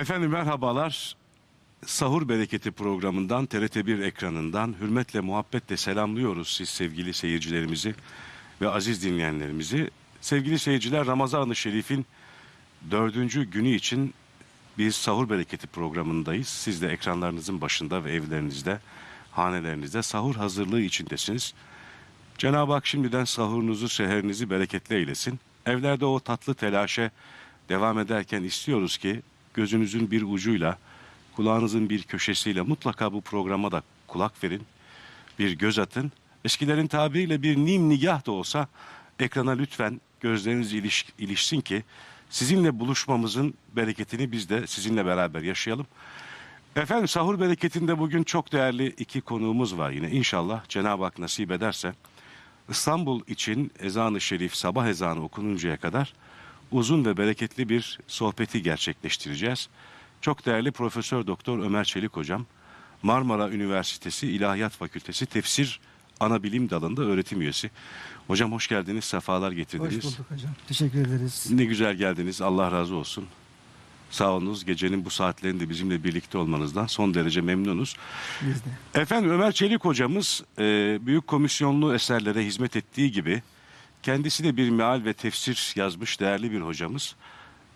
Efendim merhabalar. Sahur Bereketi programından TRT1 ekranından hürmetle muhabbetle selamlıyoruz siz sevgili seyircilerimizi ve aziz dinleyenlerimizi. Sevgili seyirciler Ramazan-ı Şerif'in dördüncü günü için biz Sahur Bereketi programındayız. Siz de ekranlarınızın başında ve evlerinizde, hanelerinizde sahur hazırlığı içindesiniz. Cenab-ı Hak şimdiden sahurunuzu, seherinizi bereketli eylesin. Evlerde o tatlı telaşe devam ederken istiyoruz ki gözünüzün bir ucuyla, kulağınızın bir köşesiyle mutlaka bu programa da kulak verin. Bir göz atın. Eskilerin tabiriyle bir nim nigah da olsa ekrana lütfen gözleriniz iliş, ilişsin ki sizinle buluşmamızın bereketini biz de sizinle beraber yaşayalım. Efendim sahur bereketinde bugün çok değerli iki konuğumuz var yine. İnşallah Cenab-ı Hak nasip ederse İstanbul için ezan-ı şerif sabah ezanı okununcaya kadar uzun ve bereketli bir sohbeti gerçekleştireceğiz. Çok değerli Profesör Doktor Ömer Çelik hocam Marmara Üniversitesi İlahiyat Fakültesi Tefsir Ana Bilim Dalı'nda öğretim üyesi. Hocam hoş geldiniz, sefalar getirdiniz. Hoş bulduk hocam. Teşekkür ederiz. Ne güzel geldiniz. Allah razı olsun. Sağ olunuz. Gecenin bu saatlerinde bizimle birlikte olmanızdan son derece memnunuz. Biz de. Efendim Ömer Çelik hocamız e, büyük komisyonlu eserlere hizmet ettiği gibi kendisi de bir meal ve tefsir yazmış değerli bir hocamız.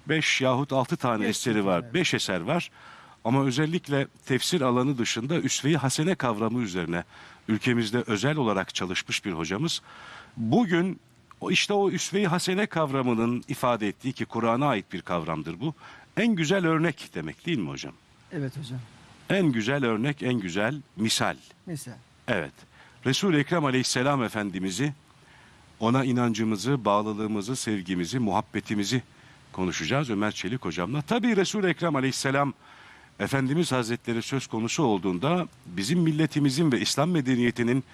Beş yahut altı tane Beş eseri var. Beş eser var. Ama özellikle tefsir alanı dışında üsve-i hasene kavramı üzerine ülkemizde özel olarak çalışmış bir hocamız. Bugün işte o üsve-i hasene kavramının ifade ettiği ki Kur'an'a ait bir kavramdır bu. En güzel örnek demek değil mi hocam? Evet hocam. En güzel örnek, en güzel misal. Mesela. Evet. Resul-i Ekrem Aleyhisselam Efendimiz'i ona inancımızı, bağlılığımızı, sevgimizi, muhabbetimizi konuşacağız Ömer Çelik hocamla. Tabii Resul-i Ekrem Aleyhisselam Efendimiz Hazretleri söz konusu olduğunda bizim milletimizin ve İslam medeniyetinin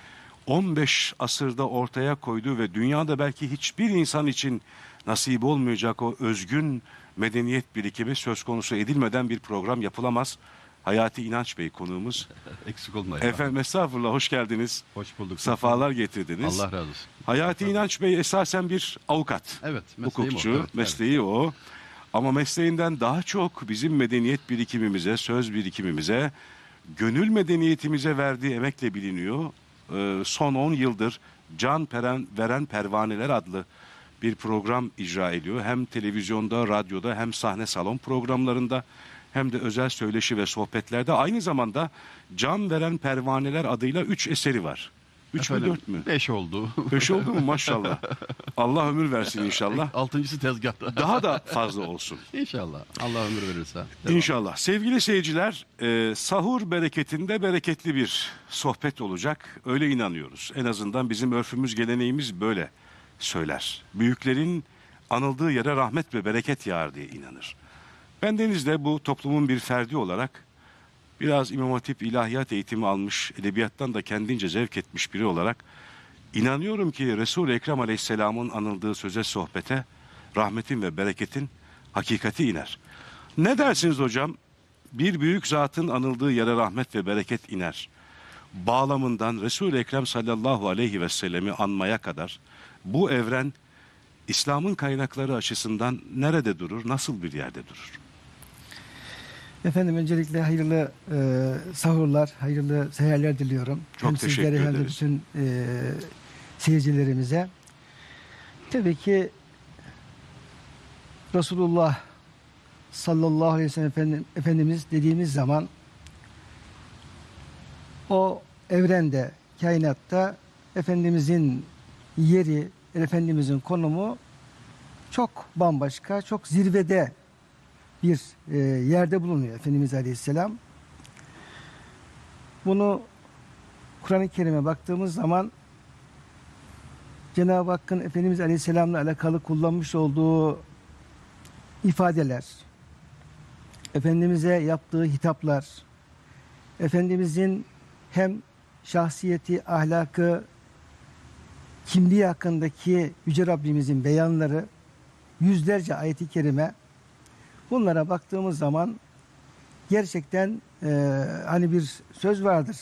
15 asırda ortaya koyduğu ve dünyada belki hiçbir insan için nasip olmayacak o özgün medeniyet birikimi söz konusu edilmeden bir program yapılamaz. Hayati İnanç Bey konuğumuz. Eksik olmayın. Efendim estağfurullah hoş geldiniz. Hoş bulduk. Safalar getirdiniz. Allah razı olsun. Hayati İnanç Bey esasen bir avukat. Evet, mesleğim Hukukçu, o. Evet, mesleği o. Ama mesleğinden daha çok bizim medeniyet birikimimize, söz birikimimize, gönül medeniyetimize verdiği emekle biliniyor. Ee, son 10 yıldır Can Peren, Veren Pervaneler adlı bir program icra ediyor. Hem televizyonda, radyoda hem sahne salon programlarında hem de özel söyleşi ve sohbetlerde aynı zamanda Can Veren Pervaneler adıyla 3 eseri var. 3 mü Efendim, 4 mü? Beş oldu. Beş oldu mu maşallah. Allah ömür versin inşallah. Altıncısı tezgahta. Daha da fazla olsun. İnşallah. Allah ömür verirse. Devam. İnşallah. Sevgili seyirciler, e, sahur bereketinde bereketli bir sohbet olacak. Öyle inanıyoruz. En azından bizim örfümüz, geleneğimiz böyle söyler. Büyüklerin anıldığı yere rahmet ve bereket yağar diye inanır. Bendeniz de bu toplumun bir ferdi olarak biraz İmam Hatip ilahiyat eğitimi almış, edebiyattan da kendince zevk etmiş biri olarak inanıyorum ki Resul-i Ekrem Aleyhisselam'ın anıldığı söze sohbete rahmetin ve bereketin hakikati iner. Ne dersiniz hocam? Bir büyük zatın anıldığı yere rahmet ve bereket iner. Bağlamından Resul-i Ekrem sallallahu aleyhi ve sellemi anmaya kadar bu evren İslam'ın kaynakları açısından nerede durur, nasıl bir yerde durur? Efendim öncelikle hayırlı e, sahurlar, hayırlı seherler diliyorum. Çok hem teşekkür sizlere hem de bütün e, seyircilerimize. Tabii ki Resulullah sallallahu aleyhi ve sellem Efendim- Efendimiz dediğimiz zaman o evrende, kainatta Efendimizin yeri, Efendimizin konumu çok bambaşka, çok zirvede bir e, yerde bulunuyor Efendimiz Aleyhisselam. Bunu Kur'an-ı Kerim'e baktığımız zaman Cenab-ı Hakk'ın Efendimiz Aleyhisselam'la alakalı kullanmış olduğu ifadeler, Efendimiz'e yaptığı hitaplar, Efendimiz'in hem şahsiyeti, ahlakı, kimliği hakkındaki Yüce Rabbimizin beyanları, yüzlerce ayeti kerime bunlara baktığımız zaman gerçekten e, hani bir söz vardır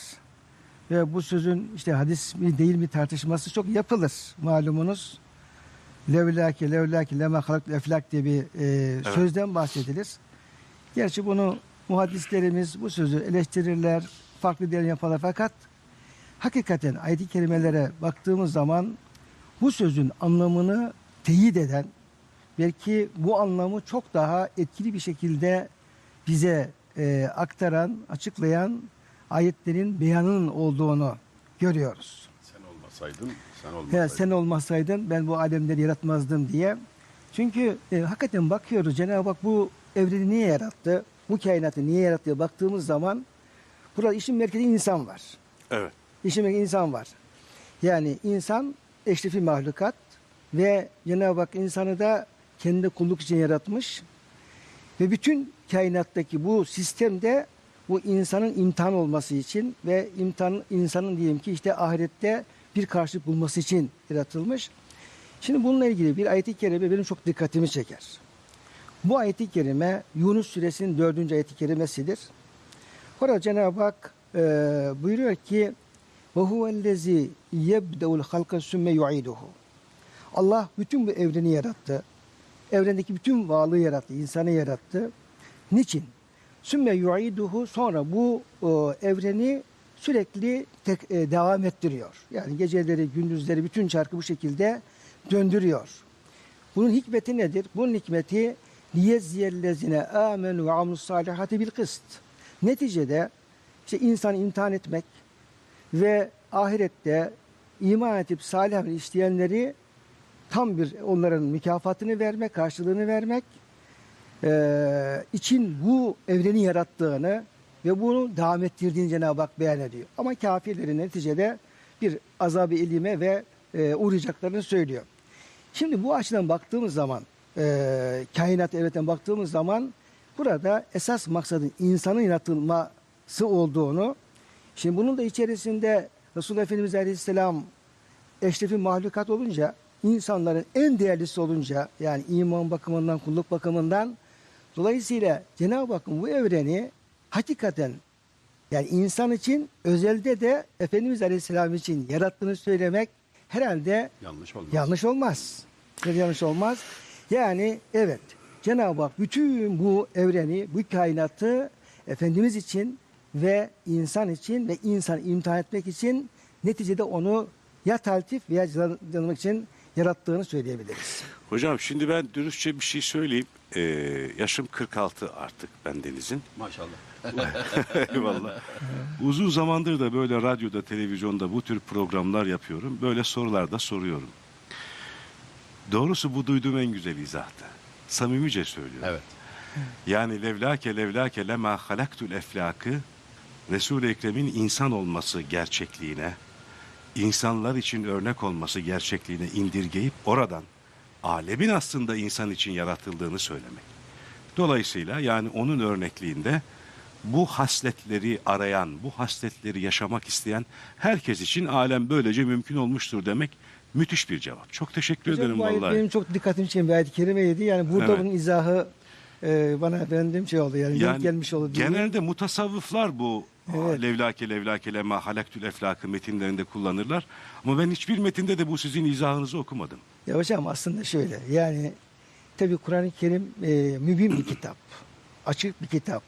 ve bu sözün işte hadis mi değil mi tartışması çok yapılır malumunuz. Levlaki levlaki lema halak eflak diye bir e, sözden bahsedilir. Gerçi bunu muhaddislerimiz bu sözü eleştirirler, farklı değer yaparlar fakat hakikaten ayet-i kerimelere baktığımız zaman bu sözün anlamını teyit eden belki bu anlamı çok daha etkili bir şekilde bize e, aktaran, açıklayan ayetlerin beyanının olduğunu görüyoruz. Sen olmasaydın, sen Ya olmasaydın. sen olmasaydın ben bu alemleri yaratmazdım diye. Çünkü e, hakikaten bakıyoruz Cenab-ı Hak bu evreni niye yarattı? Bu kainatı niye yarattı baktığımız zaman burada işin merkezinde insan var. Evet. İşin merkezinde insan var. Yani insan eşrefi mahlukat ve Cenab-ı Hak insanı da kendi kulluk için yaratmış. Ve bütün kainattaki bu sistemde bu insanın imtihan olması için ve imtihan insanın diyelim ki işte ahirette bir karşılık bulması için yaratılmış. Şimdi bununla ilgili bir ayet-i kerime benim çok dikkatimi çeker. Bu ayet-i kerime Yunus suresinin dördüncü ayet-i kerimesidir. Orada Cenab-ı Hak e, buyuruyor ki وَهُوَ الَّذ۪ي يَبْدَوُ الْخَلْقَ سُمَّ يُعِيدُهُ Allah bütün bu evreni yarattı. Evrendeki bütün varlığı yarattı, insanı yarattı. Niçin? Sümme yu'iduhu sonra bu e, evreni sürekli tek, e, devam ettiriyor. Yani geceleri, gündüzleri bütün çarkı bu şekilde döndürüyor. Bunun hikmeti nedir? Bunun hikmeti liyezziyellezine amenu ve amlus salihati bil kıst. Neticede işte insanı imtihan etmek ve ahirette iman edip salih işleyenleri tam bir onların mükafatını vermek, karşılığını vermek eee, için bu evreni yarattığını ve bunu devam ettirdiğini Cenab-ı Hak beyan ediyor. Ama kafirlerin neticede bir azab-ı elime ve eee, uğrayacaklarını söylüyor. Şimdi bu açıdan baktığımız zaman, eee kainat evretten baktığımız zaman burada esas maksadın insanın yaratılması olduğunu, şimdi bunun da içerisinde Resulullah Efendimiz Aleyhisselam eşrefi mahlukat olunca, insanların en değerlisi olunca, yani iman bakımından, kulluk bakımından, dolayısıyla Cenab-ı Hakk'ın bu evreni hakikaten yani insan için özelde de Efendimiz Aleyhisselam için yarattığını söylemek herhalde Yanlış olmaz. yanlış olmaz. Yanlış olmaz. Yani evet Cenab-ı Hak bütün bu evreni, bu kainatı Efendimiz için ve insan için ve insan imtihan etmek için neticede onu ya taltif veya canlamak için yarattığını söyleyebiliriz. Hocam şimdi ben dürüstçe bir şey söyleyeyim. Ee, yaşım 46 artık ben Deniz'in. Maşallah. Eyvallah. Uzun zamandır da böyle radyoda, televizyonda bu tür programlar yapıyorum. Böyle sorular da soruyorum. Doğrusu bu duyduğum en güzel izahtı. Samimice söylüyorum. Evet. Yani levlake levlake lema halaktul eflakı Resul-i Ekrem'in insan olması gerçekliğine, insanlar için örnek olması gerçekliğine indirgeyip oradan alemin aslında insan için yaratıldığını söylemek. Dolayısıyla yani onun örnekliğinde bu hasletleri arayan, bu hasletleri yaşamak isteyen herkes için alem böylece mümkün olmuştur demek müthiş bir cevap. Çok teşekkür Hocam, ederim vallahi. benim çok dikkatimi çeken bir ayet-i kerimeydi. Yani burada Evet. bunun izahı e, bana efendim şey oldu yani, Yani gelmiş oldu. genelde mutasavvıflar bu Evet. levlake levlake lema halaktül eflakı metinlerinde kullanırlar. Ama ben hiçbir metinde de bu sizin izahınızı okumadım. Ya hocam aslında şöyle yani tabi Kur'an-ı Kerim e, mübin bir kitap. Açık bir kitap.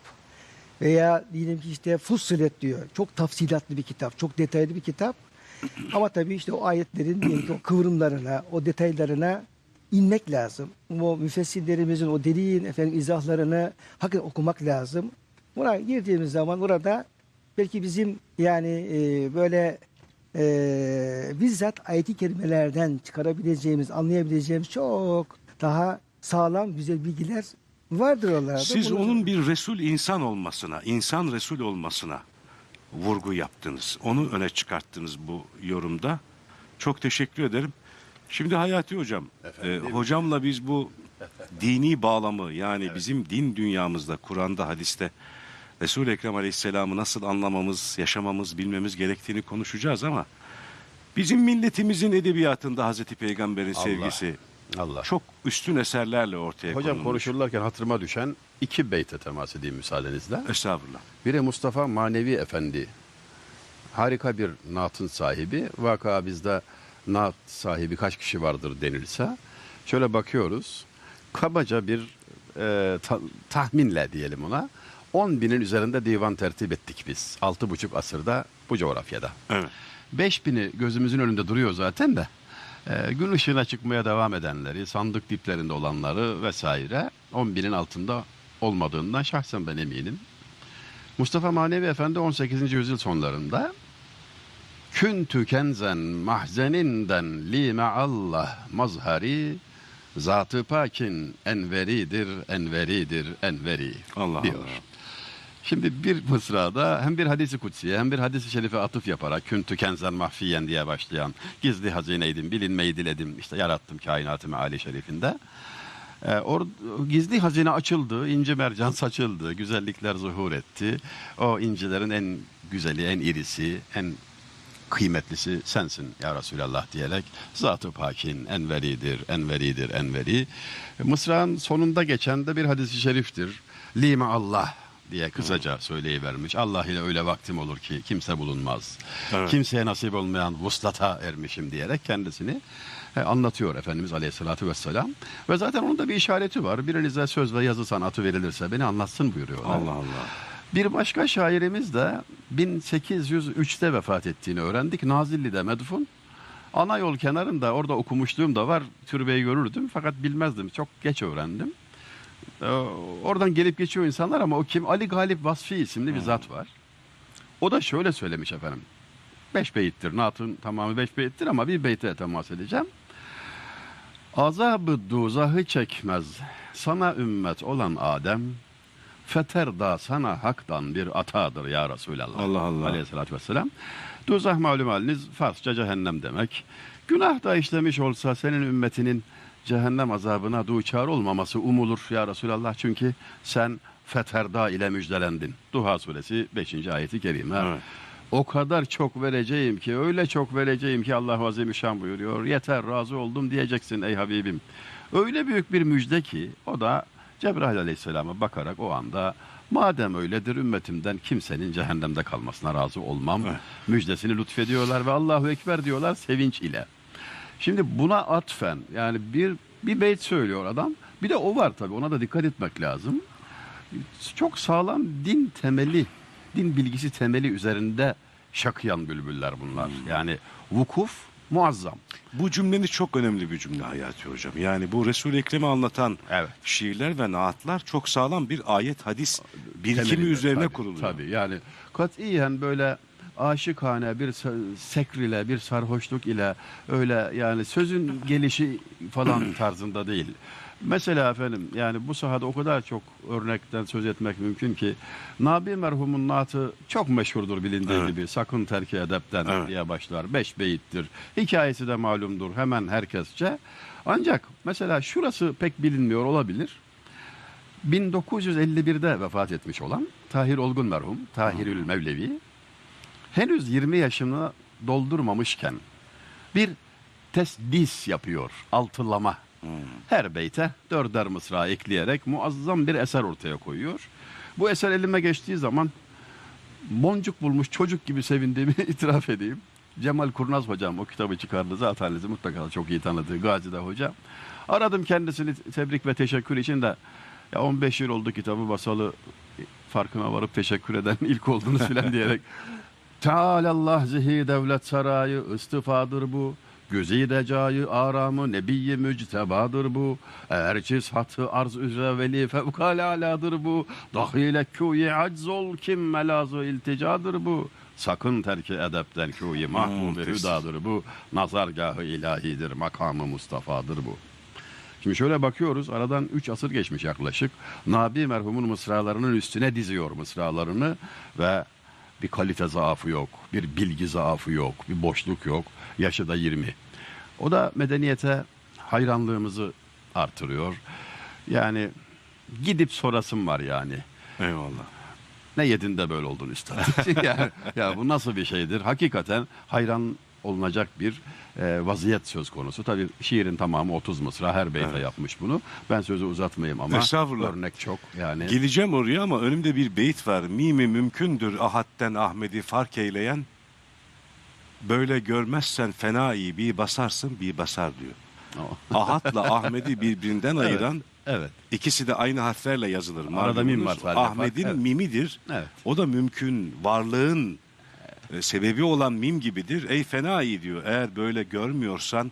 Veya diyelim ki işte Fussilet diyor. Çok tafsilatlı bir kitap. Çok detaylı bir kitap. Ama tabii işte o ayetlerin diyelim ki o kıvrımlarına, o detaylarına inmek lazım. O müfessirlerimizin o derin efendim izahlarını hakikaten okumak lazım. Buna girdiğimiz zaman burada belki bizim yani e, böyle e, bizzat ayet-i kerimelerden çıkarabileceğimiz, anlayabileceğimiz çok daha sağlam, güzel bilgiler vardır oralarda. Siz Bunu- onun bir Resul insan olmasına, insan Resul olmasına vurgu yaptınız. Onu öne çıkarttınız bu yorumda. Çok teşekkür ederim. Şimdi Hayati Hocam, Efendim? e, hocamla biz bu dini bağlamı yani bizim din dünyamızda, Kur'an'da, hadiste Resul-i Ekrem Aleyhisselam'ı nasıl anlamamız, yaşamamız, bilmemiz gerektiğini konuşacağız ama bizim milletimizin edebiyatında Hazreti Peygamber'in Allah. sevgisi Allah. çok üstün eserlerle ortaya Hocam konulmuş. konuşurlarken hatırıma düşen iki beyte temas edeyim müsaadenizle. Estağfurullah. Biri Mustafa Manevi Efendi. Harika bir naatın sahibi. Vaka bizde naat sahibi kaç kişi vardır denilse. Şöyle bakıyoruz. Kabaca bir e, ta- tahminle diyelim ona 10 binin üzerinde divan tertip ettik biz. 6,5 asırda bu coğrafyada. Evet. 5000'i gözümüzün önünde duruyor zaten de. e, gün ışığına çıkmaya devam edenleri, sandık diplerinde olanları vesaire 10 binin altında olmadığından şahsen ben eminim. Mustafa Manevi Efendi 18. yüzyıl sonlarında Küntü kenzen mahzeninden li Allah mazhari Zatı pakin enveridir, enveridir, enveri Allah diyor. Allah. Şimdi bir mısrada hem bir hadisi kutsiye hem bir hadisi şerife atıf yaparak küntü kenzen mahfiyen diye başlayan gizli hazineydim, bilinmeyi diledim, işte yarattım kainatı meali şerifinde. Ee, or, gizli hazine açıldı, inci mercan saçıldı, güzellikler zuhur etti. O incilerin en güzeli, en irisi, en kıymetlisi sensin ya Resulallah diyerek Zat-ı Pakin enveridir, enveridir, enveri. Mısra'nın sonunda geçen de bir hadisi şeriftir. Lime Allah diye kısaca söyleyivermiş. Allah ile öyle vaktim olur ki kimse bulunmaz. Evet. Kimseye nasip olmayan vuslata ermişim diyerek kendisini e, anlatıyor Efendimiz Aleyhisselatü Vesselam. Ve zaten onun da bir işareti var. Birinize söz ve yazı sanatı verilirse beni anlatsın buyuruyorlar. Allah Allah. Bir başka şairimiz de 1803'te vefat ettiğini öğrendik. Nazilli'de medfun. Ana yol kenarında orada okumuşluğum da var. Türbeyi görürdüm fakat bilmezdim. Çok geç öğrendim. Ee, oradan gelip geçiyor insanlar ama o kim? Ali Galip Vasfi isimli bir zat var. O da şöyle söylemiş efendim. Beş beyittir. Naat'ın tamamı beş beyittir ama bir beyte temas edeceğim. Azabı duzahı çekmez sana ümmet olan Adem feter da sana haktan bir atadır ya Resulallah. Allah Allah. Aleyhissalatü vesselam. Duzah malum haliniz Farsça cehennem demek. Günah da işlemiş olsa senin ümmetinin cehennem azabına duçar olmaması umulur ya Resulallah. Çünkü sen feterda ile müjdelendin. Duha suresi 5. ayeti kerime. Evet. O kadar çok vereceğim ki, öyle çok vereceğim ki Allah Azimüşşan buyuruyor. Yeter razı oldum diyeceksin ey Habibim. Öyle büyük bir müjde ki o da Cebrail Aleyhisselam'a bakarak o anda madem öyledir ümmetimden kimsenin cehennemde kalmasına razı olmam. Evet. Müjdesini lütfediyorlar ve Allahu Ekber diyorlar sevinç ile. Şimdi buna atfen yani bir bir beyt söylüyor adam. Bir de o var tabii ona da dikkat etmek lazım. Çok sağlam din temeli, din bilgisi temeli üzerinde şakıyan bülbüller bunlar. Yani vukuf muazzam. Bu cümleniz çok önemli bir cümle Hayati Hocam. Yani bu Resul-i Ekrem'i anlatan Evet. şiirler ve naatlar çok sağlam bir ayet hadis birikimi Temelinde, üzerine tabii, kuruluyor. Tabii yani katiyen böyle aşıkhane bir sekr ile bir sarhoşluk ile öyle yani sözün gelişi falan tarzında değil. Mesela efendim yani bu sahada o kadar çok örnekten söz etmek mümkün ki Nabi merhumun naatı çok meşhurdur bilindiği Evet. gibi. Sakın terki edepten Evet. diye başlar. Beş beyittir. Hikayesi de malumdur hemen herkesçe. Ancak mesela şurası pek bilinmiyor olabilir. 1951'de vefat etmiş olan Tahir Olgun merhum, Tahirül Mevlevi henüz 20 yaşını doldurmamışken bir tesdis yapıyor, altılama. Her beyte dörder mısra ekleyerek muazzam bir eser ortaya koyuyor. Bu eser elime geçtiği zaman boncuk bulmuş çocuk gibi sevindiğimi itiraf edeyim. Cemal Kurnaz hocam o kitabı çıkardı zaten mutlaka çok iyi tanıdığı Gazi'de hoca. Aradım kendisini tebrik ve teşekkür için de ya 15 yıl oldu kitabı basalı farkına varıp teşekkür eden ilk oldunuz filan diyerek. Tealallah zihi devlet sarayı istifadır bu. Güzide cayı aramı nebiyyi müctebadır bu. Erçiz hatı arz üzere veli fevkalaladır bu. Dahile kûyi acz ol kim melazı ilticadır bu. Sakın terki edepten mahmud Hmm, hüdadır bu. Nazargahı ilahidir makamı Mustafa'dır bu. Şimdi şöyle bakıyoruz aradan 3 asır geçmiş yaklaşık. Nabi merhumun mısralarının üstüne diziyor mısralarını ve bir kalite zaafı yok, bir bilgi zaafı yok, bir boşluk yok. Yaşı da 20. O da medeniyete hayranlığımızı artırıyor. Yani gidip sorasım var yani. Eyvallah. Ne yedin de böyle oldun üstad. yani, ya bu nasıl bir şeydir? Hakikaten hayran olunacak bir e, vaziyet söz konusu. Tabii şiirin tamamı 30 mısra her beyte Evet. yapmış bunu. Ben sözü uzatmayayım ama örnek çok yani. Geleceğim oraya ama önümde bir beyit var. Mimi mümkündür ahatten Ahmet'i fark eyleyen. Böyle görmezsen fena iyi bir basarsın bir basar diyor. Ahatla Ahmet'i birbirinden ayıran Evet. İkisi de aynı harflerle yazılır. Arada mim var. Ahmet'in Evet. mimidir. Evet. O da mümkün varlığın e, sebebi olan mim gibidir. Ey fena iyi diyor. Eğer böyle görmüyorsan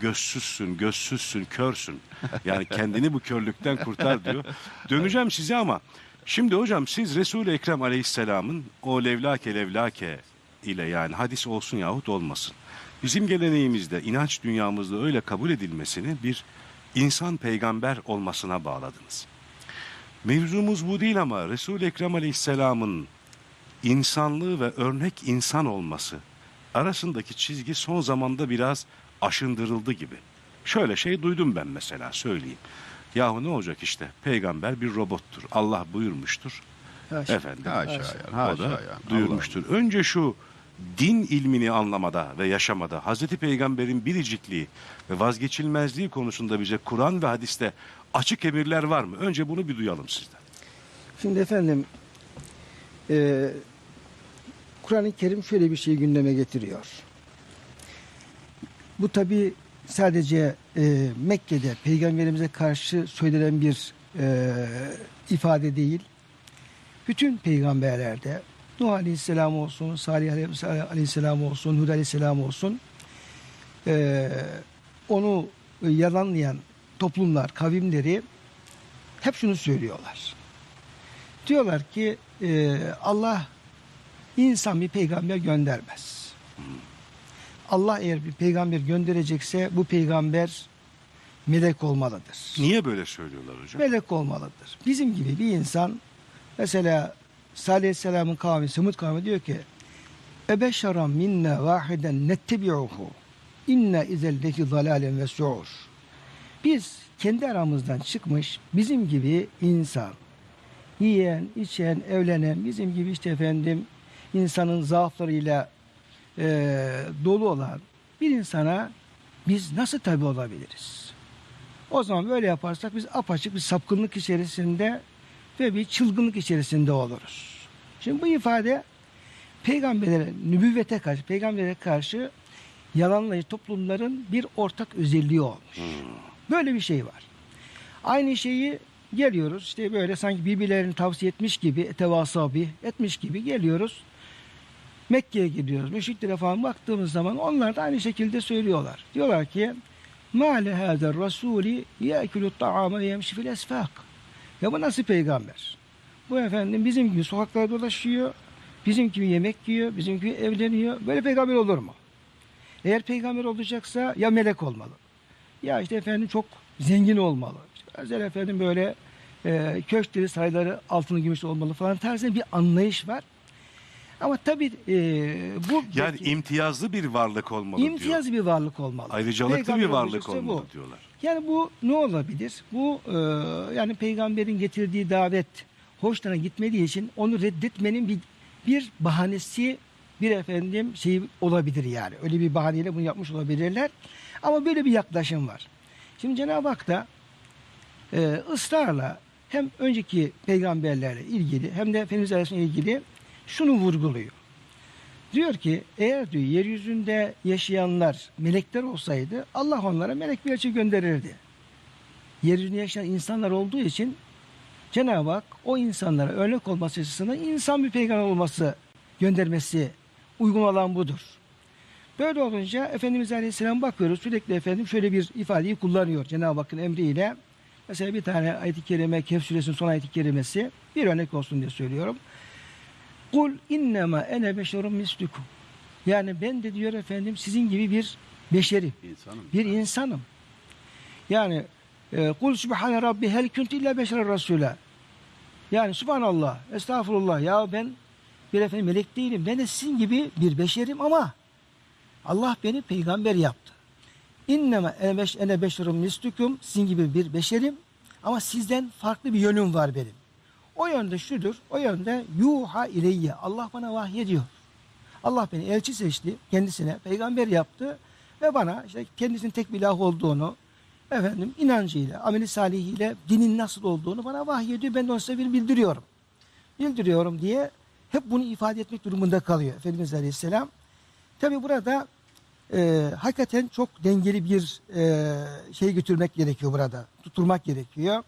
gözsüzsün, gözsüzsün, körsün. Yani kendini bu körlükten kurtar diyor. Döneceğim size ama şimdi hocam siz Resul-i Ekrem Aleyhisselam'ın o levlake levlake ile yani hadis olsun yahut olmasın. Bizim geleneğimizde, inanç dünyamızda öyle kabul edilmesini bir insan peygamber olmasına bağladınız. Mevzumuz bu değil ama Resul-i Ekrem Aleyhisselam'ın insanlığı ve örnek insan olması arasındaki çizgi son zamanda biraz aşındırıldı gibi. Şöyle şey duydum ben mesela söyleyeyim. Yahu ne olacak işte peygamber bir robottur. Allah buyurmuştur. Haşa. Efendim Haşa yani, o haşa da yani. duyurmuştur. Önce şu din ilmini anlamada ve yaşamada Hazreti Peygamber'in biricikliği ve vazgeçilmezliği konusunda bize Kur'an ve hadiste açık emirler var mı? Önce bunu bir duyalım sizden. Şimdi efendim e, Kur'an-ı Kerim şöyle bir şey gündeme getiriyor. Bu tabi sadece e, Mekke'de peygamberimize karşı söylenen bir e, ifade değil. Bütün peygamberlerde Nuh Aleyhisselam olsun, Salih Aleyhisselam olsun, Hud Aleyhisselam olsun e, onu yalanlayan toplumlar, kavimleri hep şunu söylüyorlar. Diyorlar ki e, Allah insan bir peygamber göndermez. Allah eğer bir peygamber gönderecekse bu peygamber melek olmalıdır. Niye böyle söylüyorlar hocam? Melek olmalıdır. Bizim gibi bir insan mesela Salih Aleyhisselam'ın kavmi, Semud kavmi diyor ki Ebeşeran minne vahiden nettebi'uhu inne izeldeki zalalen ve su'ur Biz kendi aramızdan çıkmış bizim gibi insan yiyen, içen, evlenen bizim gibi işte efendim insanın zaaflarıyla e, dolu olan bir insana biz nasıl tabi olabiliriz? O zaman böyle yaparsak biz apaçık bir sapkınlık içerisinde ve bir çılgınlık içerisinde oluruz. Şimdi bu ifade peygamberlere, nübüvvete karşı, peygambere karşı yalanlayıcı toplumların bir ortak özelliği olmuş. Böyle bir şey var. Aynı şeyi geliyoruz işte böyle sanki birbirlerini tavsiye etmiş gibi tevasabi etmiş gibi geliyoruz. Mekke'ye gidiyoruz. Müşriklere falan baktığımız zaman onlar da aynı şekilde söylüyorlar. Diyorlar ki hâzer rasûli ye'kulü ta'ame ve yemşi fil esfâk. Ya bu nasıl peygamber? Bu efendim bizim gibi sokaklarda dolaşıyor, bizim gibi yemek yiyor, bizim gibi evleniyor. Böyle peygamber olur mu? Eğer peygamber olacaksa ya melek olmalı. Ya işte efendim çok zengin olmalı. İşte özel efendim böyle e, köşkleri, sarayları altını gümüş olmalı falan tarzında bir anlayış var. Ama tabii e, bu Yani belki imtiyazlı bir varlık olmalı diyor. imtiyazlı bir varlık olmalı. Ayrıcalıklı Peygamber bir varlık olmalı bu. diyorlar. Yani bu ne olabilir? Bu e, yani peygamberin getirdiği davet hoşlarına gitmediği için onu reddetmenin bir bir bahanesi bir efendim şey olabilir yani. Öyle bir bahaneyle bunu yapmış olabilirler. Ama böyle bir yaklaşım var. Şimdi Cenab-ı Hak da e, ısrarla hem önceki peygamberlerle ilgili hem de Efendimiz Aleyhisselam'la ilgili şunu vurguluyor. Diyor ki eğer diyor yeryüzünde yaşayanlar melekler olsaydı Allah onlara melek bir elçi gönderirdi. Yeryüzünde yaşayan insanlar olduğu için Cenab-ı Hak o insanlara örnek olması açısından insan bir peygamber olması göndermesi uygun olan budur. Böyle olunca Efendimiz Aleyhisselam bakıyoruz sürekli efendim şöyle bir ifadeyi kullanıyor Cenab-ı Hakk'ın emriyle. Mesela bir tane ayet-i kerime Kehf suresinin son ayet-i kerimesi bir örnek olsun diye söylüyorum. Kul innema ene beşerun mislukum. Yani ben de diyor efendim sizin gibi bir beşerim, İnsanım. bir insanım. Yani e, kul subhane rabbi hel kuntu illa beşer rasule. Yani subhanallah, estağfurullah ya ben bir efendim melek değilim. Ben de sizin gibi bir beşerim ama Allah beni peygamber yaptı. İnneme ene beşerun mislukum. Sizin gibi bir beşerim ama sizden farklı bir yönüm var benim. O yönde şudur, o yönde yuha ileyye. Allah bana vahyediyor. Allah beni elçi seçti, kendisine peygamber yaptı ve bana işte kendisinin tek bir ilah olduğunu, efendim inancıyla, ameli salihiyle dinin nasıl olduğunu bana vahyediyor. Ben de onu size bildiriyorum. Bildiriyorum diye hep bunu ifade etmek durumunda kalıyor Efendimiz Aleyhisselam. Tabi burada e, hakikaten çok dengeli bir e, şey götürmek gerekiyor burada. Tutturmak gerekiyor.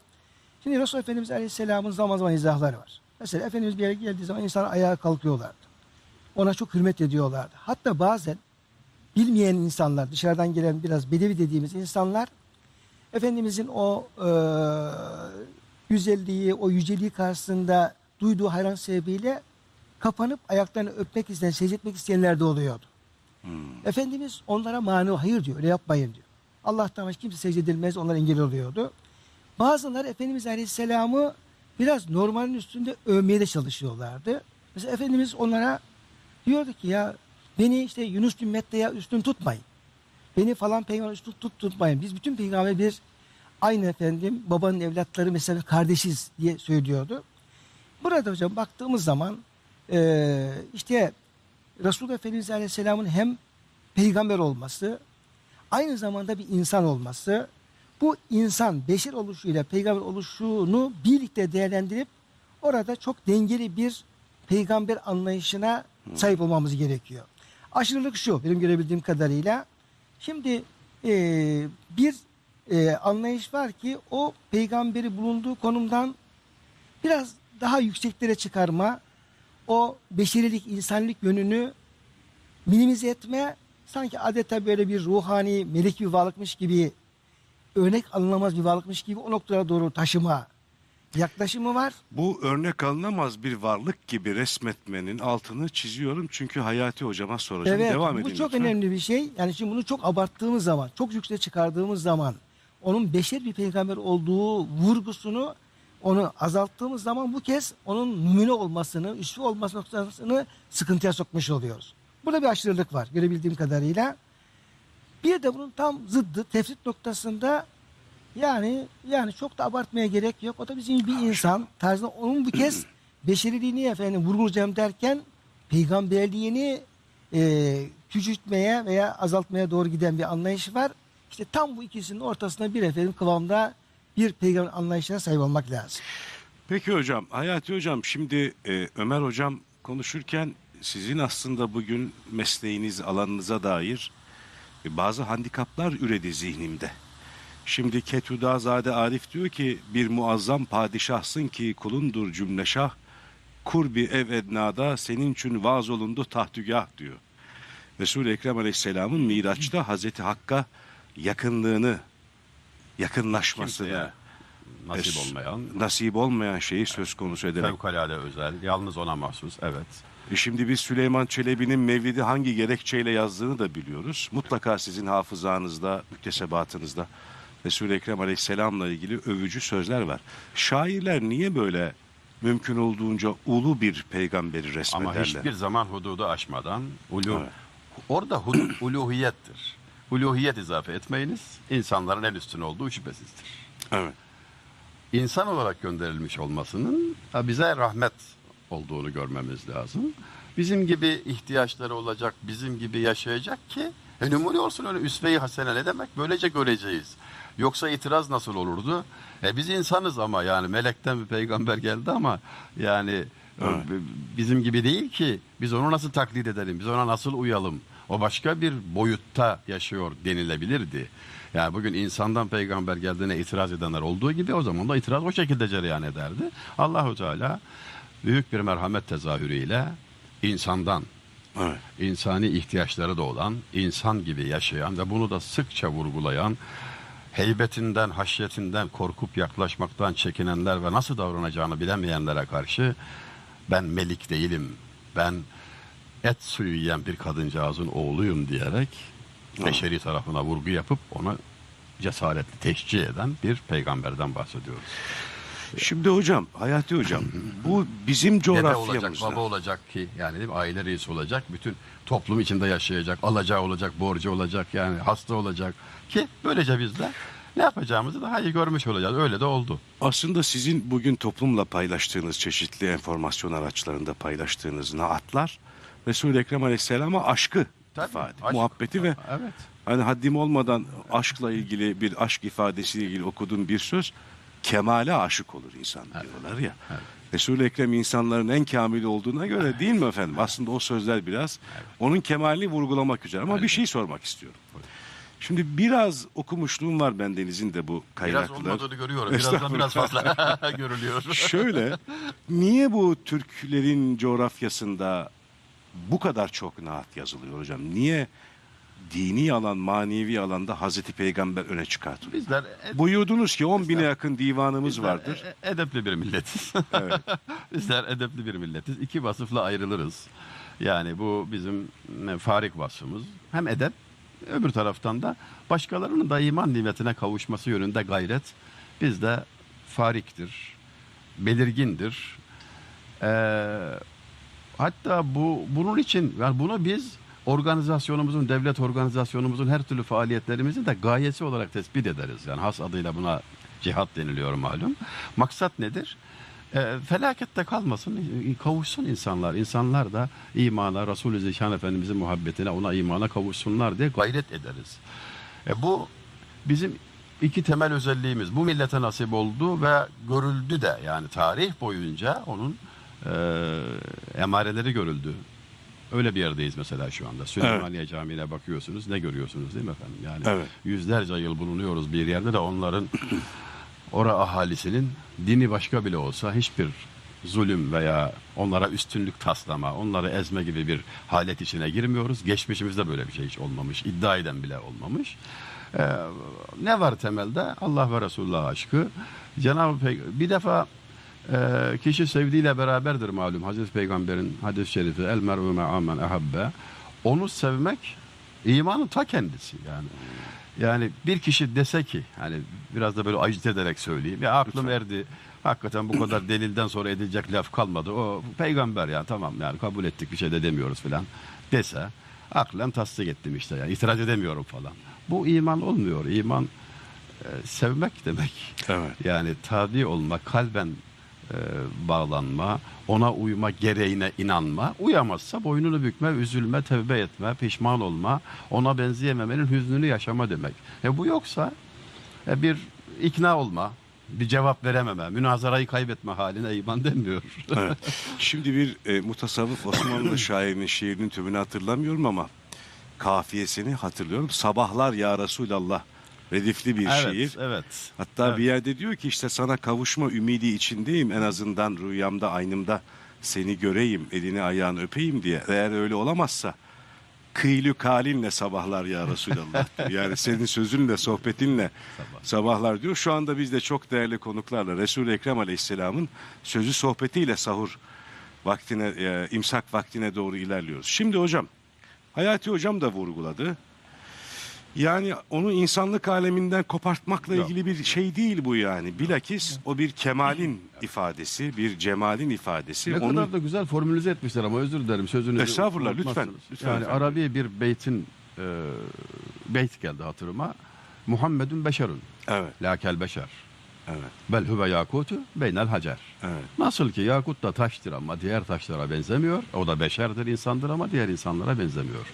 Şimdi Resul Efendimiz Aleyhisselam'ın zaman zaman izahları var. Mesela Efendimiz bir yere geldiği zaman insan ayağa kalkıyorlardı. Ona çok hürmet ediyorlardı. Hatta bazen bilmeyen insanlar, dışarıdan gelen biraz bedevi dediğimiz insanlar Efendimizin o e, güzelliği, o yüceliği karşısında duyduğu hayran sebebiyle kapanıp ayaklarını öpmek isteyen, secde etmek isteyenler de oluyordu. Efendimiz onlara mani hayır diyor, öyle yapmayın diyor. Allah'tan başka kimse secde edilmez, onlar engel oluyordu. Bazıları Efendimiz Aleyhisselam'ı biraz normalin üstünde övmeye de çalışıyorlardı. Mesela Efendimiz onlara diyordu ki ya beni işte Yunus bin Metta'ya üstün tutmayın. Beni falan peygamber üstün tut, tutmayın. Biz bütün peygamber bir aynı efendim babanın evlatları mesela kardeşiz diye söylüyordu. Burada hocam baktığımız zaman eee, işte Resul Efendimiz Aleyhisselam'ın hem peygamber olması aynı zamanda bir insan olması bu insan beşer oluşuyla peygamber oluşunu birlikte değerlendirip orada çok dengeli bir peygamber anlayışına sahip olmamız gerekiyor. Aşırılık şu benim görebildiğim kadarıyla. Şimdi eee, bir eee, anlayış var ki o peygamberi bulunduğu konumdan biraz daha yükseklere çıkarma, o beşerilik, insanlık yönünü minimize etme, sanki adeta böyle bir ruhani, melek bir varlıkmış gibi, örnek alınamaz bir varlıkmış gibi o noktalara doğru taşıma yaklaşımı var. Bu örnek alınamaz bir varlık gibi resmetmenin altını çiziyorum çünkü Hayati hocama soracağım. Evet, Devam bu edin çok lütfen. önemli bir şey. Yani şimdi bunu çok abarttığımız zaman, çok yükseğe çıkardığımız zaman, onun beşer bir peygamber olduğu vurgusunu onu azalttığımız zaman bu kez onun numune olmasını, üstü olması noktasını sıkıntıya sokmuş oluyoruz. Burada bir aşırılık var görebildiğim kadarıyla. Bir de bunun tam zıddı tefsir noktasında yani yani çok da abartmaya gerek yok. O da bizim bir insan tarzında onun bu kez beşeriliğini efendim vurgulayacağım derken peygamberliğini e, küçültmeye veya azaltmaya doğru giden bir anlayış var. İşte tam bu ikisinin ortasında bir efendim kıvamda bir peygamber anlayışına sahip olmak lazım. Peki hocam, Hayati hocam şimdi e, Ömer hocam konuşurken sizin aslında bugün mesleğiniz, alanınıza dair bazı handikaplar üredi zihnimde. Şimdi Ketudazade Arif diyor ki bir muazzam padişahsın ki kulundur cümle şah. Kurbi ev ednada senin için vaaz olundu tahtügah diyor. Resul-i Ekrem Aleyhisselam'ın Miraç'ta Hazreti Hakk'a yakınlığını, yakınlaşmasını, Kimseye nasip olmayan, nasip olmayan şeyi söz konusu ederek. fevkalade özel, yalnız ona mahsus, evet. E Şimdi biz Süleyman Çelebi'nin Mevlid'i hangi gerekçeyle yazdığını da biliyoruz. Mutlaka sizin hafızanızda, müktesebatınızda Resul-i Ekrem Aleyhisselam'la ilgili övücü sözler var. Şairler niye böyle mümkün olduğunca ulu bir peygamberi Ama resmederler? hiçbir zaman hududu aşmadan, ulu, Evet. orada hudud uluhiyettir. Uluhiyet izafe etmeyiniz, insanların el üstüne olduğu şüphesizdir. Evet. insan olarak gönderilmiş olmasının bize rahmet olduğunu görmemiz lazım. Bizim gibi ihtiyaçları olacak, bizim gibi yaşayacak ki e, numune olsun öyle üsve-i hasene ne demek? Böylece göreceğiz. Yoksa itiraz nasıl olurdu? E, biz insanız ama yani melekten bir peygamber geldi ama yani e, Evet. bizim gibi değil ki. Biz onu nasıl taklit edelim? Biz ona nasıl uyalım? O başka bir boyutta yaşıyor denilebilirdi. Yani bugün insandan peygamber geldiğine itiraz edenler olduğu gibi o zaman da itiraz o şekilde cereyan ederdi. Allahu Teala büyük bir merhamet tezahürüyle insandan Evet. insani ihtiyaçları da olan, insan gibi yaşayan ve bunu da sıkça vurgulayan, heybetinden, haşyetinden korkup yaklaşmaktan çekinenler ve nasıl davranacağını bilemeyenlere karşı ben melik değilim, ben et suyu yiyen bir kadıncağızın oğluyum diyerek beşeri tarafına vurgu yapıp ona cesaretli teşcih eden bir peygamberden bahsediyoruz. Şimdi hocam, Hayati hocam, bu bizim Dede olacak, coğrafyamızda. baba olacak ki yani değil mi? aile reisi olacak, bütün toplum içinde yaşayacak, alacağı olacak, borcu olacak yani hasta olacak ki böylece biz de ne yapacağımızı daha iyi görmüş olacağız. Öyle de oldu. Aslında sizin bugün toplumla paylaştığınız çeşitli enformasyon araçlarında paylaştığınız naatlar Resul-i Ekrem Aleyhisselam'a aşkı Tabii, ifade, aşk. muhabbeti ve Evet. hani haddim olmadan aşkla ilgili bir aşk ifadesiyle ilgili okuduğum bir söz kemale aşık olur insan Evet. diyorlar ya. Evet. Resul-i Ekrem insanların en kamili olduğuna göre değil mi efendim? Aslında o sözler biraz onun kemalini vurgulamak üzere. Ama bir şey sormak istiyorum. Şimdi biraz okumuşluğum var bendenizin de bu Biraz kaynaklar. olmadığını görüyorum. Birazdan biraz fazla görülüyor. Şöyle, niye bu Türklerin coğrafyasında bu kadar çok naat yazılıyor hocam? Niye dini alan, manevi alanda Hazreti Peygamber öne çıkartılıyor? Bizler Buyurdunuz ki 10 bine yakın divanımız Bizler vardır. e- edepli bir milletiz. Evet. Bizler edepli bir milletiz. İki vasıfla ayrılırız. Yani bu bizim e, farik vasfımız. Hem edep, öbür taraftan da başkalarının da iman nimetine kavuşması yönünde gayret bizde fariktir, belirgindir. Ee, hatta bu bunun için yani bunu biz organizasyonumuzun, devlet organizasyonumuzun her türlü faaliyetlerimizin de gayesi olarak tespit ederiz. Yani has adıyla buna cihat deniliyor malum. Maksat nedir? Ee, felakette kalmasın, kavuşsun insanlar. İnsanlar da imana, Resulü Zişan Efendimizin muhabbetine, ona imana kavuşsunlar diye gayret ederiz. E, bu bizim iki temel özelliğimiz. Bu millete nasip oldu ve görüldü de yani tarih boyunca onun e, emareleri görüldü. Öyle bir yerdeyiz mesela şu anda. Süleymaniye Camii'ne bakıyorsunuz. Ne görüyorsunuz değil mi efendim? Yani Evet. yüzlerce yıl bulunuyoruz bir yerde de onların ora ahalisinin dini başka bile olsa hiçbir zulüm veya onlara üstünlük taslama, onları ezme gibi bir halet içine girmiyoruz. Geçmişimizde böyle bir şey hiç olmamış. iddia eden bile olmamış. Ee, ne var temelde? Allah ve Resulullah aşkı. Cenab-ı Pey- bir defa e, kişi sevdiğiyle beraberdir malum. Hazreti Peygamber'in hadis-i şerifi el mer'u me'amen ehabbe. Onu sevmek imanın ta kendisi yani. Yani bir kişi dese ki hani biraz da böyle acit ederek söyleyeyim. Ya aklım erdi. Hakikaten bu kadar delilden sonra edilecek laf kalmadı. O peygamber ya tamam yani kabul ettik bir şey de demiyoruz filan dese aklım tasdik ettim işte yani itiraz edemiyorum falan. Bu iman olmuyor. İman e, sevmek demek. Evet. Yani tabi olma, kalben e, bağlanma, ona uyma gereğine inanma. Uyamazsa boynunu bükme, üzülme, tevbe etme, pişman olma, ona benzeyememenin hüznünü yaşama demek. E bu yoksa e, bir ikna olma, bir cevap verememe, münazarayı kaybetme haline iman denmiyor. Evet. Şimdi bir e, mutasavvıf Osmanlı şairinin şiirinin tümünü hatırlamıyorum ama kafiyesini hatırlıyorum. Sabahlar ya Resulallah redifli bir evet, şiir. evet. Hatta Evet. bir yerde diyor ki işte sana kavuşma ümidi içindeyim en azından rüyamda aynımda seni göreyim elini ayağını öpeyim diye. Eğer öyle olamazsa kıylü kalinle sabahlar ya Resulallah diyor. Yani senin sözünle sohbetinle sabahlar diyor. Şu anda biz de çok değerli konuklarla Resul-i Ekrem Aleyhisselam'ın sözü sohbetiyle sahur vaktine e, imsak vaktine doğru ilerliyoruz. Şimdi hocam Hayati hocam da vurguladı. Yani onu insanlık aleminden kopartmakla Yok. ilgili bir şey değil bu yani. Bilakis o bir kemalin ifadesi, bir cemalin ifadesi. Ne Onu kadar da güzel formülize etmişler ama özür dilerim sözünüzü Estağfurullah, lütfen, unutmazsınız. lütfen yani efendim. Arabi bir beytin e, beyt geldi hatırıma. Muhammedun beşerun. Evet, Lakel beşer. evet, Bel huve yakutu beynel hacer. evet. Nasıl ki yakut da taştır ama diğer taşlara benzemiyor. O da beşerdir insandır ama diğer insanlara benzemiyor.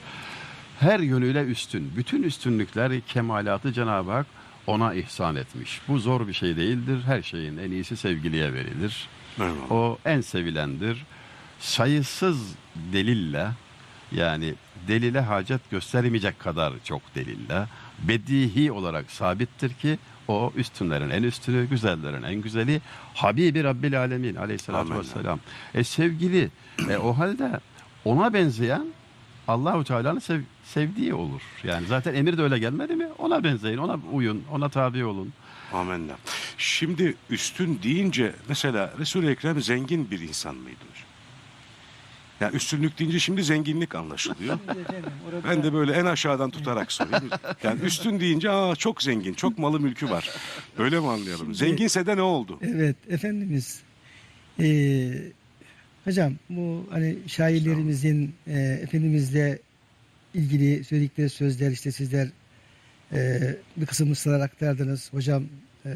Her yönüyle üstün. Bütün üstünlükler, kemalatı Cenab-ı Hak ona ihsan etmiş. Bu zor bir şey değildir. Her şeyin en iyisi sevgiliye verilir. Eyvallah. O en sevilendir. Sayısız delille yani delile hacet göstermeyecek kadar çok delille bedihi olarak sabittir ki o üstünlerin en üstünü, güzellerin en güzeli Habibi Rabbil Alemin aleyhissalatü vesselam. E sevgili e, o halde ona benzeyen Allahu Teala'nın sev- sevdiği olur. Yani zaten emir de öyle gelmedi mi? Ona benzeyin, ona uyun, ona tabi olun. Amenna. Şimdi üstün deyince mesela Resul-i Ekrem zengin bir insan mıydı hocam? Yani üstünlük deyince şimdi zenginlik anlaşılıyor. Ben de böyle en aşağıdan tutarak sorayım. Yani üstün deyince aa çok zengin, çok malı mülkü var. Öyle mi anlayalım? Zenginse de ne oldu? Evet Efendimiz eee, hocam bu hani şairlerimizin eee, Efendimizle ilgili söyledikleri sözler işte sizler eee, bir kısım mısralar aktardınız hocam eee,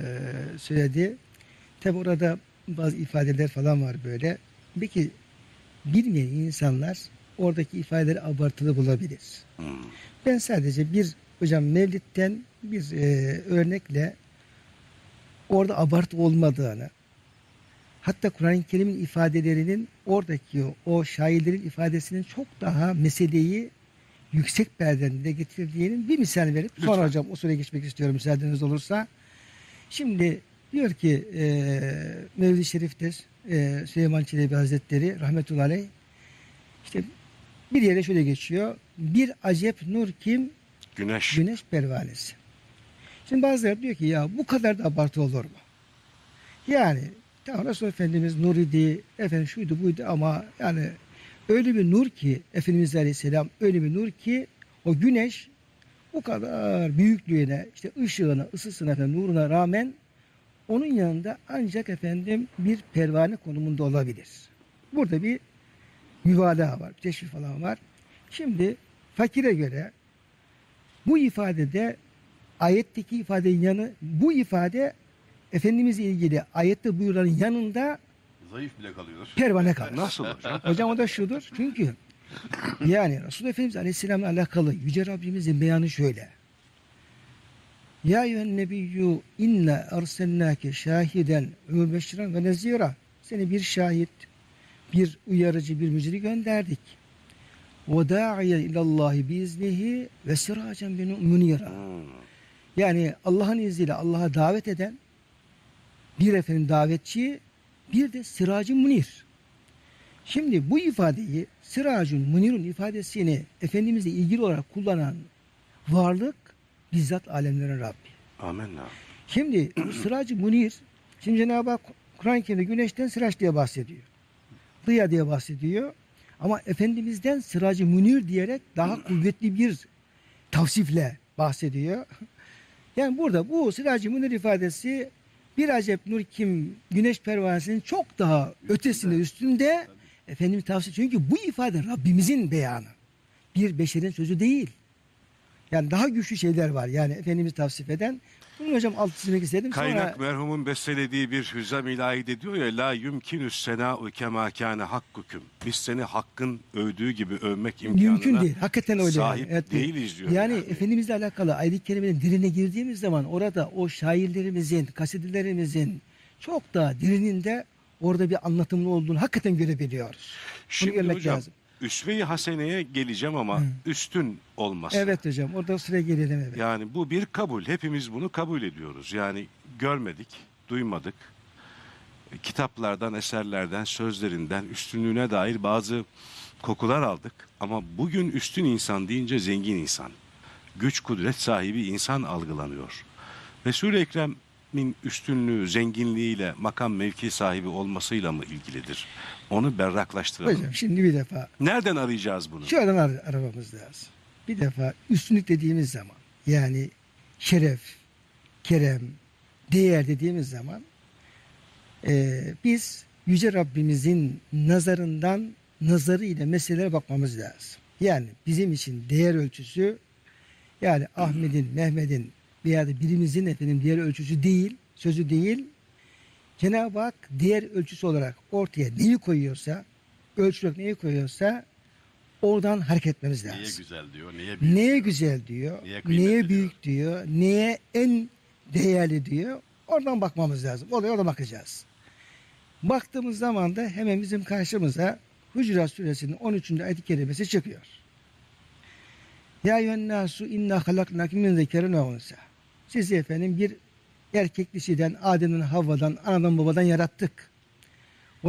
söyledi. Tabi orada bazı ifadeler falan var böyle. Peki bilmeyen insanlar oradaki ifadeleri abartılı bulabilir. Hmm. Ben sadece bir hocam Mevlid'den bir eee, örnekle orada abartı olmadığını, hatta Kur'an-ı Kerim'in ifadelerinin oradaki o, şairlerin ifadesinin çok daha meseleyi yüksek perdeden dile getirdiğinin bir misal verip sonra Lütfen. hocam o soruya geçmek istiyorum müsaadeniz olursa. Şimdi diyor ki e, Mevlid-i Şerif'te e, Süleyman Çelebi Hazretleri rahmetullahi aleyh işte bir yere şöyle geçiyor. Bir acep nur kim? Güneş. Güneş pervanesi. Şimdi bazıları diyor ki ya bu kadar da abartı olur mu? Yani tamam Resul Efendimiz nur idi, efendim şuydu buydu ama yani öyle bir nur ki Efendimiz Aleyhisselam öyle bir nur ki o güneş bu kadar büyüklüğüne, işte ışığına, ısısına, efendim, nuruna rağmen onun yanında ancak efendim bir pervane konumunda olabilir. Burada bir mübalağa var, teşvik falan var. Şimdi fakire göre bu ifadede ayetteki ifadenin yanı bu ifade Efendimizle ilgili ayette buyuranın yanında Zayıf bile kalıyor. pervane kalır. Nasıl hocam? Hocam o da şudur. Çünkü yani Resulullah Efendimiz Aleyhisselam'la alakalı Yüce Rabbimizin beyanı şöyle. Ya eyyühen nebiyyü inne erselnâke şahiden ve mübeşşiren ve nezira. Seni bir şahit, bir uyarıcı, bir müjdeli gönderdik. Ve da'iye ilallahi biiznihi ve siracen münira. Hmm. Yani Allah'ın izniyle Allah'a davet eden bir efendim davetçi bir de siracı munir. Şimdi bu ifadeyi siracun munirun ifadesini Efendimizle ilgili olarak kullanan varlık bizzat alemlerin Rabbi. Amenna. Şimdi bu sıracı munir şimdi Cenab-ı Hak Kur'an-ı Kerim'de güneşten sıraç diye bahsediyor. Dıya diye bahsediyor. Ama Efendimiz'den sıracı munir diyerek daha kuvvetli bir tavsifle bahsediyor. Yani burada bu sıracı munir ifadesi bir acep nur kim güneş pervanesinin çok daha ötesinde üstünde Efendimiz tavsiye çünkü bu ifade Rabbimizin beyanı. Bir beşerin sözü değil. Yani daha güçlü şeyler var. Yani Efendimiz tavsif eden. Bunu hocam alt çizmek istedim. Kaynak Sonra merhumun bestelediği bir hüzam ilahide diyor ya la yumkinü sena'u kema kâne hakkuküm. Biz seni hakkın övdüğü gibi övmek imkanına mümkün değil. Hakikaten öyle. sahip yani. Evet, değiliz diyor. Yani, Efendimizle alakalı ayet-i kerimenin derine girdiğimiz zaman orada o şairlerimizin, kasidelerimizin çok daha derininde orada bir anlatımlı olduğunu hakikaten görebiliyoruz. Şimdi görmek hocam lazım. Üsve-i haseneye geleceğim ama üstün olması. Evet hocam orada sıraya gelelim. Evet. Yani bu bir kabul. Hepimiz bunu kabul ediyoruz. Yani görmedik, duymadık. E, Kitaplardan, eserlerden, sözlerinden üstünlüğüne dair bazı kokular aldık. Ama bugün üstün insan deyince zengin insan, güç kudret sahibi insan algılanıyor. Resul-i Ekrem'in üstünlüğü, zenginliğiyle, makam mevki sahibi olmasıyla mı ilgilidir? Onu berraklaştıralım. Hocam şimdi bir defa Nereden arayacağız bunu? Şuradan ar- aramamız lazım. Bir defa üstünlük dediğimiz zaman yani şeref, kerem, değer dediğimiz zaman eee, biz Yüce Rabbimizin nazarından nazarı ile meselelere bakmamız lazım. Yani bizim için değer ölçüsü yani Ahmet'in, Mehmet'in veya da birimizin efendim değer ölçüsü değil, sözü değil. Cenab-ı Hak değer ölçüsü olarak ortaya neyi koyuyorsa, ölçü olarak neyi koyuyorsa oradan hareket etmemiz lazım. Neye güzel diyor, neye büyük Neye diyor. güzel diyor, Neye neye, büyük diyor. neye en değerli diyor. Oradan bakmamız lazım. Olaya orada bakacağız. Baktığımız zaman da hemen bizim karşımıza Hucurat suresinin 13. ayet-i kerimesi çıkıyor. Ya eyyühennâsû inna halaknâkim min zekerin ve unsa. Sizi efendim bir erkek dişiden, Adem'in Havva'dan, anadan babadan yarattık.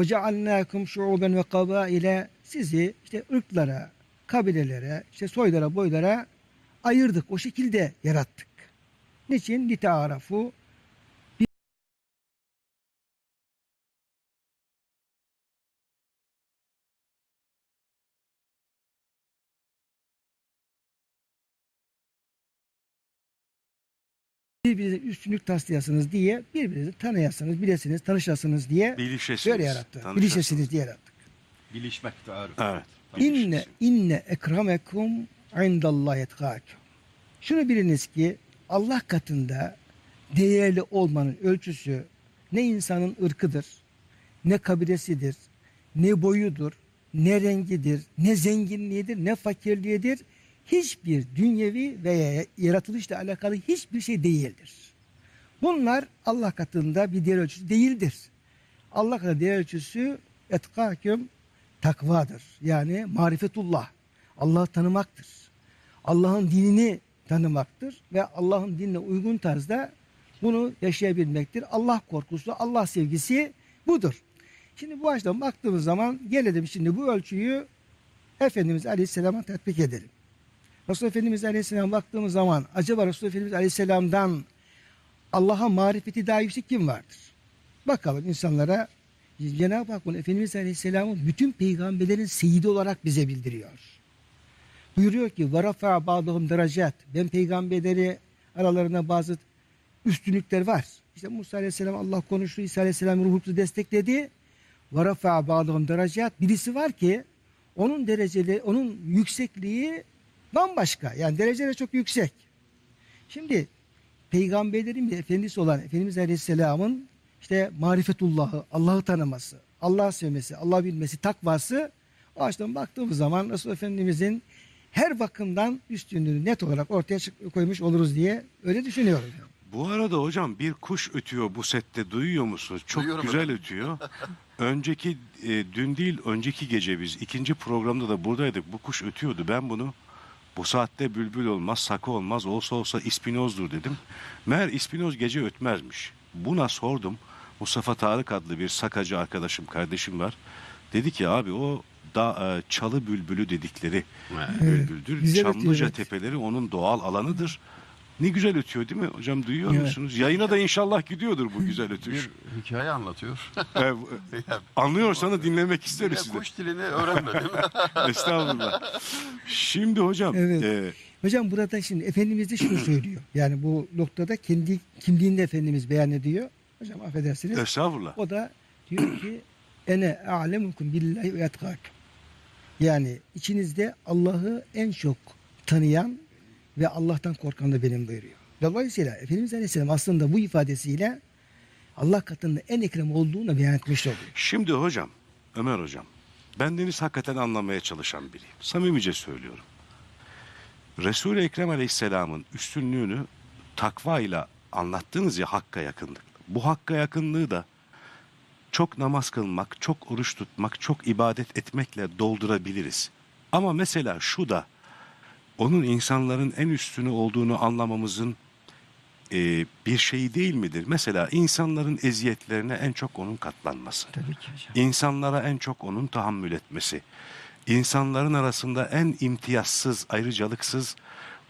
Cealnâkum şuuben ve kabâile sizi işte ırklara, kabilelere, işte soylara, boylara ayırdık. O şekilde yarattık. Niçin? Lite'arafu birbirinize üstünlük taslayasınız diye birbirinizi tanıyasınız, bilesiniz, tanışasınız diye Bilişesiniz. böyle yarattı. tanışasınız. Bilişesiniz diye yarattık. Bilişmek tarif. Evet. İnne bilişesiniz. inne ekremekum indallahi etkâkum. Şunu biliniz ki Allah katında değerli olmanın ölçüsü ne insanın ırkıdır, ne kabilesidir, ne boyudur, ne rengidir, ne zenginliğidir, ne fakirliğidir. Hiçbir dünyevi veya yaratılışla alakalı hiçbir şey değildir. Bunlar Allah katında bir değer ölçüsü değildir. Allah katında değer ölçüsü etkâküm takvadır. Yani marifetullah. Allah'ı tanımaktır. Allah'ın dinini tanımaktır ve Allah'ın dinine uygun tarzda bunu yaşayabilmektir. Allah korkusu, Allah sevgisi budur. Şimdi bu açıdan baktığımız zaman gelelim şimdi bu ölçüyü Efendimiz Aleyhisselam'a tatbik edelim. Resul Efendimiz Aleyhisselam baktığımız zaman acaba Resul Efendimiz Aleyhisselam'dan Allah'a marifeti daha yüksek kim vardır? Bakalım insanlara Cenab-ı Hak bunu Efendimiz Aleyhisselam'ın bütün peygamberlerin seyidi olarak bize bildiriyor. Buyuruyor ki varafa bağlığım derecet. Ben peygamberleri aralarında bazı üstünlükler var. İşte Musa Aleyhisselam Allah konuştu. İsa Aleyhisselam ruhumuzu destekledi. Varafa bağlığım derecet. Birisi var ki onun dereceli, onun yüksekliği bambaşka. Yani dereceleri çok yüksek. Şimdi peygamberlerin bir efendisi olan Efendimiz Aleyhisselam'ın işte marifetullahı, Allah'ı tanıması, Allah'ı sevmesi, Allah'ı bilmesi, takvası o açıdan baktığımız zaman Resul Efendimizin her bakımdan üstünlüğünü net olarak ortaya koymuş oluruz diye öyle düşünüyorum. Bu arada hocam bir kuş ötüyor bu sette duyuyor musunuz? Çok Duyuyorum güzel efendim. ötüyor. Önceki e, dün değil önceki gece biz ikinci programda da buradaydık. Bu kuş ötüyordu. Ben bunu bu saatte bülbül olmaz, sakı olmaz, olsa olsa ispinozdur dedim. Meğer ispinoz gece ötmezmiş. Buna sordum. Mustafa Tarık adlı bir sakacı arkadaşım, kardeşim var. Dedi ki abi o da e, çalı bülbülü dedikleri Evet. bülbüldür. Ötüyor, Çamlıca evet. tepeleri onun doğal alanıdır. Ne güzel ötüyor değil mi hocam duyuyor Evet. musunuz? Yayına da inşallah gidiyordur bu güzel ötüş. Bir hikaye anlatıyor. Evet, Anlıyorsanız dinlemek isteriz Ya sizi. kuş dilini öğrenmedim. Estağfurullah. Şimdi hocam Evet. e, Hocam burada şimdi Efendimiz de şunu söylüyor. Yani bu noktada kendi kimliğini Efendimiz beyan ediyor. Hocam affedersiniz. estağfurullah. O da diyor ki ene a'lemukum billahi ve. Yani içinizde Allah'ı en çok tanıyan ve Allah'tan korkan da benim buyuruyor. Dolayısıyla Efendimiz Aleyhisselam aslında bu ifadesiyle Allah katında en ekrem olduğunu beyan etmiş oluyor. Şimdi hocam, Ömer hocam, bendeniz hakikaten anlamaya çalışan biriyim. Samimice söylüyorum. Resul-i Ekrem Aleyhisselam'ın üstünlüğünü takva ile anlattınız ya hakka yakınlık. Bu hakka yakınlığı da çok namaz kılmak, çok oruç tutmak, çok ibadet etmekle doldurabiliriz. Ama mesela şu da onun insanların en üstünü olduğunu anlamamızın e, bir şeyi değil midir? Mesela insanların eziyetlerine en çok onun katlanması. Tabii ki hocam. İnsanlara en çok onun tahammül etmesi. İnsanların arasında en imtiyazsız, ayrıcalıksız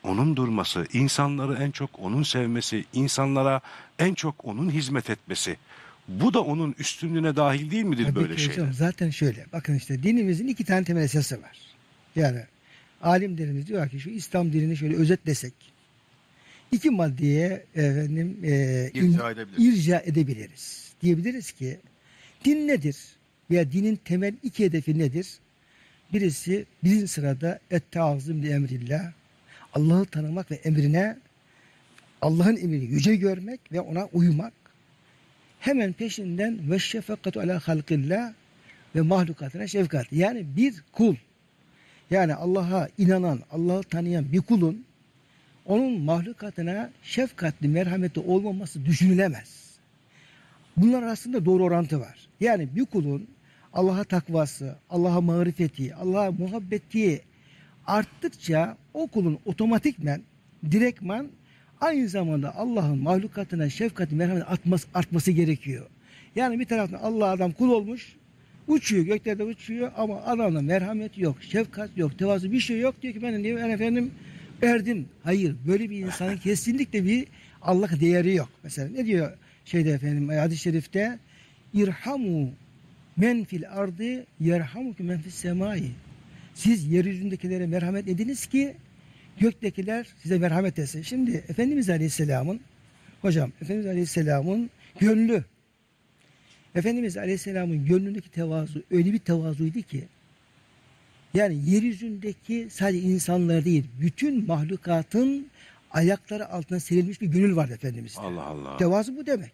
onun durması. insanları en çok onun sevmesi. insanlara en çok onun hizmet etmesi. Bu da onun üstünlüğüne dahil değil midir Tabii böyle hocam, zaten şöyle. Bakın işte dinimizin iki tane temel esası var. Yani alimlerimiz diyor ki şu İslam dinini şöyle özetlesek iki maddeye efendim e, İrca edebiliriz. irca edebiliriz. Diyebiliriz ki din nedir? Veya dinin temel iki hedefi nedir? Birisi birinci sırada et-tazim li emrillah. Allah'ı tanımak ve emrine Allah'ın emrini yüce görmek ve ona uymak. Hemen peşinden ve şefakatu ala halkillah ve mahlukatına şefkat. Yani bir kul yani Allah'a inanan, Allah'ı tanıyan bir kulun onun mahlukatına şefkatli, merhametli olmaması düşünülemez. Bunlar arasında doğru orantı var. Yani bir kulun Allah'a takvası, Allah'a marifeti, Allah'a muhabbeti arttıkça o kulun otomatikmen, direktman aynı zamanda Allah'ın mahlukatına şefkati, merhamet artması, artması gerekiyor. Yani bir taraftan Allah adam kul olmuş, uçuyor, göklerde uçuyor ama adamda merhamet yok, şefkat yok, tevazu bir şey yok. Diyor ki ben, diyor, ben efendim erdim. Hayır, böyle bir insanın kesinlikle bir Allah değeri yok. Mesela ne diyor şeyde efendim hadis-i şerifte? İrhamu men fil ardı yerhamukum men fis semai. Siz yeryüzündekilere merhamet ediniz ki göktekiler size merhamet etsin. Şimdi Efendimiz Aleyhisselam'ın hocam Efendimiz Aleyhisselam'ın gönlü Efendimiz Aleyhisselam'ın gönlündeki tevazu öyle bir tevazuydu ki yani yeryüzündeki sadece insanlar değil bütün mahlukatın ayakları altına serilmiş bir gönül vardı Efendimiz'de. Allah Allah. Tevazu bu demek.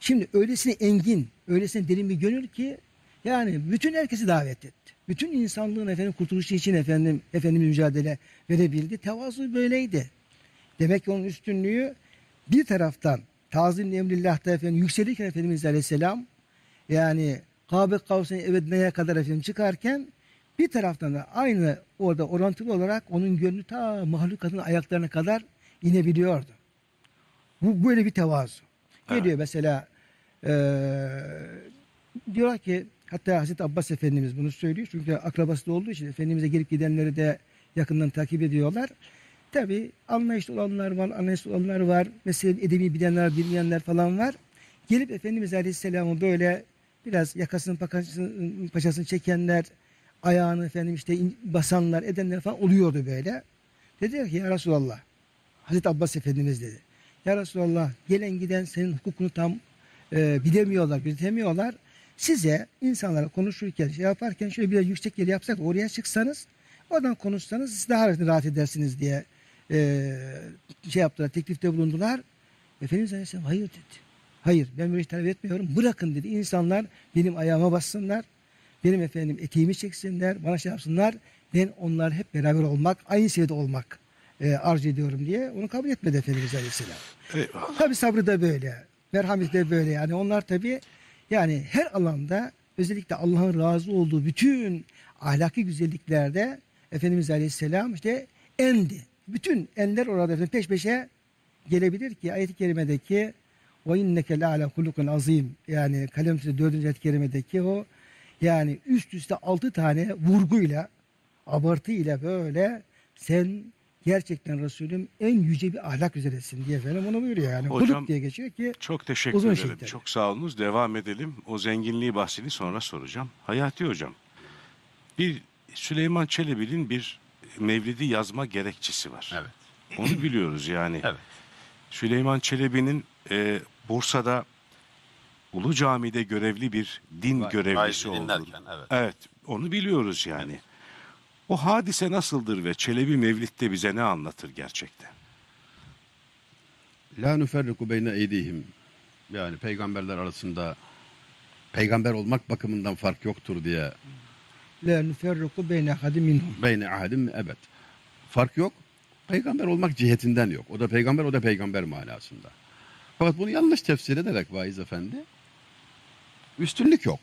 Şimdi öylesine engin, öylesine derin bir gönül ki yani bütün herkesi davet etti. Bütün insanlığın efendim kurtuluşu için efendim efendimiz mücadele verebildi. Tevazu böyleydi. Demek ki onun üstünlüğü bir taraftan tazim emrillah'ta efendim yükselirken Efendimiz Aleyhisselam yani Kabe Kavseyn evet neye kadar efendim çıkarken bir taraftan da aynı orada orantılı olarak onun gönlü ta mahlukatın ayaklarına kadar inebiliyordu. Bu böyle bir tevazu. Geliyor mesela eee diyorlar ki hatta Hazreti Abbas Efendimiz bunu söylüyor. Çünkü akrabası da olduğu için Efendimiz'e gelip gidenleri de yakından takip ediyorlar. Tabi anlayışlı olanlar var, anlayışlı olanlar var. Mesela edebi bilenler, bilmeyenler falan var. Gelip Efendimiz Aleyhisselam'ı böyle biraz yakasının paçasını, paçasını çekenler, ayağını efendim işte basanlar, edenler falan oluyordu böyle. Dediler ki ya Resulallah, Hazreti Abbas Efendimiz dedi. Ya Resulallah gelen giden senin hukukunu tam e, bilemiyorlar, gözetemiyorlar. Size insanlara konuşurken, şey yaparken şöyle biraz yüksek yer yapsak oraya çıksanız, oradan konuşsanız siz daha rahat edersiniz diye e, şey yaptılar, teklifte bulundular. Efendimiz Aleyhisselam hayır dedi. Hayır ben böyle talep etmiyorum. Bırakın dedi. İnsanlar benim ayağıma bassınlar. Benim efendim eteğimi çeksinler. Bana şey yapsınlar. Ben onlar hep beraber olmak, aynı seviyede olmak e, arzu ediyorum diye onu kabul etmedi Efendimiz Aleyhisselam. Eyvallah. Tabi sabrı da böyle. Merhamet de böyle. Yani onlar tabi yani her alanda özellikle Allah'ın razı olduğu bütün ahlaki güzelliklerde Efendimiz Aleyhisselam işte endi. Bütün enler orada efendim peş peşe gelebilir ki ayet-i kerimedeki ve inneke la ala hulukun azim yani kalem suresi 4. ayet-i kerimedeki o yani üst üste altı tane vurguyla abartıyla böyle sen gerçekten Resulüm en yüce bir ahlak üzeresin diye efendim onu buyuruyor yani. Hocam- Huluk diye geçiyor ki Çok teşekkür Uzun ederim. tabii. Çok sağ olunuz. Devam edelim. O zenginliği bahsini sonra soracağım. Hayati Hocam, bir Süleyman Çelebi'nin bir Mevlidi yazma gerekçesi var. Evet. Onu biliyoruz yani. Evet. Süleyman Çelebi'nin e, Bursa'da Ulu Cami'de görevli bir din Vay- görevlisi olduğunu. evet. Evet, onu biliyoruz yani. O hadise nasıldır ve Çelebi Mevlid'de bize ne anlatır gerçekten? La nuferriku beyne eydihim. Yani peygamberler arasında peygamber olmak bakımından fark yoktur diye la nuferruku beyne ahadim minhum. beyne ahadim ebed. Fark yok. Peygamber olmak cihetinden yok. O da peygamber, o da peygamber manasında. Fakat bunu yanlış tefsir ederek vaiz efendi üstünlük yok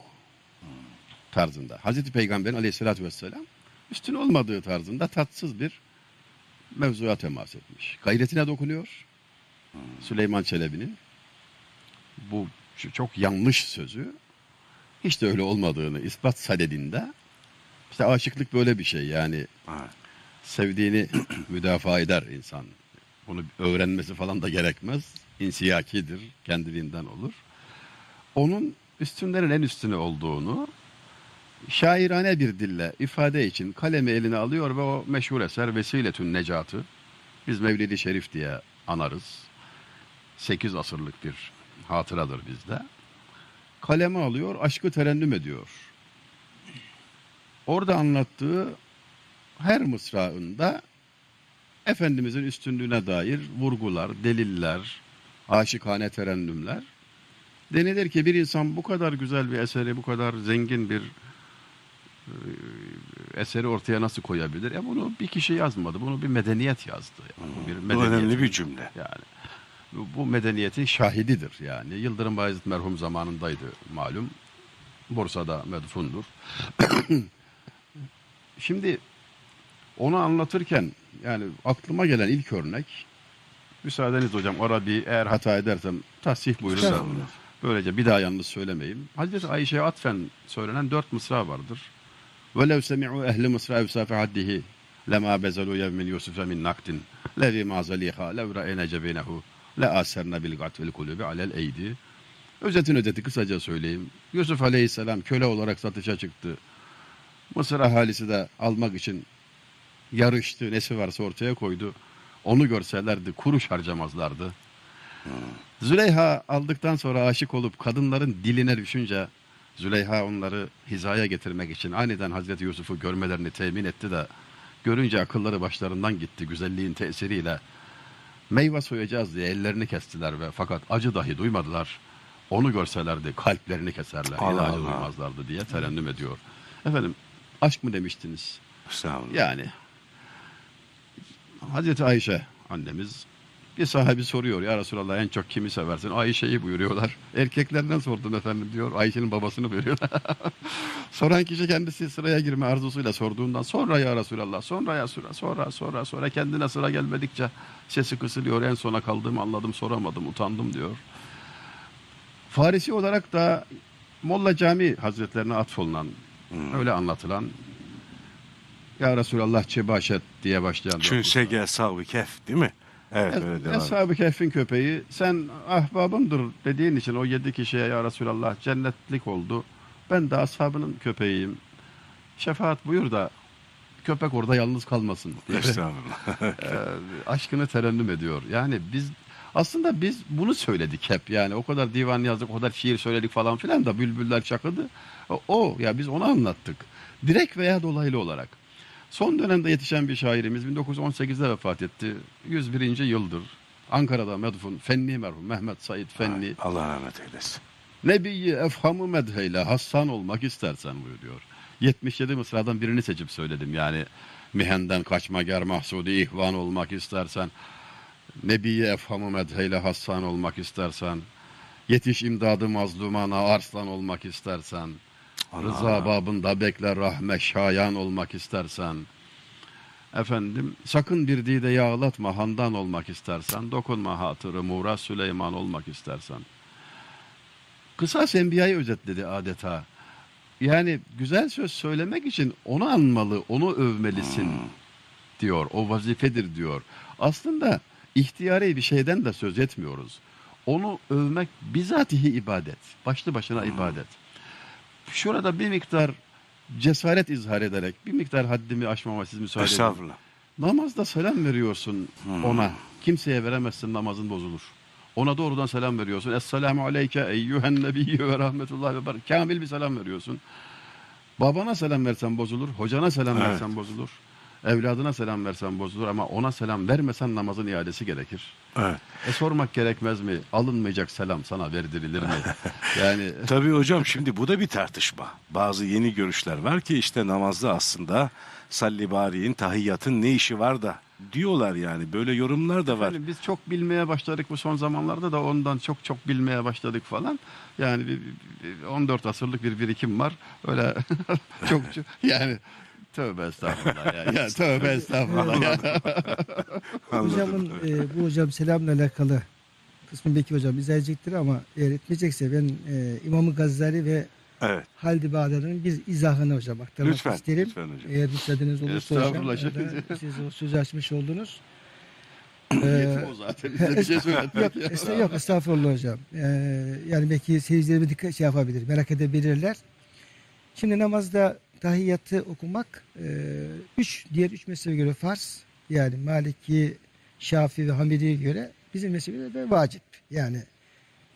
tarzında. Hazreti Peygamber'in aleyhissalatü vesselam üstün olmadığı tarzında tatsız bir mevzuya temas etmiş. Gayretine dokunuyor. Süleyman Çelebi'nin bu çok yanlış sözü hiç de öyle olmadığını ispat sadedinde işte aşıklık böyle bir şey yani Ha, sevdiğini müdafaa eder insan. Bunu öğrenmesi falan da gerekmez. İnsiyakidir, kendiliğinden olur. Onun üstünlerin en üstüne olduğunu şairane bir dille ifade için kalemi eline alıyor ve o meşhur eser Vesiletün Necatı biz Mevlid-i Şerif diye anarız. 8 asırlık bir hatıradır bizde. Kaleme alıyor, aşkı terennüm ediyor. Orada anlattığı her mısrağında Efendimizin üstünlüğüne dair vurgular, deliller, aşıkane terennümler. Denilir ki bir insan bu kadar güzel bir eseri, bu kadar zengin bir e, eseri ortaya nasıl koyabilir? E bunu bir kişi yazmadı, bunu bir medeniyet yazdı. Yani bu bir bu medeniyet. önemli bir cümle. Yani bu, bu medeniyetin şahididir yani. Yıldırım Bayezid merhum zamanındaydı malum. Bursa'da medfundur. Şimdi onu anlatırken yani aklıma gelen ilk örnek müsaadeniz hocam Arabi eğer hata edersem tahsih buyurun. da Estağfurullah. Böylece bir daha yanlış söylemeyeyim. Hazreti Ayşe'ye atfen söylenen dört mısra vardır. وَلَوْ سَمِعُوا اَهْلِ مِصْرَ اَوْسَافِ عَدِّهِ لَمَا بَزَلُوا يَوْمٍ يُوسُفَ مِنْ نَقْتٍ لَذِي مَا زَلِيخَا لَوْ رَأَيْنَ جَبِينَهُ لَآسَرْنَ بِالْقَتْ وَالْقُلُوبِ عَلَى الْاَيْدِ Özetin özeti kısaca söyleyeyim. Yusuf Aleyhisselam köle olarak satışa çıktı. Mısır ahalisi de almak için yarıştı. Nesi varsa ortaya koydu. Onu görselerdi kuruş harcamazlardı. Züleyha aldıktan sonra aşık olup kadınların diline düşünce Züleyha onları hizaya getirmek için aniden Hazreti Yusuf'u görmelerini temin etti de görünce akılları başlarından gitti güzelliğin tesiriyle. Meyve soyacağız diye ellerini kestiler ve fakat acı dahi duymadılar. Onu görselerdi kalplerini keserler, Allah ilacı Allah. duymazlardı diye terennüm ediyor. Efendim aşk mı demiştiniz? Estağfurullah. Yani Hazreti Ayşe annemiz Bir sahibi soruyor ya Resulallah en çok kimi seversin? Ayşe'yi buyuruyorlar. Erkeklerden sordum efendim diyor. Ayşe'nin babasını buyuruyorlar. Soran kişi kendisi sıraya girme arzusuyla sorduğundan sonra ya Resulallah, sonra ya Resulallah, sonra sonra sonra kendine sıra gelmedikçe sesi kısılıyor. En sona kaldığımı anladım, soramadım, utandım diyor. Farisi olarak da Molla Cami Hazretlerine atfolunan, öyle anlatılan Ya Resulallah çebaşet diye başlayan. bir Çünse gel savi kef değil mi? Evet öyle devam. Eshab-ı Kehf'in köpeği sen ahbabımdır dediğin için o yedi kişiye ya Resulallah cennetlik oldu. Ben de ashabının köpeğiyim. Şefaat buyur da köpek orada yalnız kalmasın. diye. Estağfurullah. Ee, aşkını terennüm ediyor. Yani biz aslında biz bunu söyledik hep. Yani o kadar divan yazdık, o kadar şiir söyledik falan filan da bülbüller çakıdı. O, ya biz onu anlattık. Direkt veya dolaylı olarak. Son dönemde yetişen bir şairimiz 1918'de vefat etti. 101. yıldır. Ankara'da medfun Fenni merhum Mehmet Said Fenni. Allah rahmet eylesin. Nebiyi efhamı medheyle hassan olmak istersen buyuruyor. 77 mısradan birini seçip söyledim. Yani mihenden kaçma ger mahsudi ihvan olmak istersen. Nebiyi efhamı medheyle hassan olmak istersen. Yetiş imdadı mazlumana arslan olmak istersen. Rıza babında bekler rahme şayan olmak istersen. Efendim sakın bir dide yağlatma handan olmak istersen. Dokunma hatırı Muğra Süleyman olmak istersen. Kısas Enbiya'yı özetledi adeta. Yani güzel söz söylemek için onu anmalı, onu övmelisin diyor. O vazifedir diyor. Aslında ihtiyari bir şeyden de söz etmiyoruz. Onu övmek bizatihi ibadet. Başlı başına ibadet. Şurada bir miktar cesaret izhar ederek, bir miktar haddimi aşmama siz müsaade edin. Estağfurullah. Namazda selam veriyorsun ona. Kimseye veremezsin namazın bozulur. Ona doğrudan selam veriyorsun. Esselamu aleyke eyyühen nebiyyü ve rahmetullahi ve barak. Kamil bir selam veriyorsun. Babana selam versen bozulur. Hocana selam Evet. versen bozulur. Evladına selam versen bozulur ama ona selam vermesen namazın iadesi gerekir. Evet. E sormak gerekmez mi? Alınmayacak selam sana verdirilir mi? Yani Tabii hocam şimdi bu da bir tartışma. Bazı yeni görüşler var ki işte namazda aslında salli bari'in tahiyyatın ne işi var da diyorlar yani. Böyle yorumlar da var. Efendim biz çok bilmeye başladık bu son zamanlarda da ondan çok çok bilmeye başladık falan. Yani bir- bir- 14 asırlık bir birikim var. Öyle çok, çok yani tövbe estağfurullah ya. ya tövbe estağfurullah ya. Hocamın e, bu hocam selamla alakalı kısmı belki hocam izah edecektir ama eğer etmeyecekse ben e, İmam-ı Gazali ve Evet. Halid-i Bağdadi'nin bir izahını hocam aktarmak Lütfen, isterim. lütfen hocam. Eğer müsaadeniz olursa hocam. Estağfurullah. Siz o sözü açmış oldunuz. Niyetim o zaten. Bize bir şey söyletmek. Yok estağfurullah hocam. Ee, yani belki seyircilerimiz dikkat şey yapabilir, merak edebilirler. Şimdi namazda tahiyyatı okumak e, üç, diğer üç mezhebe göre farz. Yani Maliki, Şafii ve Hamidi'ye göre bizim mezhebimizde de vacip. Yani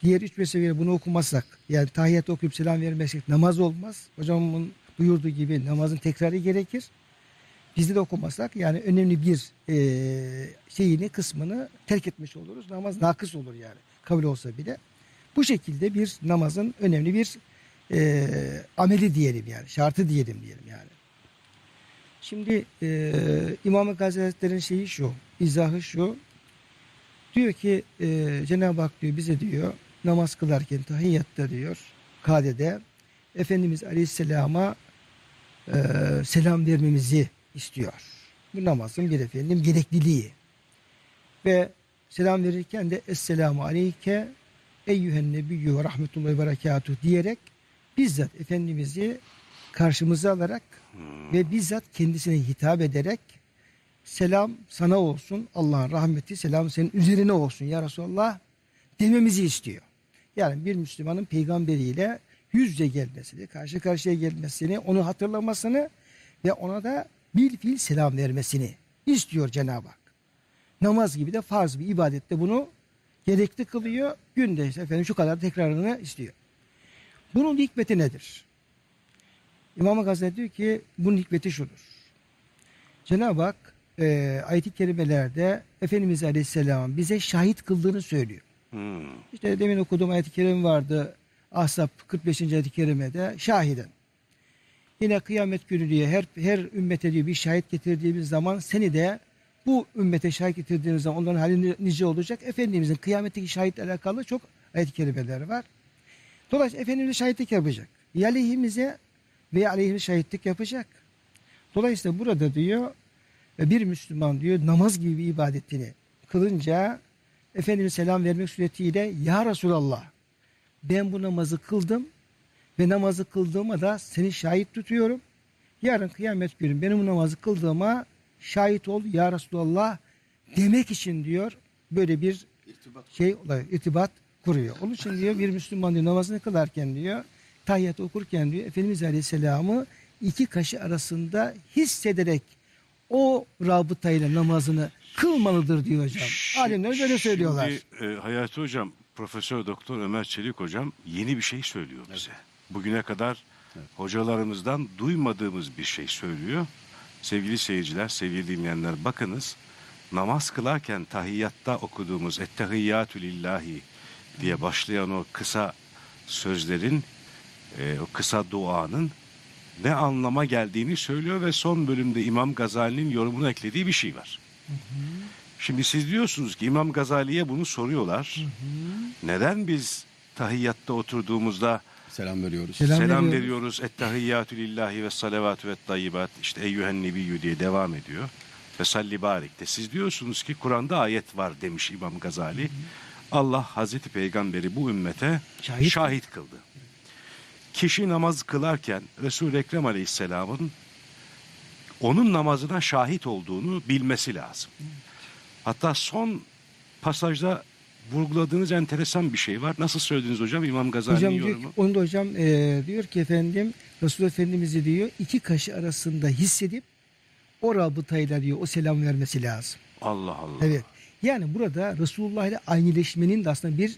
diğer üç mezhebe bunu okumazsak, yani tahiyyatı okuyup selam vermezsek namaz olmaz. Hocamın buyurduğu gibi namazın tekrarı gerekir. Bizde de okumazsak yani önemli bir e, şeyini kısmını terk etmiş oluruz. Namaz nakıs olur yani kabul olsa bile. Bu şekilde bir namazın önemli bir e, ameli diyelim yani şartı diyelim diyelim yani. Şimdi e, İmam-ı Hazretleri'nin şeyi şu, izahı şu. Diyor ki e, Cenab-ı Hak diyor bize diyor namaz kılarken tahiyyatta diyor kadede Efendimiz Aleyhisselam'a e, selam vermemizi istiyor. Bu namazın bir efendim gerekliliği. Ve selam verirken de Esselamu Aleyke Eyyühen Nebiyyü ve Rahmetullahi ve Berekatuhu diyerek bizzat Efendimiz'i karşımıza alarak ve bizzat kendisine hitap ederek selam sana olsun Allah'ın rahmeti selam senin üzerine olsun ya Resulallah dememizi istiyor. Yani bir Müslümanın peygamberiyle yüz yüze gelmesini, karşı karşıya gelmesini, onu hatırlamasını ve ona da bir fiil selam vermesini istiyor Cenab-ı Hak. Namaz gibi de farz bir ibadette bunu gerekli kılıyor. Günde işte efendim şu kadar tekrarını istiyor. Bunun hikmeti nedir? İmam-ı Gazali diyor ki bunun hikmeti şudur. Cenab-ı Hak e, ayet-i kerimelerde Efendimiz Aleyhisselam bize şahit kıldığını söylüyor. Hmm. İşte demin okuduğum ayet-i kerim vardı. Ahzab 45. ayet-i kerimede şahiden. Yine kıyamet günü diye her, her ümmete diyor bir şahit getirdiğimiz zaman seni de bu ümmete şahit getirdiğimiz zaman onların hali nice olacak. Efendimizin kıyametteki şahitle alakalı çok ayet-i kerimeler var. Dolayısıyla Efendimiz şahitlik yapacak. Ya aleyhimize veya aleyhimize şahitlik yapacak. Dolayısıyla burada diyor ve bir Müslüman diyor namaz gibi bir ibadetini kılınca Efendimiz selam vermek suretiyle Ya Resulallah ben bu namazı kıldım ve namazı kıldığıma da seni şahit tutuyorum. Yarın kıyamet günü benim bu namazı kıldığıma şahit ol Ya Resulallah demek için diyor böyle bir şey olarak irtibat kuruyor. Onun için diyor bir Müslüman diyor namazını kılarken diyor tahiyyatı okurken diyor Efendimiz Aleyhisselam'ı iki kaşı arasında hissederek o rabıtayla namazını kılmalıdır diyor hocam. Alimler böyle söylüyorlar. Şimdi e, Hayati Hocam, Profesör Doktor Ömer Çelik Hocam yeni bir şey söylüyor bize. Bugüne kadar hocalarımızdan duymadığımız bir şey söylüyor. Sevgili seyirciler, sevgili dinleyenler bakınız. Namaz kılarken tahiyyatta okuduğumuz Ettehiyyatü lillahi diye başlayan o kısa sözlerin, e, o kısa duanın ne anlama geldiğini söylüyor ve son bölümde İmam Gazali'nin yorumunu eklediği bir şey var. Şimdi siz diyorsunuz ki İmam Gazali'ye bunu soruyorlar. Neden biz tahiyyatta oturduğumuzda Selam veriyoruz. Selam selam, veriyoruz. Ettehiyyatü lillahi ve salavatü ve tayyibat. İşte eyyühen nebiyyü diye devam ediyor. Ve salli barik de. Siz diyorsunuz ki Kur'an'da ayet var demiş İmam Gazali. Allah Hazreti Peygamberi bu ümmete Şahit. şahit, kıldı. Kişi namaz kılarken Resul-i Ekrem Aleyhisselam'ın onun namazına şahit olduğunu bilmesi lazım. Hatta son pasajda vurguladığınız enteresan bir şey var. Nasıl söylediniz hocam İmam Gazali'nin Hocam diyor yorumu? ki, onu da hocam e, diyor ki efendim Resul Efendimiz'i diyor iki kaşı arasında hissedip o rabıtayla diyor o selam vermesi lazım. Allah Allah. Evet. Yani burada Resulullah ile aynıleşmenin de aslında bir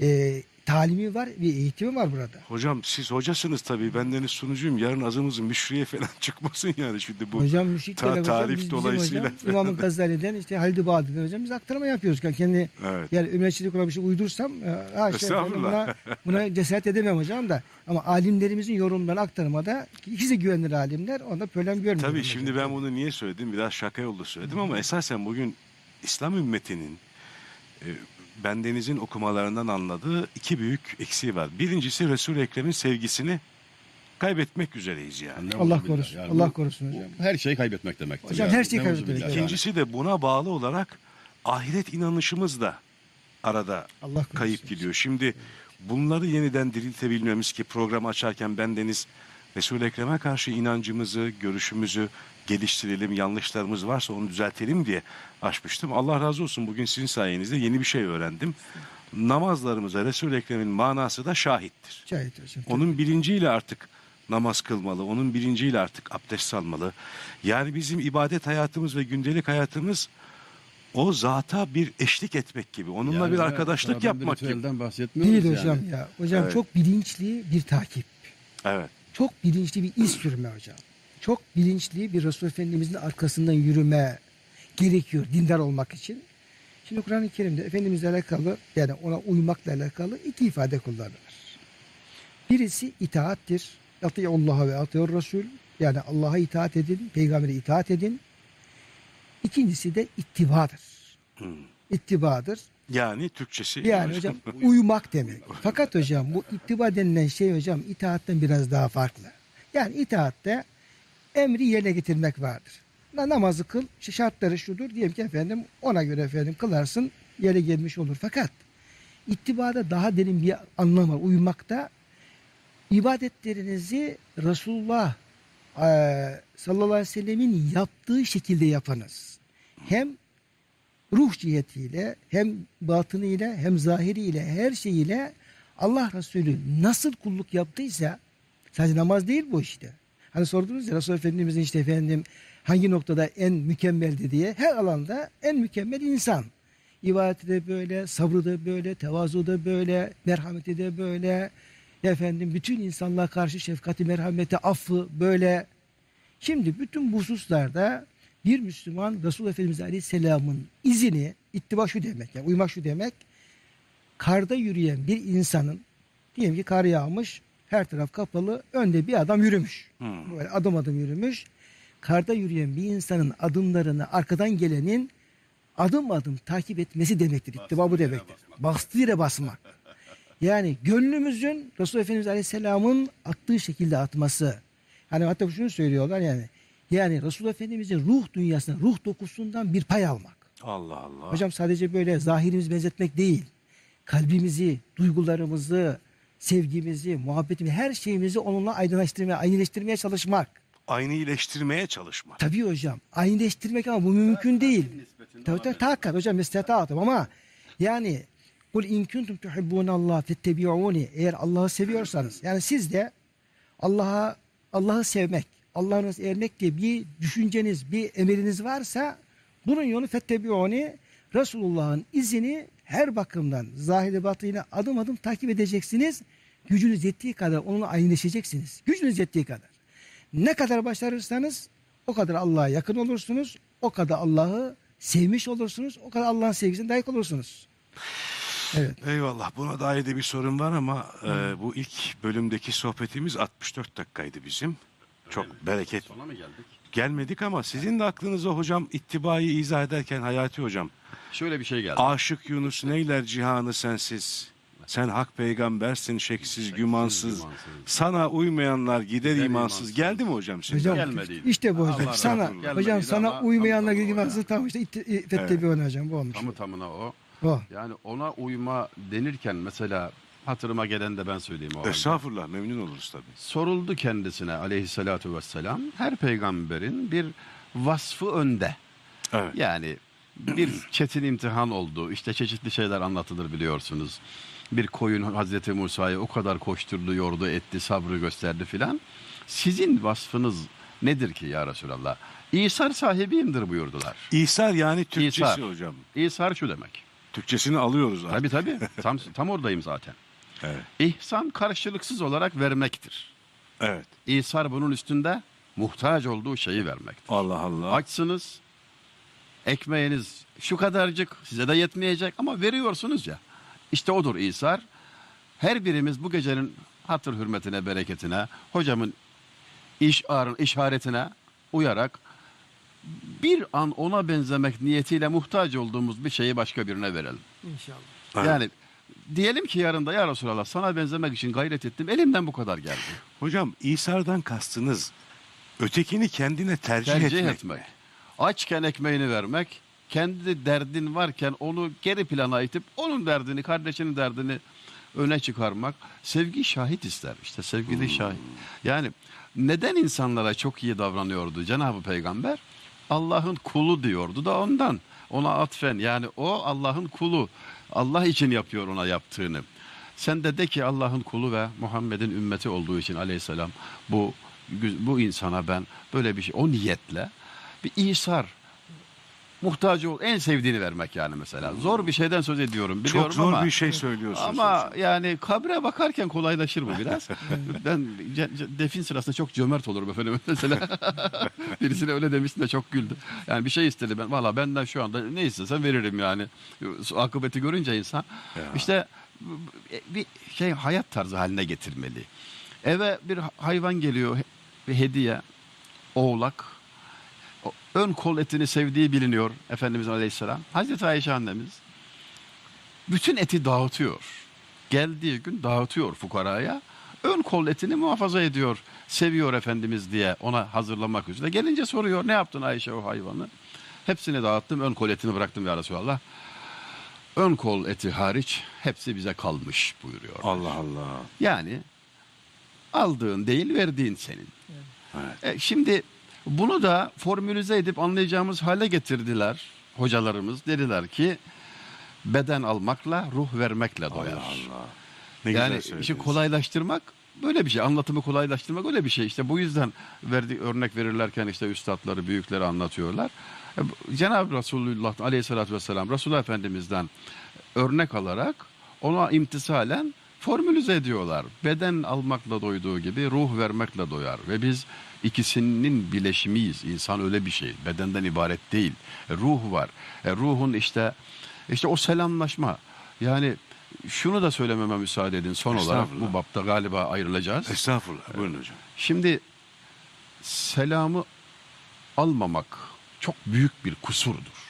e, talimi var ve eğitimi var burada. Hocam siz hocasınız tabii. Bendeniz sunucuyum. Yarın azımızın müşriye falan çıkmasın yani şimdi bu. hocam müşrikler ta- hocam tarif biz, bizim dolayısıyla hocam. İmam Gazali'den işte Halid-i Bağdadi'den hocam biz aktarma yapıyoruz. Yani kendi Evet. yani ümmetçilik olan bir şey uydursam e, ha şey, buna, buna cesaret edemem hocam da ama alimlerimizin yorumlarını aktarmada ikisi güvenilir alimler onda problem görmüyorum. Tabii hocam. şimdi ben bunu niye söyledim? Biraz şaka yolda söyledim ama esasen bugün İslam ümmetinin e, bendenizin okumalarından anladığı iki büyük eksiği var. Birincisi Resul-i Ekrem'in sevgisini kaybetmek üzereyiz yani. Allah korusun, billah. Allah korusun hocam. Her şeyi kaybetmek demektir. Hocam yani. her şeyi kaybetmek demek. yani. İkincisi de buna bağlı olarak ahiret inanışımız da arada Allah korusun. kayıp gidiyor. Şimdi bunları yeniden diriltebilmemiz ki programı açarken bendeniz Resul-i Ekrem'e karşı inancımızı, görüşümüzü geliştirelim, yanlışlarımız varsa onu düzeltelim diye açmıştım. Allah razı olsun bugün sizin sayenizde yeni bir şey öğrendim. Namazlarımıza Resul-i Ekrem'in manası da şahittir. Şahit hocam. Onun bilinciyle artık namaz kılmalı, onun bilinciyle artık abdest almalı. Yani bizim ibadet hayatımız ve gündelik hayatımız o zata bir eşlik etmek gibi. Onunla Yani bir ya, arkadaşlık yapmak gibi. ritüelden bahsetmiyoruz Değil yani. hocam ya. Hocam Evet. çok bilinçli bir takip. Evet. Çok bilinçli bir iz sürme hocam. Çok bilinçli bir Resul Efendimizin arkasından yürüme gerekiyor dindar olmak için. Şimdi Kur'an-ı Kerim'de Efendimizle alakalı yani ona uymakla alakalı iki ifade kullanılır. Birisi itaattir. Allah'a ve atıyor Resul. Yani Allah'a itaat edin, peygambere itaat edin. İkincisi de ittibadır. Hmm. İttibadır. Yani Türkçesi. Yani hocam uyumak demek. Fakat hocam bu ittiba denilen şey hocam itaatten biraz daha farklı. Yani itaatte emri yerine getirmek vardır. Na- Namazı kıl, şartları şudur. Diyelim ki efendim ona göre efendim kılarsın yere gelmiş olur. Fakat ittibada daha derin bir anlam var. Uyumakta ibadetlerinizi Resulullah eee, sallallahu aleyhi ve sellemin yaptığı şekilde yapınız. Hem ruh cihetiyle hem batınıyla hem zahiriyle her şeyiyle Allah Resulü nasıl kulluk yaptıysa sadece namaz değil bu işte. Hani sordunuz ya Resul Efendimizin işte efendim hangi noktada en mükemmeldi diye her alanda en mükemmel insan. İbadeti de böyle, sabrı da böyle, tevazu da böyle, merhameti de böyle. Efendim bütün insanlığa karşı şefkati, merhameti, affı böyle. Şimdi bütün bu hususlarda bir Müslüman Resul Efendimiz Aleyhisselam'ın izini ittiba şu demek yani uymak şu demek karda yürüyen bir insanın diyelim ki kar yağmış her taraf kapalı önde bir adam yürümüş. Hmm. Böyle adım adım yürümüş. karda yürüyen bir insanın adımlarını arkadan gelenin adım adım takip etmesi demektir. İttiba bu demektir. Bastığı yere basmak. Yani gönlümüzün Resul Efendimiz Aleyhisselam'ın attığı şekilde atması. Hani hatta şunu söylüyorlar yani. Yani Resul Efendimiz'in ruh dünyasından, ruh dokusundan bir pay almak. Allah Allah. Hocam sadece böyle zahirimizi benzetmek değil. Kalbimizi, duygularımızı, sevgimizi, muhabbetimizi, her şeyimizi onunla aydınlaştırmaya, aynıleştirmeye çalışmak. Aynı iyileştirmeye çalışmak. Tabii hocam. Aynıleştirmek ama bu mümkün değil. Tabii tabii takat hocam istata'atım ama yani kul in kuntum tuhibbunallah fettebi'uni eğer Allah'ı seviyorsanız yani siz de Allah'a Allah'ı sevmek, Allah'ı ermek diye bir düşünceniz, bir emeliniz varsa bunun yolu fettebi'uni Resulullah'ın izini her bakımdan zahiri batıyla adım adım takip edeceksiniz. Gücünüz yettiği kadar onunla aynıleşeceksiniz. Gücünüz yettiği kadar. Ne kadar başarırsanız o kadar Allah'a yakın olursunuz. O kadar Allah'ı sevmiş olursunuz. O kadar Allah'ın sevgisine layık olursunuz. Evet. Eyvallah. Buna dair de bir sorun var ama e, bu ilk bölümdeki sohbetimiz 64 dakikaydı bizim. Çok bereket. Sona mı geldik? Gelmedik ama sizin de aklınıza hocam ittibayı izah ederken Hayati hocam. Şöyle bir şey geldi. Aşık Yunus neyler cihanı sensiz. Sen hak peygambersin şeksiz gümansız. Sana uymayanlar gider imansız. imansız. Geldi mi hocam şimdi? Hocam Gelmediydi. işte bu hocam. Allah sana razı olsun. hocam Gelmediydi sana ama uymayanla tam da o ilgili yani. tamam işte itti- fettebi hocam bu olmuş. Tamı tamına o. O. Yani ona uyma denirken mesela hatırıma gelen de ben söyleyeyim o halde. Estağfurullah memnun oluruz tabii. Soruldu kendisine aleyhissalatu vesselam her peygamberin bir vasfı önde. Evet. Yani bir çetin imtihan oldu. İşte çeşitli şeyler anlatılır biliyorsunuz. Bir koyun Hazreti Musa'yı o kadar koşturdu, yordu, etti, sabrı gösterdi filan. Sizin vasfınız nedir ki ya Resulallah? İsar sahibiyimdir buyurdular. İsar yani Türkçesi İsar. hocam. İsar şu demek. Türkçesini alıyoruz artık. Tabii tabii. Tam, tam oradayım zaten. Evet. İhsan karşılıksız olarak vermektir. Evet. İsar bunun üstünde muhtaç olduğu şeyi vermektir. Allah Allah. Açsınız, ekmeğiniz şu kadarcık size de yetmeyecek ama veriyorsunuz ya. İşte odur İsar. Her birimiz bu gecenin hatır hürmetine, bereketine, hocamın iş işaretine uyarak bir an ona benzemek niyetiyle muhtaç olduğumuz bir şeyi başka birine verelim. İnşallah. Evet. Yani diyelim ki yarın da ya Resulallah sana benzemek için gayret ettim. Elimden bu kadar geldi. Hocam İsar'dan kastınız ötekini kendine tercih, Tercih etmek. etmek. Açken ekmeğini vermek, kendi derdin varken onu geri plana itip onun derdini, kardeşinin derdini öne çıkarmak. Sevgi şahit ister. İşte sevgili şahit. Yani neden insanlara çok iyi davranıyordu Cenab-ı Peygamber? Allah'ın kulu diyordu da ondan. Ona atfen yani o Allah'ın kulu. Allah için yapıyor ona yaptığını. Sen de de ki Allah'ın kulu ve Muhammed'in ümmeti olduğu için aleyhisselam bu bu insana ben böyle bir şey o niyetle bir İsar muhtaç ol en sevdiğini vermek yani mesela. Zor bir şeyden söz ediyorum biliyorum Çok zor ama bir şey söylüyorsunuz. ama yani kabre bakarken kolaylaşır bu biraz. ben defin sırasında çok cömert olurum efendim mesela. Birisine öyle demiştim de çok güldü. Yani bir şey istedi ben. Valla benden şu anda ne istesen veririm yani. Akıbeti görünce insan. Ya. işte bir şey hayat tarzı haline getirmeli. Eve bir hayvan geliyor bir hediye. Oğlak. Ön kol etini sevdiği biliniyor Efendimiz Aleyhisselam. Hazreti Ayşe annemiz bütün eti dağıtıyor. Geldiği gün dağıtıyor fukaraya. Ön kol etini muhafaza ediyor. Seviyor Efendimiz diye ona hazırlamak üzere. Gelince soruyor ne yaptın Ayşe o hayvanı? Hepsini dağıttım ön kol etini bıraktım ya Resulallah. Ön kol eti hariç hepsi bize kalmış buyuruyor. Allah Allah. Yani aldığın değil verdiğin senin. Evet. E, şimdi bunu da formülize edip anlayacağımız hale getirdiler hocalarımız. Dediler ki beden almakla ruh vermekle doyar. Allah Allah. Ne yani işi kolaylaştırmak böyle bir şey. Anlatımı kolaylaştırmak öyle bir şey. İşte bu yüzden verdiği örnek verirlerken işte üstadları, büyükleri anlatıyorlar. E, Cenab-ı Resulullah Aleyhisselatü Vesselam Resulullah Efendimiz'den örnek alarak ona imtisalen formülize ediyorlar. Beden almakla doyduğu gibi ruh vermekle doyar. Ve biz ikisinin bileşimiyiz. İnsan öyle bir şey. Bedenden ibaret değil. E, ruh var. E, ruhun işte işte o selamlaşma. Yani şunu da söylememe müsaade edin son olarak bu bapta galiba ayrılacağız. Estağfurullah. Buyurun hocam. Şimdi selamı almamak çok büyük bir kusurdur.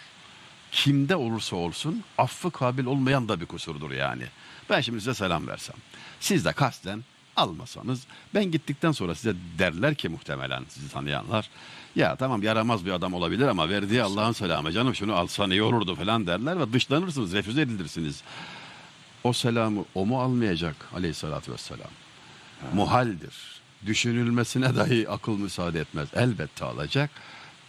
Kimde olursa olsun affı kabil olmayan da bir kusurdur yani. Ben şimdi size selam versem. Siz de kasten almasanız ben gittikten sonra size derler ki muhtemelen sizi tanıyanlar ya tamam yaramaz bir adam olabilir ama verdiği Allah'ın selamı canım şunu alsan iyi olurdu falan derler ve dışlanırsınız, refüze edilirsiniz. O selamı o mu almayacak aleyhissalatü vesselam? Muhaldir. Düşünülmesine dahi akıl müsaade etmez. Elbette alacak.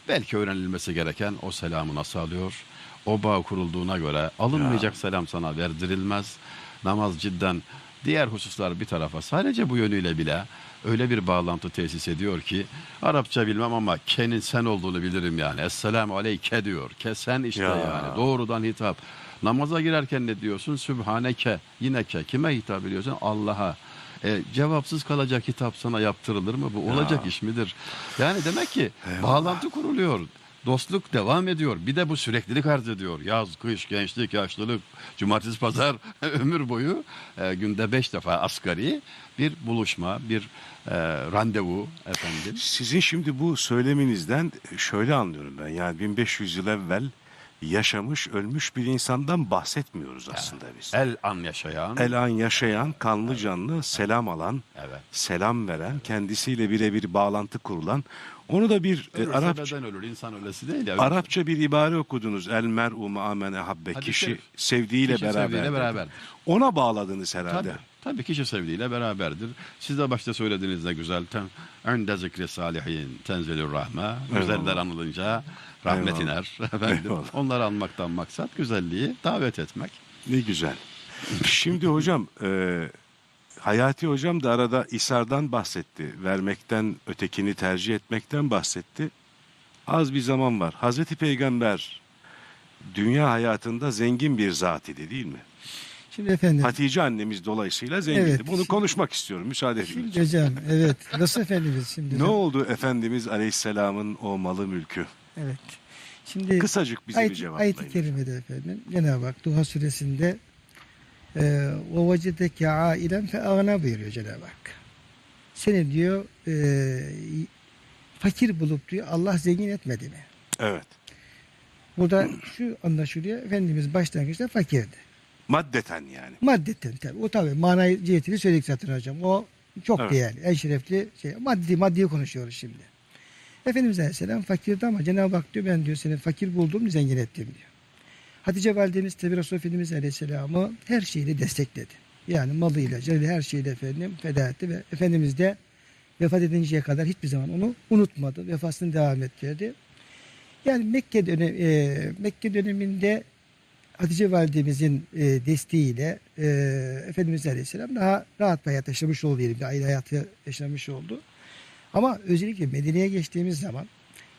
Belki öğrenilmesi gereken o selamı nasıl alıyor? O bağ kurulduğuna göre alınmayacak selam sana verdirilmez. Namaz cidden diğer hususlar bir tarafa sadece bu yönüyle bile öyle bir bağlantı tesis ediyor ki Arapça bilmem ama kenin sen olduğunu bilirim yani. Esselamu aleyke diyor. Kesen işte Ya. yani. Doğrudan hitap. Namaza girerken ne diyorsun? Sübhaneke. Yine ke. Kime hitap ediyorsun? Allah'a. E, cevapsız kalacak hitap sana yaptırılır mı? Bu olacak iş midir? Yani demek ki bağlantı kuruluyor. Dostluk devam ediyor. Bir de bu süreklilik arz ediyor. Yaz, kış, gençlik, yaşlılık, cumartesi, pazar ömür boyu e, günde beş defa asgari bir buluşma, bir e, randevu efendim. Sizin şimdi bu söyleminizden şöyle anlıyorum ben. Yani 1500 yıl evvel yaşamış, ölmüş bir insandan bahsetmiyoruz aslında biz. El an yaşayan. El an yaşayan, kanlı canlı, selam alan, Evet. selam veren, kendisiyle birebir bağlantı kurulan, onu da bir e, Ölürse Arapça, ölür, insan öylesi değil ya. Arapça bir ibare okudunuz. El mer'u ma'amene habbe. Hadis-i Kişi sevdiğiyle Kişi beraber. sevdiğiyle beraberdir. Ona bağladınız herhalde. Tabii, tabii kişi sevdiğiyle beraberdir. Siz de başta söylediğiniz ne güzel. Önde zikri salihin tenzilür rahme. Güzeller anılınca rahmet Eyvallah. iner. Efendim, Eyvallah. onları almaktan maksat güzelliği davet etmek. Ne güzel. Şimdi hocam e, Hayati hocam da arada İsar'dan bahsetti. Vermekten, ötekini tercih etmekten bahsetti. Az bir zaman var. Hazreti Peygamber dünya hayatında zengin bir zat idi değil mi? Şimdi efendim. Hatice annemiz dolayısıyla zengindi. Evet. Bunu konuşmak istiyorum. Müsaade edin. Şimdi hocam evet. Resul Efendimiz şimdi. Ne oldu Efendimiz Aleyhisselam'ın o malı mülkü? Evet. Şimdi Kısacık bize bir ayet, cevaplayın. ayet-i kerimede efendim Cenab-ı Hak Duha suresinde e, o vecedeke ailen fe ağna buyuruyor Cenab-ı Hak. Seni diyor e, fakir bulup diyor Allah zengin etmedi mi? Evet. Burada şu anlaşılıyor. Efendimiz başlangıçta fakirdi. Maddeten yani. Maddeten tabi. O tabi manayı cihetini söyledik zaten hocam. O çok Evet. değerli. En şerefli şey. Maddi, maddiyi konuşuyoruz şimdi. Efendimiz Aleyhisselam fakirdi ama Cenab-ı Hak diyor ben diyor seni fakir buldum zengin ettim diyor. Hatice validemiz tabi Resulü Efendimiz Aleyhisselam'ı her şeyle destekledi. Yani malıyla, canıyla her şeyle efendim feda etti ve Efendimiz de vefat edinceye kadar hiçbir zaman onu unutmadı. Vefasını devam ettirdi. Yani Mekke, dönem, e, Mekke döneminde Hatice validemizin e, desteğiyle e, Efendimiz Aleyhisselam daha rahat bir hayat yaşamış oldu diyelim. Bir aile hayatı yaşamış oldu. Ama özellikle Medine'ye geçtiğimiz zaman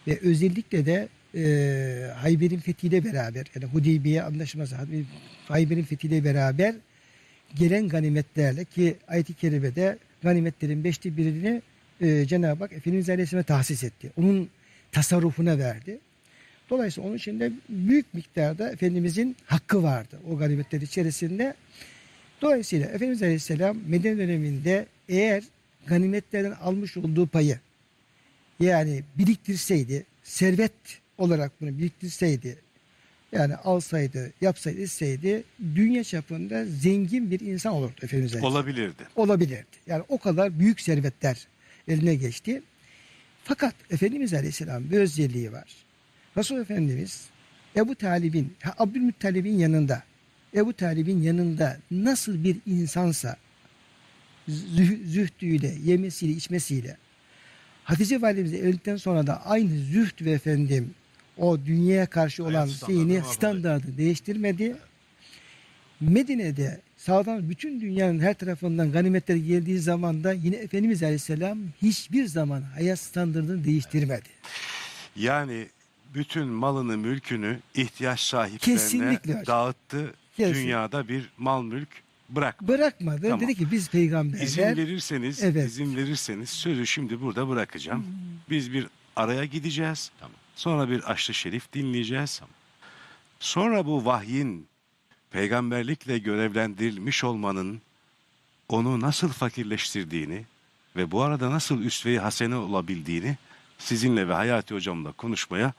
ve özellikle de e, Hayber'in fethiyle beraber yani Hudeybiye anlaşması Hayber'in fethiyle beraber gelen ganimetlerle ki ayet-i kerimede ganimetlerin beşte birini e, Cenab-ı Hak Efendimiz Aleyhisselam'a tahsis etti. Onun tasarrufuna verdi. Dolayısıyla onun içinde büyük miktarda Efendimizin hakkı vardı o ganimetler içerisinde. Dolayısıyla Efendimiz Aleyhisselam Medine döneminde eğer ganimetlerden almış olduğu payı yani biriktirseydi, servet olarak bunu biriktirseydi, yani alsaydı, yapsaydı, etseydi dünya çapında zengin bir insan olurdu Efendimiz Aleyhisselam Olabilirdi. olabilirdi. Yani o kadar büyük servetler eline geçti. Fakat Efendimiz Aleyhisselam bir özelliği var. Resul Efendimiz Ebu Talib'in, Abdülmuttalib'in yanında, Ebu Talib'in yanında nasıl bir insansa züh- zühdüyle, yemesiyle, içmesiyle Hatice validemize evlilikten sonra da aynı zühd ve efendim o dünyaya karşı olan standartı şeyini standartı değiştirmedi. Medine'de sağdan bütün dünyanın her tarafından ganimetler geldiği zaman da yine Efendimiz Aleyhisselam hiçbir zaman hayat standartını değiştirmedi. Yani bütün malını, mülkünü ihtiyaç sahiplerine Kesinlikle hocam. dağıttı. Kesin. Dünyada bir mal mülk bırak. Bırakmadı. Tamam. Dedi ki biz peygamberler İzin verirseniz, Evet. izin verirseniz sözü şimdi burada bırakacağım. Biz bir araya gideceğiz. Tamam. Sonra bir aşlı şerif dinleyeceğiz. Sonra bu vahyin peygamberlikle görevlendirilmiş olmanın onu nasıl fakirleştirdiğini ve bu arada nasıl üsve-i hasene olabildiğini sizinle ve Hayati hocamla konuşmaya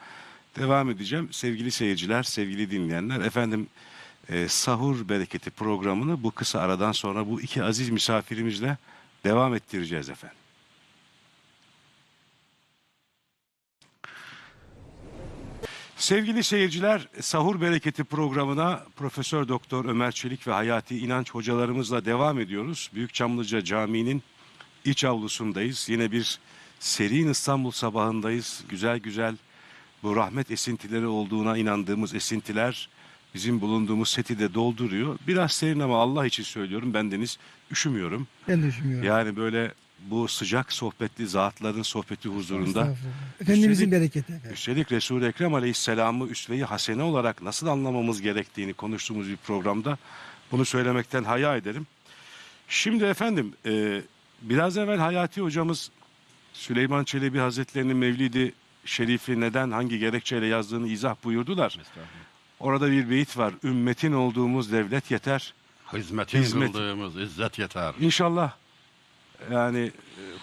devam edeceğim. Sevgili seyirciler, sevgili dinleyenler, efendim e, Sahur Bereketi programını bu kısa aradan sonra bu iki aziz misafirimizle devam ettireceğiz efendim. Sevgili seyirciler, Sahur Bereketi programına Profesör Doktor Ömer Çelik ve Hayati İnanç hocalarımızla devam ediyoruz. Büyük Çamlıca Camii'nin iç avlusundayız. Yine bir serin İstanbul sabahındayız. Güzel güzel bu rahmet esintileri olduğuna inandığımız esintiler bizim bulunduğumuz seti de dolduruyor. Biraz serin ama Allah için söylüyorum bendeniz üşümüyorum. Ben de düşünmüyorum. Yani böyle bu sıcak sohbetli zatların sohbeti huzurunda. Efendimizin Üstelik- bereketi efendim. Üstelik Resul-i Ekrem Aleyhisselam'ı üsve-i hasene olarak nasıl anlamamız gerektiğini konuştuğumuz bir programda bunu söylemekten haya ederim. Şimdi efendim e, biraz evvel Hayati hocamız Süleyman Çelebi Hazretleri'nin Mevlidi Şerifi neden hangi gerekçeyle yazdığını izah buyurdular. Orada bir beyit var. Ümmetin olduğumuz devlet yeter. Hizmetin Hizmet. kıldığımız izzet yeter. İnşallah yani e,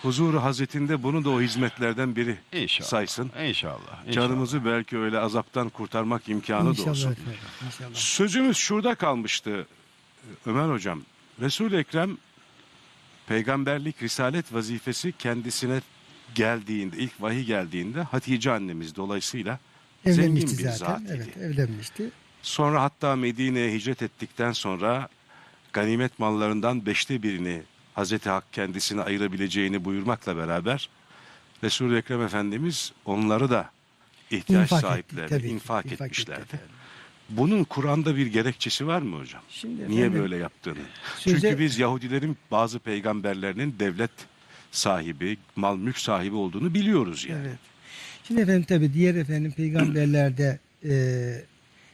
huzuru hazretinde bunu da o hizmetlerden biri İnşallah. saysın. İnşallah. inşallah. Canımızı belki öyle azaptan kurtarmak imkanı da İnşallah olsun. efendim. İnşallah. Sözümüz şurada kalmıştı Ömer Hocam. Resul-i Ekrem peygamberlik, risalet vazifesi kendisine geldiğinde, ilk vahiy geldiğinde Hatice annemiz dolayısıyla zengin Evlenmişti bir zaten. zat idi. Evet evlenmişti. Sonra hatta Medine'ye hicret ettikten sonra ganimet mallarından beşte birini Hazreti Hak kendisine ayırabileceğini buyurmakla beraber Resul-i Ekrem Efendimiz onları da ihtiyaç İnfak etti, sahiplerine tabii ki. infak, İnfak etti etmişlerdi. efendim. Bunun Kur'an'da bir gerekçesi var mı hocam? Şimdi Niye efendim, böyle yaptığını? söze- Çünkü biz Yahudilerin bazı peygamberlerinin devlet sahibi, mal mülk sahibi olduğunu biliyoruz yani. Evet. Şimdi efendim tabi diğer efendim peygamberlerde e,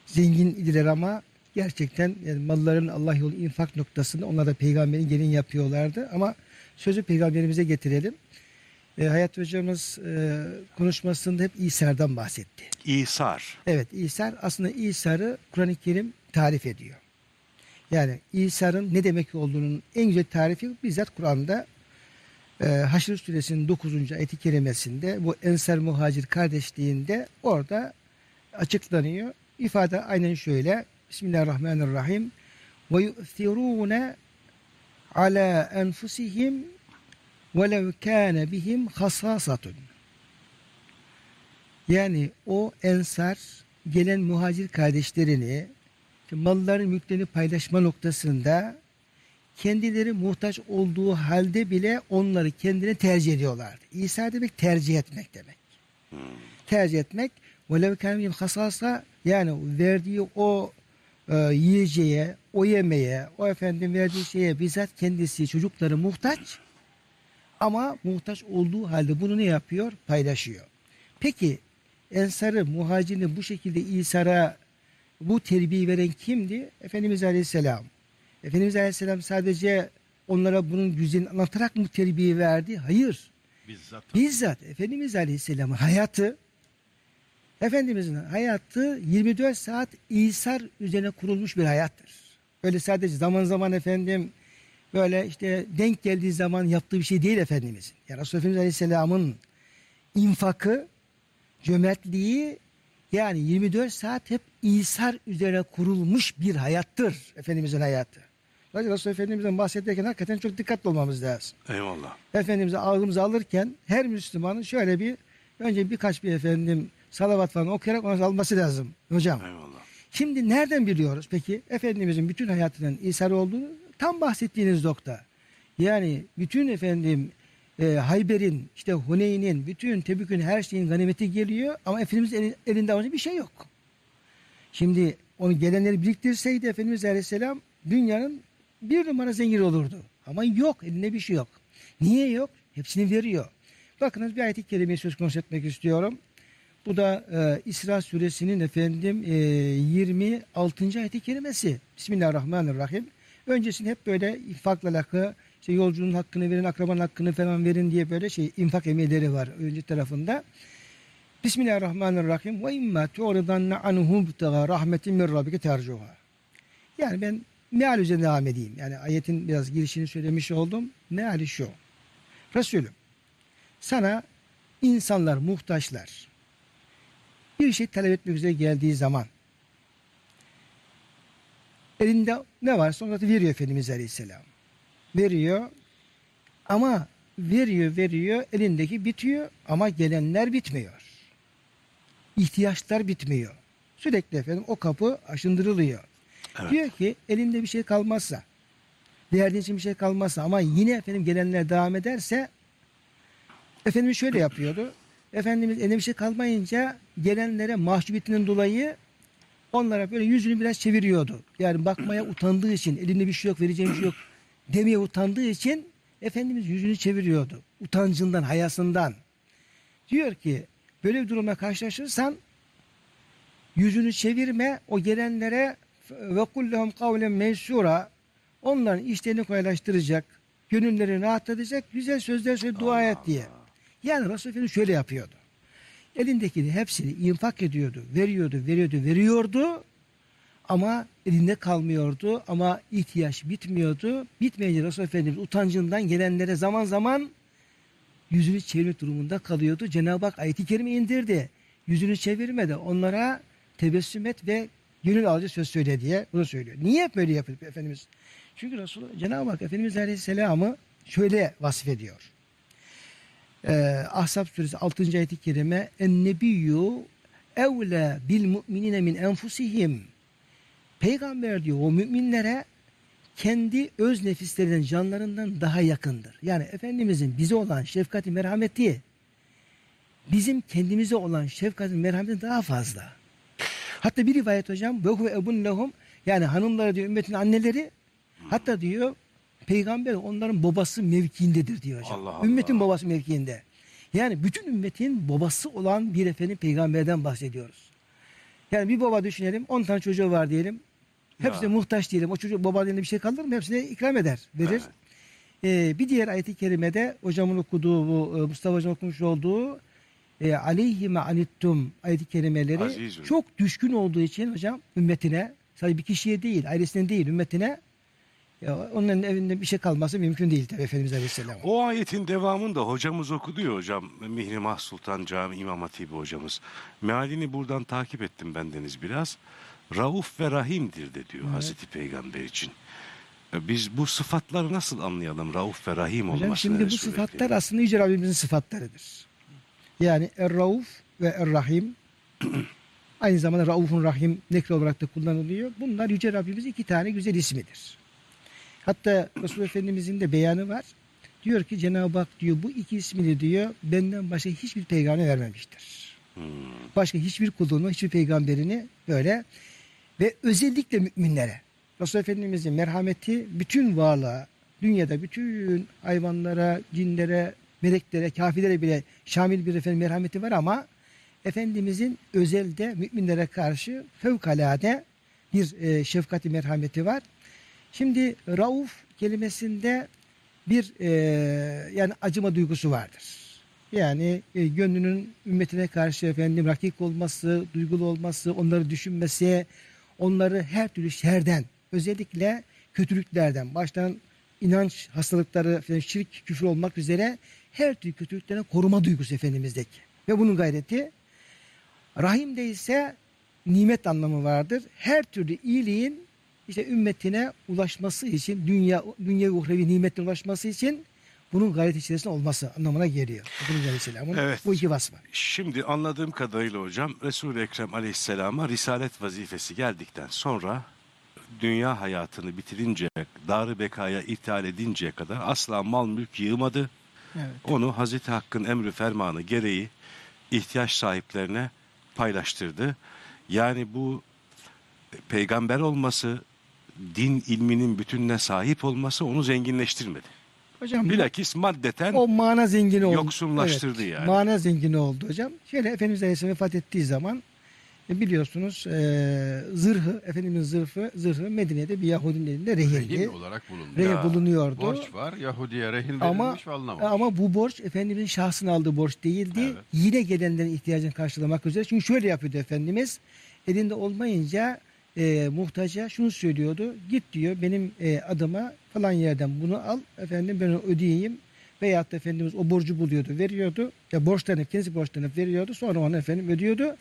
zengin idiler ama gerçekten yani malların Allah yolu infak noktasında onlar da peygamberin gelin yapıyorlardı ama sözü peygamberimize getirelim. E, Hayat hocamız e, konuşmasında hep İsa'dan bahsetti. İsar. Evet İsar aslında İsa'yı Kur'an-ı Kerim tarif ediyor. Yani İsa'nın ne demek olduğunun en güzel tarifi bizzat Kur'an'da e, Haşr suresinin 9. ayeti kerimesinde bu Ensar Muhacir kardeşliğinde orada açıklanıyor. İfade aynen şöyle. Bismillahirrahmanirrahim. Ve yu'thirûne ala enfusihim velev kâne bihim hasasatun. Yani o ensar gelen muhacir kardeşlerini malların mülklerini paylaşma noktasında kendileri muhtaç olduğu halde bile onları kendine tercih ediyorlardı. İsa demek tercih etmek demek. Tercih etmek velev kâne hasasa yani verdiği o e, yiyeceğe, o yemeğe, o efendim verdiği şeye bizzat kendisi çocukları muhtaç ama muhtaç olduğu halde bunu ne yapıyor? Paylaşıyor. Peki Ensar'ı, muhacirini bu şekilde İsa'ya bu terbiye veren kimdi? Efendimiz Aleyhisselam. Efendimiz Aleyhisselam sadece onlara bunun güzelini anlatarak mı terbiye verdi? Hayır. Bizzat. Bizzat Efendimiz Aleyhisselam'ın hayatı Efendimizin hayatı 24 saat İsar üzerine kurulmuş bir hayattır. Öyle sadece zaman zaman efendim böyle işte denk geldiği zaman yaptığı bir şey değil Efendimizin. Yani Resulullah Efendimiz Aleyhisselam'ın infakı, cömertliği yani 24 saat hep İsar üzerine kurulmuş bir hayattır Efendimizin hayatı. Resulullah Efendimiz'den bahsederken hakikaten çok dikkatli olmamız lazım. Eyvallah. Efendimiz'e ağzımıza alırken her Müslümanın şöyle bir önce birkaç bir efendim salavat falan okuyarak onu alması lazım hocam. Eyvallah. Şimdi nereden biliyoruz peki Efendimizin bütün hayatının İsa'da olduğunu tam bahsettiğiniz nokta. Yani bütün efendim e, Hayber'in işte Huneyn'in bütün Tebük'ün her şeyin ganimeti geliyor ama Efendimiz eli- elinde önce bir şey yok. Şimdi onu gelenleri biriktirseydi Efendimiz Aleyhisselam dünyanın bir numara zengin olurdu. Ama yok elinde bir şey yok. Niye yok? Hepsini veriyor. Bakınız bir ayet-i kerimeyi söz konusu etmek istiyorum. Bu da e, İsra suresinin efendim e, 26. ayet-i kerimesi. Bismillahirrahmanirrahim. Öncesinde hep böyle infakla alakalı işte yolcunun hakkını verin, akrabanın hakkını falan verin diye böyle şey infak emirleri var önce tarafında. Bismillahirrahmanirrahim. Ve imma tu'ridanne anhum bitaga rahmetin min rabbike tercuha. Yani ben meal üzerine devam edeyim. Yani ayetin biraz girişini söylemiş oldum. Meali şu. Resulüm sana insanlar, muhtaçlar bir şey talep etmek üzere geldiği zaman elinde ne varsa onu veriyor Efendimiz Aleyhisselam. Veriyor ama veriyor veriyor elindeki bitiyor ama gelenler bitmiyor. İhtiyaçlar bitmiyor. Sürekli efendim o kapı aşındırılıyor. Evet. Diyor ki elinde bir şey kalmazsa verdiğin için bir şey kalmazsa ama yine efendim gelenler devam ederse Efendimiz şöyle yapıyordu. Efendimiz elinde bir şey kalmayınca gelenlere mahcubiyetinden dolayı onlara böyle yüzünü biraz çeviriyordu. Yani bakmaya utandığı için elinde bir şey yok vereceğim bir şey yok demeye utandığı için Efendimiz yüzünü çeviriyordu. Utancından, hayasından. Diyor ki böyle bir durumla karşılaşırsan yüzünü çevirme o gelenlere ve kullahum kavlen meysura onların işlerini kolaylaştıracak, gönüllerini rahatlatacak güzel sözler söyle dua et diye. Yani Resulullah Efendimiz şöyle yapıyordu. Elindekini hepsini infak ediyordu, veriyordu, veriyordu, veriyordu. Ama elinde kalmıyordu ama ihtiyaç bitmiyordu. Bitmeyince Resulullah Efendimiz utancından gelenlere zaman zaman yüzünü çevirmek durumunda kalıyordu. Cenab-ı Hak ayeti kerime indirdi. Yüzünü çevirme de onlara tebessüm et ve gönül alıcı söz söyle diye bunu söylüyor. Niye böyle yapıyor Efendimiz? Çünkü Resulullah Cenab-ı Hak Efendimiz Aleyhisselam'ı şöyle vasfediyor. Ee, Ahzab suresi 6. ayeti kerime en nebiyyü evle bil mu'minine min enfusihim Peygamber diyor o müminlere kendi öz nefislerinden, canlarından daha yakındır. Yani Efendimizin bize olan şefkati, merhameti bizim kendimize olan şefkati, merhameti daha fazla. Hatta bir rivayet hocam ve ebun lehum yani hanımları diyor ümmetin anneleri hatta diyor peygamber onların babası mevkiindedir diyor hocam. Allah Allah. Ümmetin babası mevkiinde. Yani bütün ümmetin babası olan bir efendim peygamberden bahsediyoruz. Yani bir baba düşünelim 10 tane çocuğu var diyelim. Hepsi Ya. muhtaç diyelim. O çocuk elinde bir şey kalır mı? Hepsine ikram eder, verir. Ee, bir diğer ayet-i kerimede hocamın okuduğu, bu, e, Mustafa Hocam okumuş olduğu e, aleyhime anittum ayet-i kerimeleri Azizun. çok düşkün olduğu için hocam ümmetine sadece bir kişiye değil, ailesine değil ümmetine ya onların evinde bir şey kalması mümkün değil tabii Efendimiz Aleyhisselam. O ayetin devamında hocamız okudu ya hocam. Mihrimah Sultan Cami İmam Hatibi hocamız. Mealini buradan takip ettim bendeniz biraz. Rauf ve Rahim'dir de diyor Hazreti Peygamber için. E, Biz bu sıfatları nasıl anlayalım? Rauf ve Rahim olmasını. Hocam şimdi bu sıfatlar aslında Yüce Rabbimizin sıfatlarıdır. Yani Er-Rauf ve Er-Rahim aynı zamanda Rauf'un Rahim nekre olarak da kullanılıyor. Bunlar Yüce Rabbimiz iki tane güzel ismidir. Hatta Resul Efendimizin de beyanı var. Diyor ki Cenab-ı Hak diyor bu iki ismini diyor benden başka hiçbir peygamber vermemiştir. Hmm. Başka hiçbir kulunu, hiçbir peygamberini böyle ve özellikle müminlere. Resul Efendimizin merhameti bütün varlığa, dünyada bütün hayvanlara, cinlere, meleklere, kafirlere bile şamil bir efendim merhameti var ama Efendimizin özelde müminlere karşı fevkalade bir e, şefkati merhameti var. Şimdi Rauf kelimesinde bir e, yani acıma duygusu vardır. Yani e, gönlünün ümmetine karşı efendim rakik olması, duygulu olması, onları düşünmesi, onları her türlü şerden, özellikle kötülüklerden, baştan inanç hastalıkları, şirk, küfür olmak üzere her türlü kötülüklerden koruma duygusu Efendimiz'deki. Ve bunun gayreti Rahim'de ise nimet anlamı vardır. Her türlü iyiliğin işte ümmetine ulaşması için, dünya dünya uhrevi nimetin ulaşması için bunun gayret içerisinde olması anlamına geliyor. Efendimiz Aleyhisselam'ın Evet. bu iki vasfı. Şimdi anladığım kadarıyla hocam Resul-i Ekrem Aleyhisselam'a risalet vazifesi geldikten sonra dünya hayatını bitirince, dar bekaya ithal edinceye kadar asla mal mülk yığmadı. Evet. Onu Hazreti Hakk'ın emri fermanı gereği ihtiyaç sahiplerine paylaştırdı. Yani bu peygamber olması, din ilminin bütününe sahip olması onu zenginleştirmedi. Hocam Bilakis maddeten o mana zengini oldu. yoksunlaştırdı yani. Mana zengini oldu hocam. Şöyle Efendimiz Aleyhisselam vefat ettiği zaman biliyorsunuz e, zırhı, Efendimiz zırhı, zırhı Medine'de bir Yahudinin elinde rehindi. Rehin olarak bulundu. Rehin Ya, bulunuyordu. Borç var. Yahudi'ye rehin Ama verilmiş ve alınamamış. ama bu borç Efendimizin şahsına aldığı borç değildi. Evet. Yine gelenlerin ihtiyacını karşılamak üzere. Çünkü şöyle yapıyordu Efendimiz. Elinde olmayınca e, muhtaca şunu söylüyordu. Git diyor benim e, adıma falan yerden bunu al. Efendim ben onu ödeyeyim. Veyahut da Efendimiz o borcu buluyordu, veriyordu. Ya borçlanıp, kendisi borçlanıp veriyordu. Sonra onu efendim ödüyordu.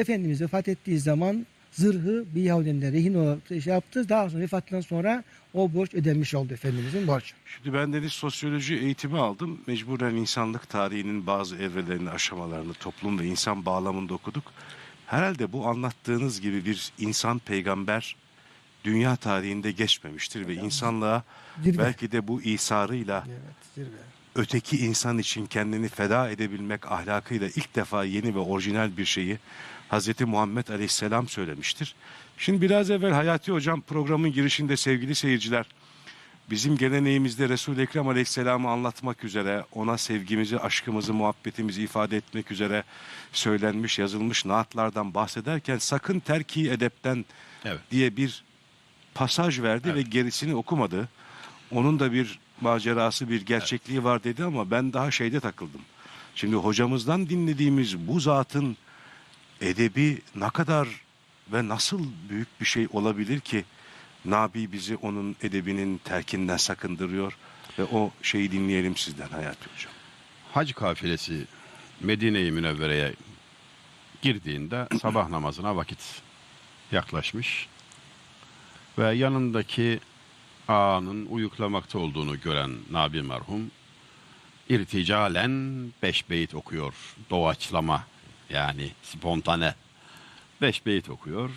Efendimiz vefat ettiği zaman zırhı bir Yahudinin rehin olarak şey yaptı. Daha sonra vefatından sonra o borç ödenmiş oldu Efendimizin borcu. Şimdi ben deniz sosyoloji eğitimi aldım. Mecburen insanlık tarihinin bazı evrelerini, aşamalarını toplum ve insan bağlamında okuduk. Herhalde bu anlattığınız gibi bir insan peygamber dünya tarihinde geçmemiştir ve insanlığa Zirve. belki de bu isarıyla Evet, zirve. öteki insan için kendini feda edebilmek ahlakıyla ilk defa yeni ve orijinal bir şeyi Hz. Muhammed Aleyhisselam söylemiştir. Şimdi biraz evvel Hayati Hocam programın girişinde sevgili seyirciler bizim geleneğimizde Resul-i Ekrem Aleyhisselam'ı anlatmak üzere ona sevgimizi, aşkımızı, muhabbetimizi ifade etmek üzere söylenmiş, yazılmış naatlardan bahsederken sakın terki edepten Evet. diye bir pasaj verdi ve gerisini okumadı. Onun da bir macerası, bir gerçekliği var dedi ama ben daha şeyde takıldım. Şimdi hocamızdan dinlediğimiz bu zatın edebi ne kadar ve nasıl büyük bir şey olabilir ki Nabi bizi onun edebinin terkinden sakındırıyor ve o şeyi dinleyelim sizden Hayati Hocam. Hac kafilesi Medine-i Münevvere'ye girdiğinde sabah namazına vakit yaklaşmış ve yanındaki ağanın uyuklamakta olduğunu gören Nabi merhum irticalen beş beyit okuyor. Doğaçlama yani spontane. Beş beyit okuyor.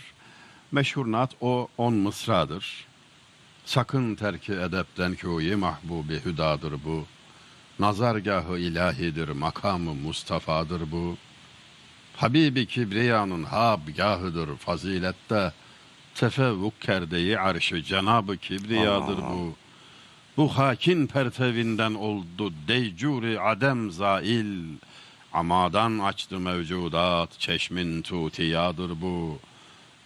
Meşhur naat o on mısradır. Sakın terki edepten köyü mahbubi hüdadır bu. Nazargahı ilahidir, makamı Mustafa'dır bu. Habibi Kibriya'nın habgahıdır fazilette. Tefevvuk kerdeyi arşı Cenabı Kibriya'dır Allah bu. Bu hakin pertevinden oldu deycuri adem zail. Amadan açtı mevcudat çeşmin tutiyadır bu.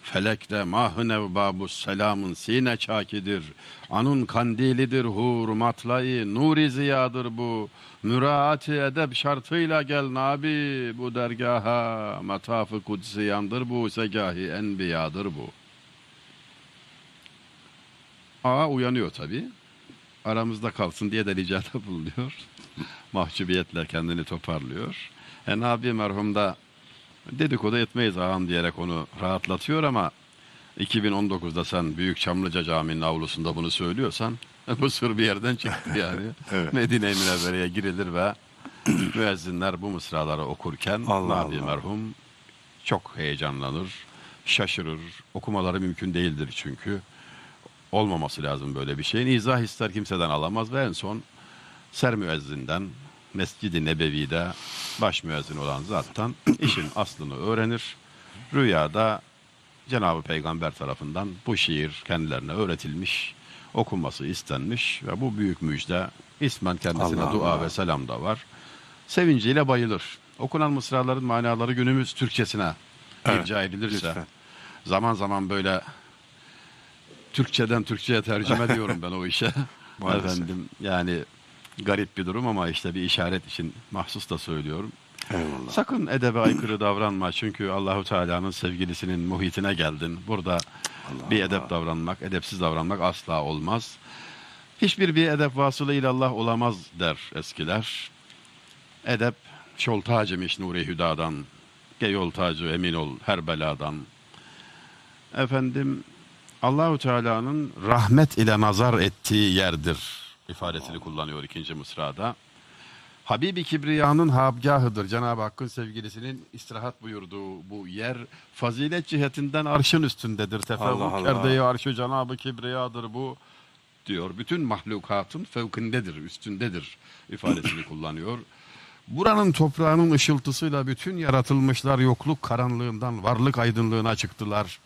Felekte mah-ı nevbabu selamın sine çakidir. Anun kandilidir hur matlayı nuri ziyadır bu. Müraati edep şartıyla gel nabi bu dergaha. Matafı kutsiyandır bu segahi enbiyadır bu. Ağa uyanıyor tabi. Aramızda kalsın diye de ricada bulunuyor. Mahcubiyetle kendini toparlıyor. E Nabi merhum da dedikodu etmeyiz ağam diyerek onu rahatlatıyor ama 2019'da sen Büyük Çamlıca Camii'nin avlusunda bunu söylüyorsan bu sır bir yerden çıktı yani. Evet. Medine-i Münevvere'ye girilir ve müezzinler bu mısraları okurken Allah Nabi Allah. merhum çok heyecanlanır, şaşırır. Okumaları mümkün değildir çünkü. Olmaması lazım böyle bir şeyin. İzah ister kimseden alamaz ve en son ser müezzinden Mescid-i Nebevi'de baş müezzin olan zattan işin aslını öğrenir. Rüyada Cenab-ı Peygamber tarafından bu şiir kendilerine öğretilmiş, okunması istenmiş ve bu büyük müjde ismen kendisine Allah dua Allah. ve selam da var. Sevinciyle bayılır. Okunan mısraların manaları günümüz Türkçesine Evet, irca edilirse lütfen. zaman zaman böyle Türkçeden Türkçe'ye tercüme diyorum ben o işe. Efendim yani garip bir durum ama işte bir işaret için mahsus da söylüyorum. Eyvallah. Sakın edebe aykırı davranma çünkü Allahu Teala'nın sevgilisinin muhitine geldin. Burada bir edep davranmak, edepsiz davranmak asla olmaz. Hiçbir bir edep vasılı ilallah olamaz der eskiler. Edep şol tacımış nuri hüdadan, ge yol tacı emin ol her beladan. Efendim Allahu Teala'nın rahmet ile nazar ettiği yerdir ifadesini kullanıyor ikinci mısrada. Habibi Kibriya'nın habgahıdır. Cenab-ı Hakk'ın sevgilisinin istirahat buyurduğu bu yer fazilet cihetinden arşın üstündedir. Tefevvuk kerdeyi arşı Cenab-ı Kibriya'dır bu diyor. Bütün mahlukatın fevkindedir, üstündedir ifadesini kullanıyor. Buranın toprağının ışıltısıyla bütün yaratılmışlar yokluk karanlığından varlık aydınlığına çıktılar.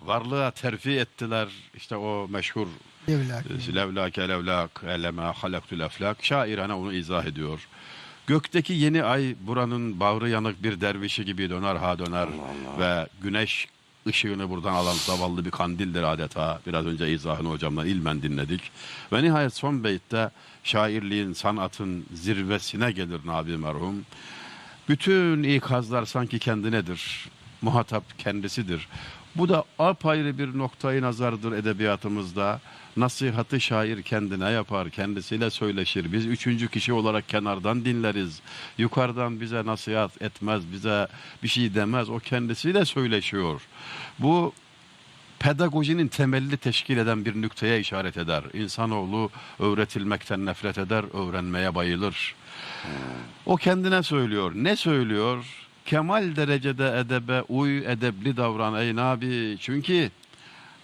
Varlığa terfi ettiler. İşte o meşhur Devlaki. Levlake levlak eleme halaktul eflak şairane onu izah ediyor. Gökteki yeni ay buranın bağrı yanık bir dervişi gibi döner ha döner ve güneş ışığını buradan alan zavallı bir kandildir adeta. Biraz önce izahını hocamdan ilmen dinledik. Ve nihayet son beytte şairliğin, sanatın zirvesine gelir Nabi merhum. Bütün ikazlar sanki kendinedir. Muhatap kendisidir. Bu da apayrı bir noktayı nazardır edebiyatımızda. Nasihatı şair kendine yapar, kendisiyle söyleşir. Biz üçüncü kişi olarak kenardan dinleriz. Yukarıdan bize nasihat etmez, bize bir şey demez. O kendisiyle söyleşiyor. Bu pedagojinin temelini teşkil eden bir nükteye işaret eder. İnsanoğlu öğretilmekten nefret eder, öğrenmeye bayılır. O kendine söylüyor. Ne söylüyor? Kemal derecede edebe uy, edebli davran ey Nabi. Çünkü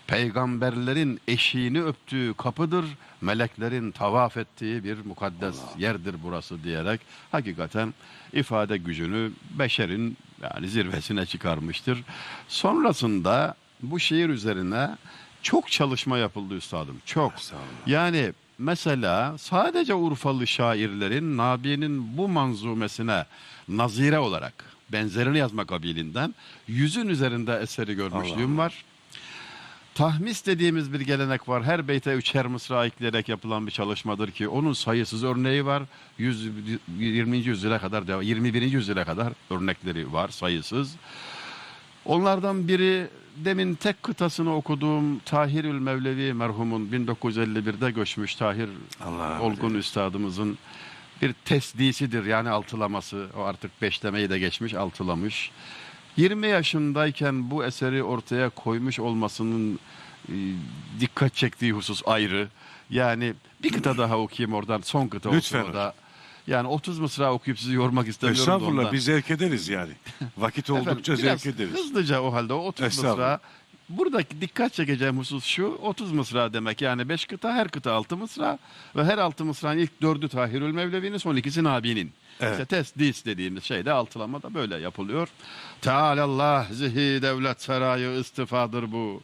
peygamberlerin eşiğini öptüğü kapıdır. Meleklerin tavaf ettiği bir mukaddes yerdir burası diyerek hakikaten ifade gücünü beşerin yani zirvesine çıkarmıştır. Sonrasında bu şiir üzerine çok çalışma yapıldı üstadım. Çok. Yani mesela sadece Urfalı şairlerin Nabi'nin bu manzumesine nazire olarak benzerini yazma kabilinden yüzün üzerinde eseri görmüşlüğüm Allah. var. Tahmis dediğimiz bir gelenek var. Her beyte üçer mısra ekleyerek yapılan bir çalışmadır ki onun sayısız örneği var. 100, 20. yüzyıla kadar, devam- 21. yüzyıla kadar örnekleri var sayısız. Onlardan biri demin tek kıtasını okuduğum Tahirül Mevlevi merhumun 1951'de göçmüş Tahir Allah Olgun eylesin. üstadımızın bir tesdisidir yani altılaması. O artık beşlemeyi de geçmiş altılamış. 20 yaşındayken bu eseri ortaya koymuş olmasının e, dikkat çektiği husus ayrı. Yani bir kıta daha okuyayım oradan son kıta Lütfen olsun o da. Yani 30 mısra okuyup sizi yormak istemiyorum da Estağfurullah ondan. biz zevk ederiz yani. Vakit oldukça Efendim, zevk ederiz. Hızlıca o halde o 30 Estağfurullah. mısra. Buradaki dikkat çekeceğim husus şu 30 mısra demek yani 5 kıta her kıta 6 mısra ve her 6 mısranın ilk 4'ü Tahirül Mevlevi'nin son ikisi Nabi'nin. Evet. İşte tesdis dediğimiz şey de altılamada da böyle yapılıyor. Tealallah zihi devlet sarayı istifadır bu.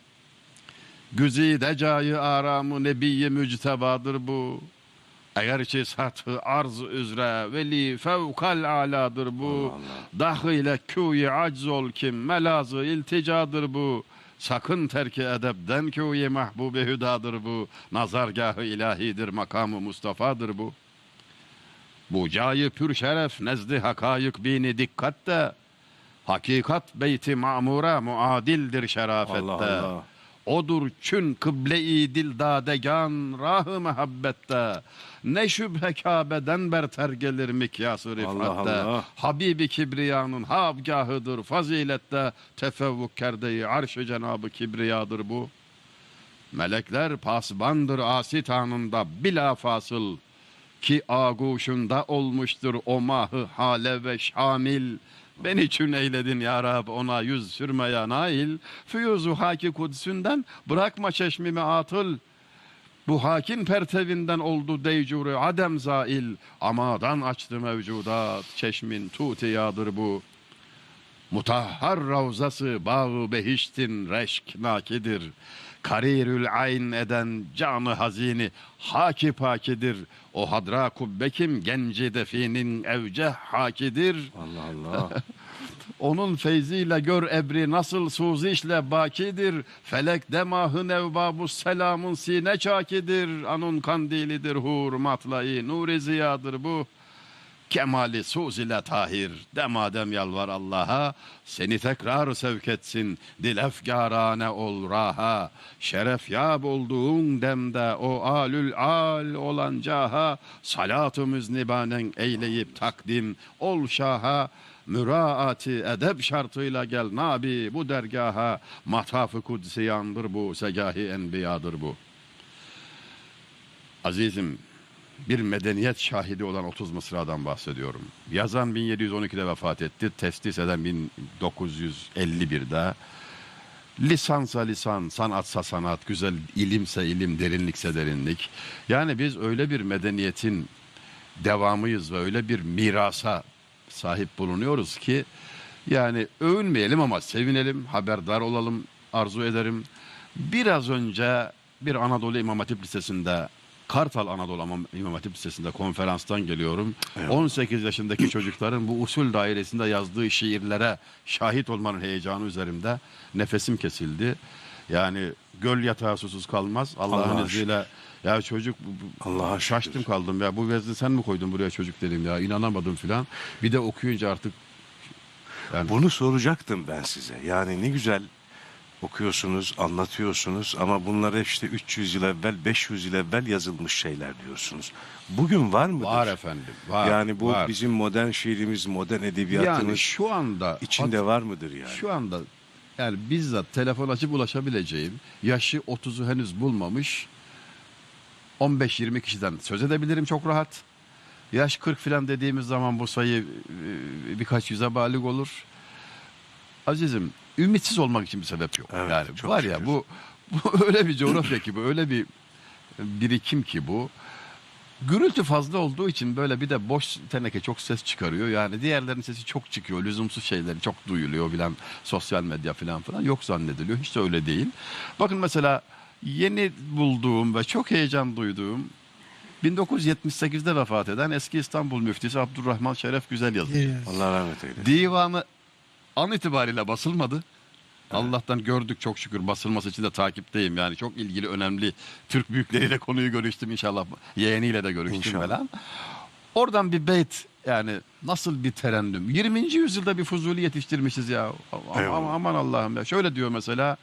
Güzide cayı aramı nebiyyi müctebadır bu. Eğer ki satı arz üzre veli fevkal aladır bu. Dahile küyi acz ol kim melazı ilticadır bu. Sakın terki edepten küyi mahbubi hüdadır bu. Nazargahı ilahidir makamı Mustafa'dır bu. Bu cayı pür şeref nezdi hakayık bini dikkatte. Hakikat beyti mamura muadildir şerafette. Allah Allah. Odur çün kıble-i dildadegan rahı mehabbette. Ne şüphe Kabe'den berter gelir mikyası rifatte. Allah. Habibi Kibriya'nın habgahıdır fazilette. Tefevvuk kerdeyi arş-ı cenabı kibriyadır bu. Melekler pasbandır asit anında bila fasıl. Ki aguşunda olmuştur o mahı hale ve şamil. Ben için eyledin ya Rab ona yüz sürmeye nail. Füyuzu haki kudüsünden bırakma çeşmimi atıl. Bu hakin pertevinden oldu deycuru adem zail. Amadan açtı mevcudat çeşmin tutiyadır bu. Mutahhar ravzası bağı behiştin reşk nakidir. Karirül ayn eden canı hazini haki pakidir. O hadra kubbekim genci definin evceh hakidir. Allah Allah. Onun feyziyle gör ebri nasıl suzişle bakidir. Felek demahı nevbabu selamın sine çakidir. Anun kandilidir hur matlayı nuri ziyadır bu. Kemali suz ile tahir. Demadem yalvar Allah'a seni tekrar sevk etsin. Dil efkarane ol raha. Şeref yab olduğun demde o alül al olan caha salatu müznibanen eyleyip takdim ol şaha. Müraati edep şartıyla gel nabi bu dergaha. Matafı kudsiyandır bu segahi enbiyadır bu. Azizim bir medeniyet şahidi olan 30 Mısra'dan bahsediyorum. Yazan 1712'de vefat etti. Testis eden 1951'de. Lisansa lisan, sanatsa sanat, güzel ilimse ilim, derinlikse derinlik. Yani biz öyle bir medeniyetin devamıyız ve öyle bir mirasa sahip bulunuyoruz ki yani övünmeyelim ama sevinelim, haberdar olalım, arzu ederim. Biraz önce bir Anadolu İmam Hatip Lisesi'nde Kartal Anadolu İmam- Hatip Lisesi'nde konferanstan geliyorum. 18 yaşındaki çocukların bu usul dairesinde yazdığı şiirlere şahit olmanın heyecanı üzerimde. Nefesim kesildi. Yani göl yatağı susuz kalmaz. Allah'ın Allah'a izniyle ya çocuk Allah'a şaştım şükür. kaldım ya bu vezni sen mi koydun buraya çocuk dedim ya inanamadım filan. Bir de okuyunca artık yani Bunu soracaktım ben size. Yani ne güzel okuyorsunuz, anlatıyorsunuz ama bunlar işte 300 yıl evvel, 500 yıl evvel yazılmış şeyler diyorsunuz. Bugün var mıdır? Var efendim. Var. yani bu var. bizim modern şiirimiz, modern edebiyatımız yani şu anda içinde var mıdır yani? Şu anda yani bizzat telefon açıp ulaşabileceğim yaşı 30'u henüz bulmamış 15-20 kişiden söz edebilirim çok rahat. Yaş 40 falan dediğimiz zaman bu sayı e, birkaç yüze balik olur. Azizim ümitsiz olmak için bir sebep yok. Evet, yani var ya bu, bu öyle bir coğrafya ki bu öyle bir birikim ki bu. Gürültü fazla olduğu için böyle bir de boş teneke çok ses çıkarıyor. Yani diğerlerinin sesi çok çıkıyor. Lüzumsuz şeyleri çok duyuluyor bilen sosyal medya falan falan yok zannediliyor. Hiç de öyle değil. Bakın mesela yeni bulduğum ve çok heyecan duyduğum 1978'de vefat eden eski İstanbul müftisi Abdurrahman Şeref Güzel yazıcı. Evet. Allah rahmet eylesin. Divanı an itibariyle basılmadı. Allah'tan gördük çok şükür basılması için de takipteyim. Yani çok ilgili önemli Türk büyükleriyle konuyu görüştüm inşallah. Yeğeniyle de görüştüm İnşallah. falan. Oradan bir beyt yani nasıl bir terennüm. 20. yüzyılda bir Fuzuli yetiştirmişiz ya. Aman, Eyvallah. aman Allah'ım ya. Şöyle diyor mesela.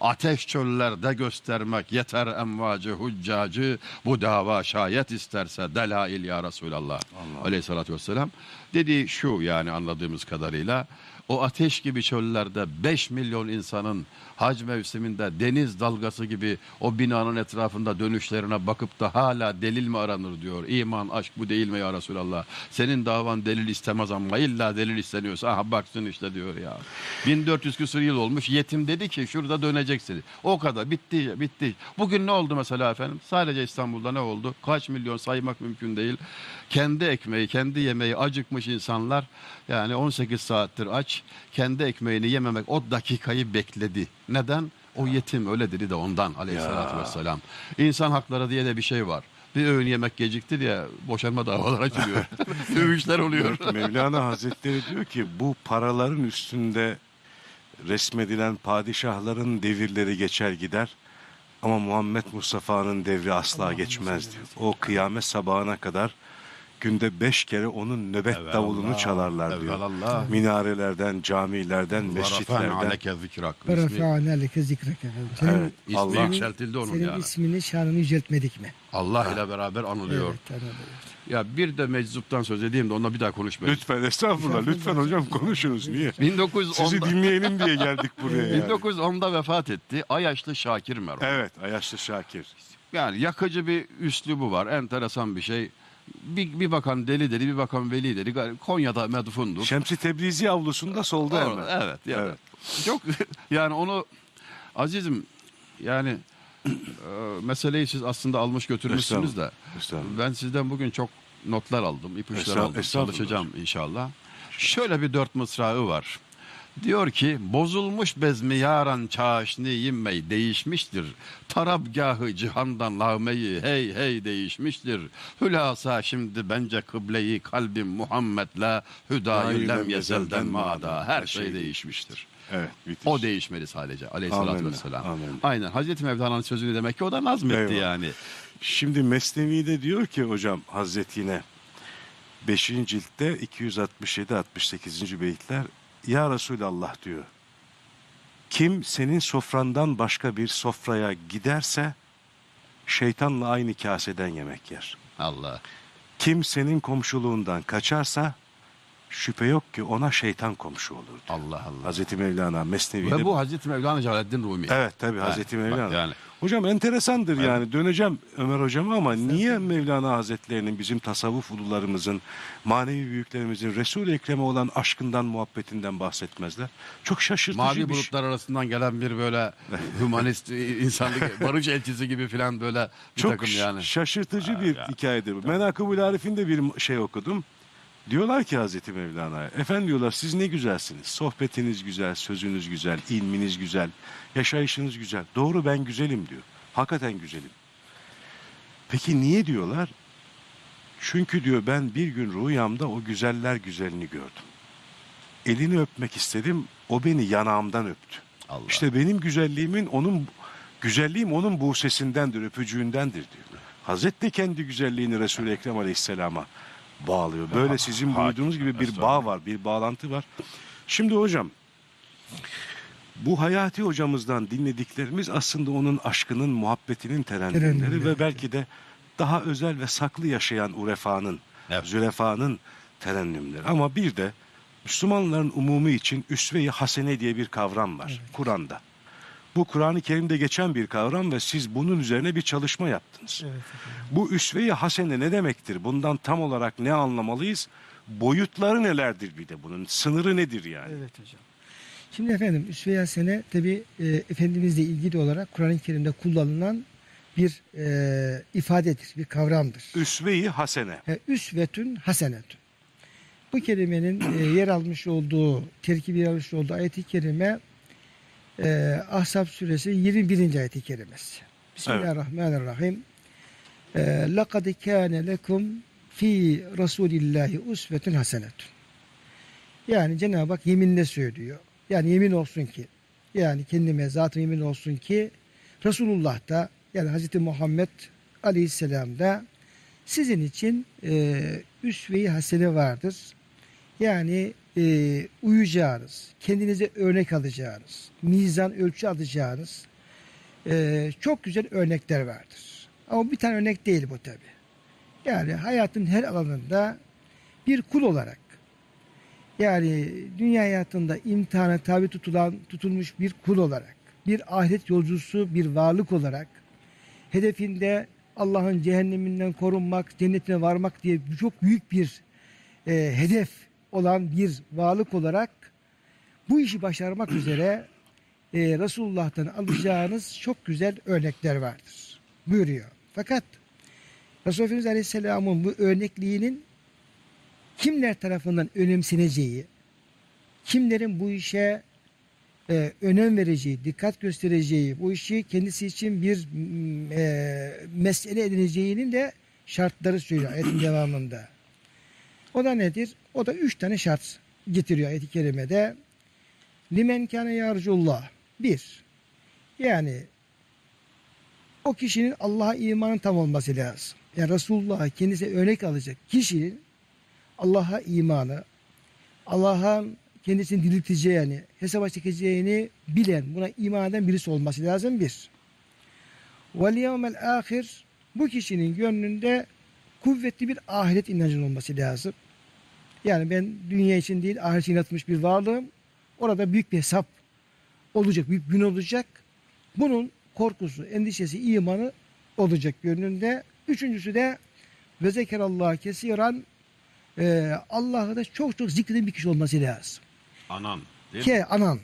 Ateş çöllerde göstermek yeter emvacı huccacı bu dava şayet isterse delail ya Resulallah aleyhissalatü vesselam. Dediği şu yani anladığımız kadarıyla o ateş gibi çöllerde 5 milyon insanın hac mevsiminde deniz dalgası gibi o binanın etrafında dönüşlerine bakıp da hala delil mi aranır diyor. İman, aşk bu değil mi ya Resulallah? Senin davan delil istemez ama illa delil isteniyorsa aha baksın işte diyor ya. 1400 küsur yıl olmuş yetim dedi ki şurada döneceksin. O kadar bitti bitti. Bugün ne oldu mesela efendim? Sadece İstanbul'da ne oldu? Kaç milyon saymak mümkün değil. Kendi ekmeği, kendi yemeği acıkmış insanlar yani 18 saattir aç. Kendi ekmeğini yememek o dakikayı bekledi. Neden? O yetim öyle dedi de ondan aleyhissalatü vesselam. İnsan hakları diye de bir şey var. Bir öğün yemek gecikti diye boşanma davaları açılıyor. Dövüşler oluyor. Mevlana Hazretleri diyor ki bu paraların üstünde resmedilen padişahların devirleri geçer gider ama Muhammed Mustafa'nın devri asla geçmez diyor. O kıyamet sabahına kadar günde beş kere onun nöbet Evelallah, davulunu çalarlar diyor. evelallah. Minarelerden, camilerden, mescitlerden. aleke zikrak. Ve İsmi, rafa'ne leke zikreke. Senin, Evet, ismi Allah yükseltildi onun senin yani. ismini, şanını yüceltmedik mi? Allah ile beraber anılıyor. Evet. Ya bir de meczuptan söz edeyim de onunla bir daha konuşmayayım. Lütfen estağfurullah lütfen hocam konuşunuz niye? Sizi 1910'da, dinleyelim diye geldik buraya yani. 1910'da vefat etti. Ayaşlı Şakir merhum. Evet Ayaşlı Şakir. Yani yakıcı bir üslubu var. Enteresan bir şey. Bir, bir bakan deli deli, bir bakan veli deli. Konya'da medfundur. Şemsi Tebrizi avlusunda solda Orada, hemen. Evet. Yani Evet. Çok yani onu azizim yani e, meseleyi siz aslında almış götürmüşsünüz de. Ben sizden bugün çok notlar aldım, ipuçları aldım. Çalışacağım inşallah. Şöyle bir dört mısrağı var. Diyor ki bozulmuş bezmi yaran çağışni yimmey değişmiştir. Tarabgahı cihandan lavmeyi hey hey değişmiştir. Hülasa şimdi bence kıbleyi kalbim Muhammed'le hüdayü lem yezelden maada her şey değişmiştir. Evet. bitir. O değişmedi sadece aleyhissalatü vesselam. amenna. Aynen Hazreti Mevlana'nın sözünü demek ki o da nazmetti Eyvallah. yani. Şimdi Mesnevi'de diyor ki hocam Hazretine 5. ciltte 267-68. beyitler Ya Resulallah diyor. Kim senin sofrandan başka bir sofraya giderse şeytanla aynı kaseden yemek yer. Allah. Kim senin komşuluğundan kaçarsa şüphe yok ki ona şeytan komşu olur. diyor. Allah Allah. Hazreti Mevlana Mesnevi'de Ve bu Hazreti Mevlana Celaleddin Rumi. Evet tabii Ha, Hazreti Mevlana. yani. Hocam enteresandır yani döneceğim Ömer hocama ama niye Mevlana Hazretlerinin bizim tasavvuf ulularımızın manevi büyüklerimizin Resul-i Ekrem'e olan aşkından muhabbetinden bahsetmezler? Çok şaşırtıcı Mavi bir şey. bulutlar arasından gelen bir böyle humanist insanlık barış elçisi gibi filan böyle bir Çok takım yani. şaşırtıcı bir ya. hikayedir. bu. Menakıb-ül Arif'in bir şey okudum. Diyorlar ki Hazreti Mevlana'ya, efendim diyorlar siz ne güzelsiniz. Sohbetiniz güzel, sözünüz güzel, ilminiz güzel, yaşayışınız güzel. Doğru ben güzelim diyor. Hakikaten güzelim. Peki niye diyorlar? Çünkü diyor ben bir gün rüyamda o güzeller güzelini gördüm. Elini öpmek istedim, o beni yanağımdan öptü. Allah. İşte benim güzelliğimin onun güzelliğim onun bu sesindendir, öpücüğündendir diyor. Hazret de kendi güzelliğini Resul-i Ekrem Aleyhisselam'a bağlıyor. Böyle sizin buyurduğunuz gibi bir bağ var, bir bağlantı var. Şimdi hocam Bu Hayati hocamızdan dinlediklerimiz aslında onun aşkının, muhabbetinin Terennemleri. ve belki de daha özel ve saklı yaşayan urefanın, Evet. zürefanın terennümleri. Ama bir de Müslümanların umumu için üsve-i hasene diye bir kavram var Kur'an'da. Bu Kur'an-ı Kerim'de geçen bir kavram ve siz bunun üzerine bir çalışma yaptınız. Evet. Bu üsve-i hasene ne demektir? Bundan tam olarak ne anlamalıyız? Boyutları nelerdir bir de bunun? Sınırı nedir yani? Evet hocam. Şimdi efendim Üsve-i Hasene tabi e, Efendimizle ilgili olarak Kur'an-ı Kerim'de kullanılan bir e, ifadedir, bir kavramdır. Üsve-i hasene. E, Üsvetün hasenetün. Bu kelimenin e, yer almış olduğu, terkibi yer almış olduğu ayeti kerime e, Ahzab suresi 21. ayeti kerimesi. Bismillahirrahmanirrahim. E, لَقَدْ كَانَ لَكُمْ fi Rasulillahi usvetun hasenetun. Yani Cenab-ı Hak yeminle söylüyor. Yani yemin olsun ki, yani kendime zatım yemin olsun ki Resulullah da yani Hz. Muhammed Aleyhisselam'da sizin için e, üsve-i hasene vardır. Yani e, uyacağınız, kendinize örnek alacağınız, mizan ölçü alacağınız e, çok güzel örnekler vardır. Ama bir tane örnek değil bu tabi. Yani hayatın her alanında bir kul olarak yani dünya hayatında imtihana tabi tutulan tutulmuş bir kul olarak bir ahiret yolcusu bir varlık olarak hedefinde Allah'ın cehenneminden korunmak, cennetine varmak diye çok büyük bir e, hedef olan bir varlık olarak bu işi başarmak üzere e, Resulullah'tan alacağınız çok güzel örnekler vardır. Buyuruyor. Fakat Resulullah Efendimiz Aleyhisselam'ın bu örnekliğinin kimler tarafından önemseneceği, kimlerin bu işe e, önem vereceği, dikkat göstereceği, bu işi kendisi için bir e, mesele edineceğinin de şartları söylüyor ayetin devamında. O da nedir? O da üç tane şart getiriyor ayet-i kerimede. Limen kâne yarcullah. Bir, yani o kişinin Allah'a imanı tam olması lazım. Yani Resulullah'ı kendisine örnek alacak kişinin Allah'a imanı, Allah'ın kendisini dirilteceğini, hesaba çekeceğini bilen, buna iman eden birisi olması lazım bir. Vel yevmel ahir, bu kişinin gönlünde kuvvetli bir ahiret inancının olması lazım. Yani ben dünya için değil, ahiret için yaratılmış bir varlığım. Orada büyük bir hesap olacak, büyük gün olacak. Bunun korkusu, endişesi, imanı olacak gönlünde. Üçüncüsü de ve zekerallah kesiran e, Allah'ı da çok çok zikreden bir kişi olması lazım. Anan. Değil mi? Ke anan.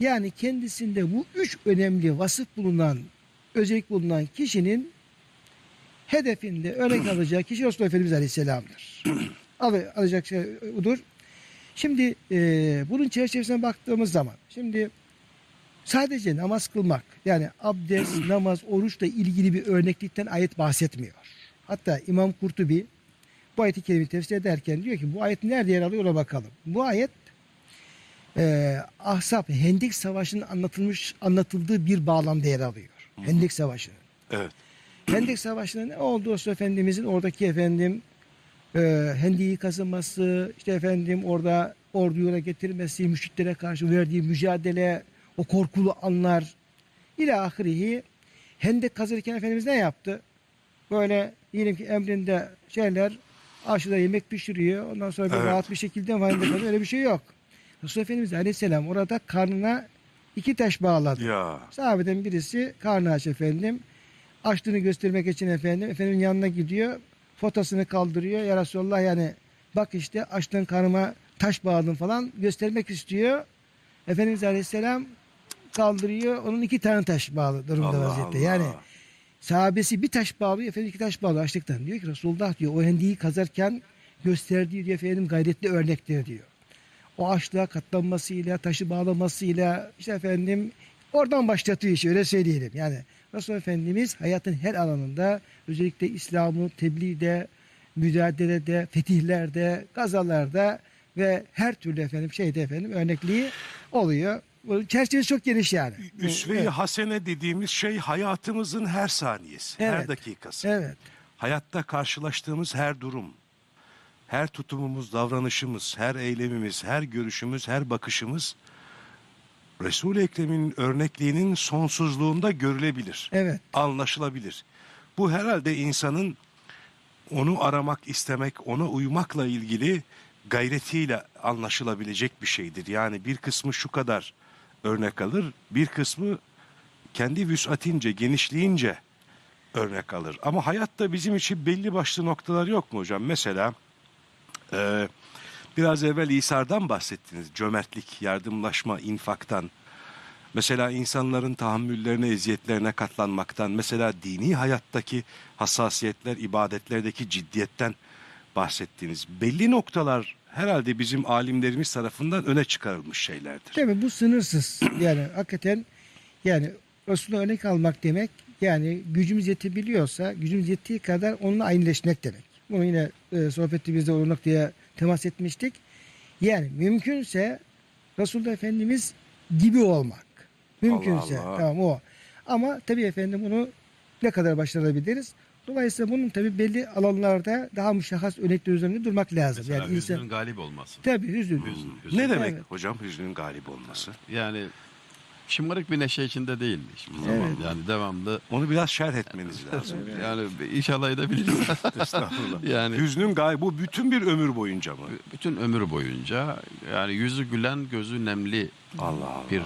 Yani kendisinde bu üç önemli vasıf bulunan, özellik bulunan kişinin hedefinde örnek alacağı kişi Resulullah Efendimiz Aleyhisselam'dır. Al, alacak şey odur. Şimdi e, bunun çerçevesine baktığımız zaman, şimdi sadece namaz kılmak, yani abdest, namaz, oruçla ilgili bir örneklikten ayet bahsetmiyor. Hatta İmam Kurtubi bu ayeti kerimeyi tefsir ederken diyor ki bu ayet nerede yer alıyor ona bakalım. Bu ayet e, Ahzab Hendek Savaşı'nın anlatılmış anlatıldığı bir bağlamda yer alıyor. Hendek Savaşı'nın. Evet. Hendek Savaşı'nın ne oldu Resul Efendimizin oradaki efendim e, Hendek'i kazanması, işte efendim orada orduyu yola getirmesi, müşriklere karşı verdiği mücadele, o korkulu anlar ile ahirihi Hendek kazırken Efendimiz ne yaptı? Böyle diyelim ki emrinde şeyler aşıda yemek pişiriyor. Ondan sonra böyle Evet. rahat bir şekilde Hendek kazıyor. Öyle bir şey yok. Resul Efendimiz Aleyhisselam orada karnına iki taş bağladı. Ya. Sahabeden birisi karnı aç efendim. Açlığını göstermek için efendim. Efendim yanına gidiyor. Fotasını kaldırıyor. Ya Resulallah yani bak işte açlığın karnıma taş bağladım falan göstermek istiyor. Efendimiz Aleyhisselam kaldırıyor. Onun iki tane taş bağlı durumda Allah vaziyette. Allah. Yani sahabesi bir taş bağlıyor. Efendim iki taş bağlıyor açlıktan. Diyor ki Resulullah diyor o hendiği kazarken gösterdiği diyor efendim gayretli örnektir diyor. O açlığa katlanmasıyla, taşı bağlamasıyla işte efendim oradan başlatıyor işi öyle söyleyelim. Yani Resulullah Efendimiz hayatın her alanında özellikle İslam'ı tebliğde, mücadelede, fetihlerde, gazalarda ve her türlü efendim şeyde efendim örnekliği oluyor. Bu çerçevesi çok geniş yani. Üsve-i evet. hasene dediğimiz şey hayatımızın her saniyesi, her Evet. dakikası. evet. Hayatta karşılaştığımız her durum, her tutumumuz, davranışımız, her eylemimiz, her görüşümüz, her bakışımız Resul-i Ekrem'in örnekliğinin sonsuzluğunda görülebilir. Evet. Anlaşılabilir. Bu herhalde insanın onu aramak, istemek, ona uymakla ilgili gayretiyle anlaşılabilecek bir şeydir. Yani bir kısmı şu kadar örnek alır, bir kısmı kendi vüs'atince, genişliğince örnek alır. Ama hayatta bizim için belli başlı noktalar yok mu hocam? Mesela e, biraz evvel İsa'dan bahsettiniz. Cömertlik, yardımlaşma, infaktan. Mesela insanların tahammüllerine, eziyetlerine katlanmaktan, mesela dini hayattaki hassasiyetler, ibadetlerdeki ciddiyetten bahsettiniz. Belli noktalar herhalde bizim alimlerimiz tarafından öne çıkarılmış şeylerdir. Tabii bu sınırsız. Yani hakikaten yani Resul'a örnek almak demek yani gücümüz yetebiliyorsa gücümüz yettiği kadar onunla aynıleşmek demek. Bunu yine e, sohbetimizde o noktaya temas etmiştik. Yani mümkünse Resulullah Efendimiz gibi olmak. Mümkünse. Allah Allah. Tamam o. Ama tabii efendim bunu ne kadar başarabiliriz? Dolayısıyla bunun tabii belli alanlarda daha müşahhas örnekler üzerinde durmak lazım. Mesela yani insan hüznün galip olması. tabii hüzün. Hüzün, hüzün. Ne demek Evet. hocam hüznün galip olması? Yani şımarık bir neşe içinde değilmiş. bu zaman. Evet. Yani devamlı Onu biraz şerh etmeniz lazım. yani inşallah edebiliriz. Estağfurullah. yani Hüznün bu bütün bir ömür boyunca mı? bütün ömür boyunca yani yüzü gülen gözü nemli Allah Allah. bir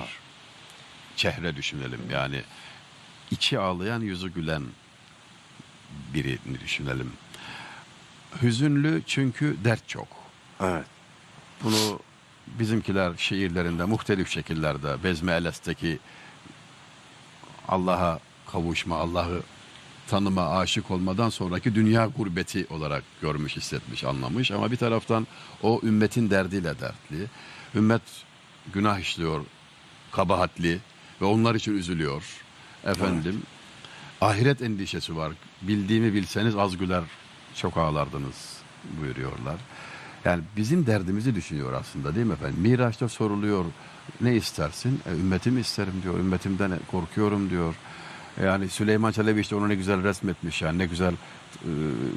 çehre düşünelim. Yani içi ağlayan yüzü gülen birini düşünelim. Hüzünlü çünkü dert çok. Evet. Bunu bizimkiler şiirlerinde muhtelif şekillerde Bezme Eles'teki Allah'a kavuşma, Allah'ı tanıma, aşık olmadan sonraki dünya gurbeti olarak görmüş, hissetmiş, anlamış. Ama bir taraftan o ümmetin derdiyle dertli. Ümmet günah işliyor, kabahatli ve onlar için üzülüyor. Efendim, ahiret endişesi var. Bildiğimi bilseniz az güler, çok ağlardınız buyuruyorlar. Yani bizim derdimizi düşünüyor aslında değil mi efendim? Miraç'ta soruluyor ne istersin? E, ümmetimi isterim diyor. Ümmetimden korkuyorum diyor. Yani Süleyman Çelebi işte onu ne güzel resmetmiş yani ne güzel e,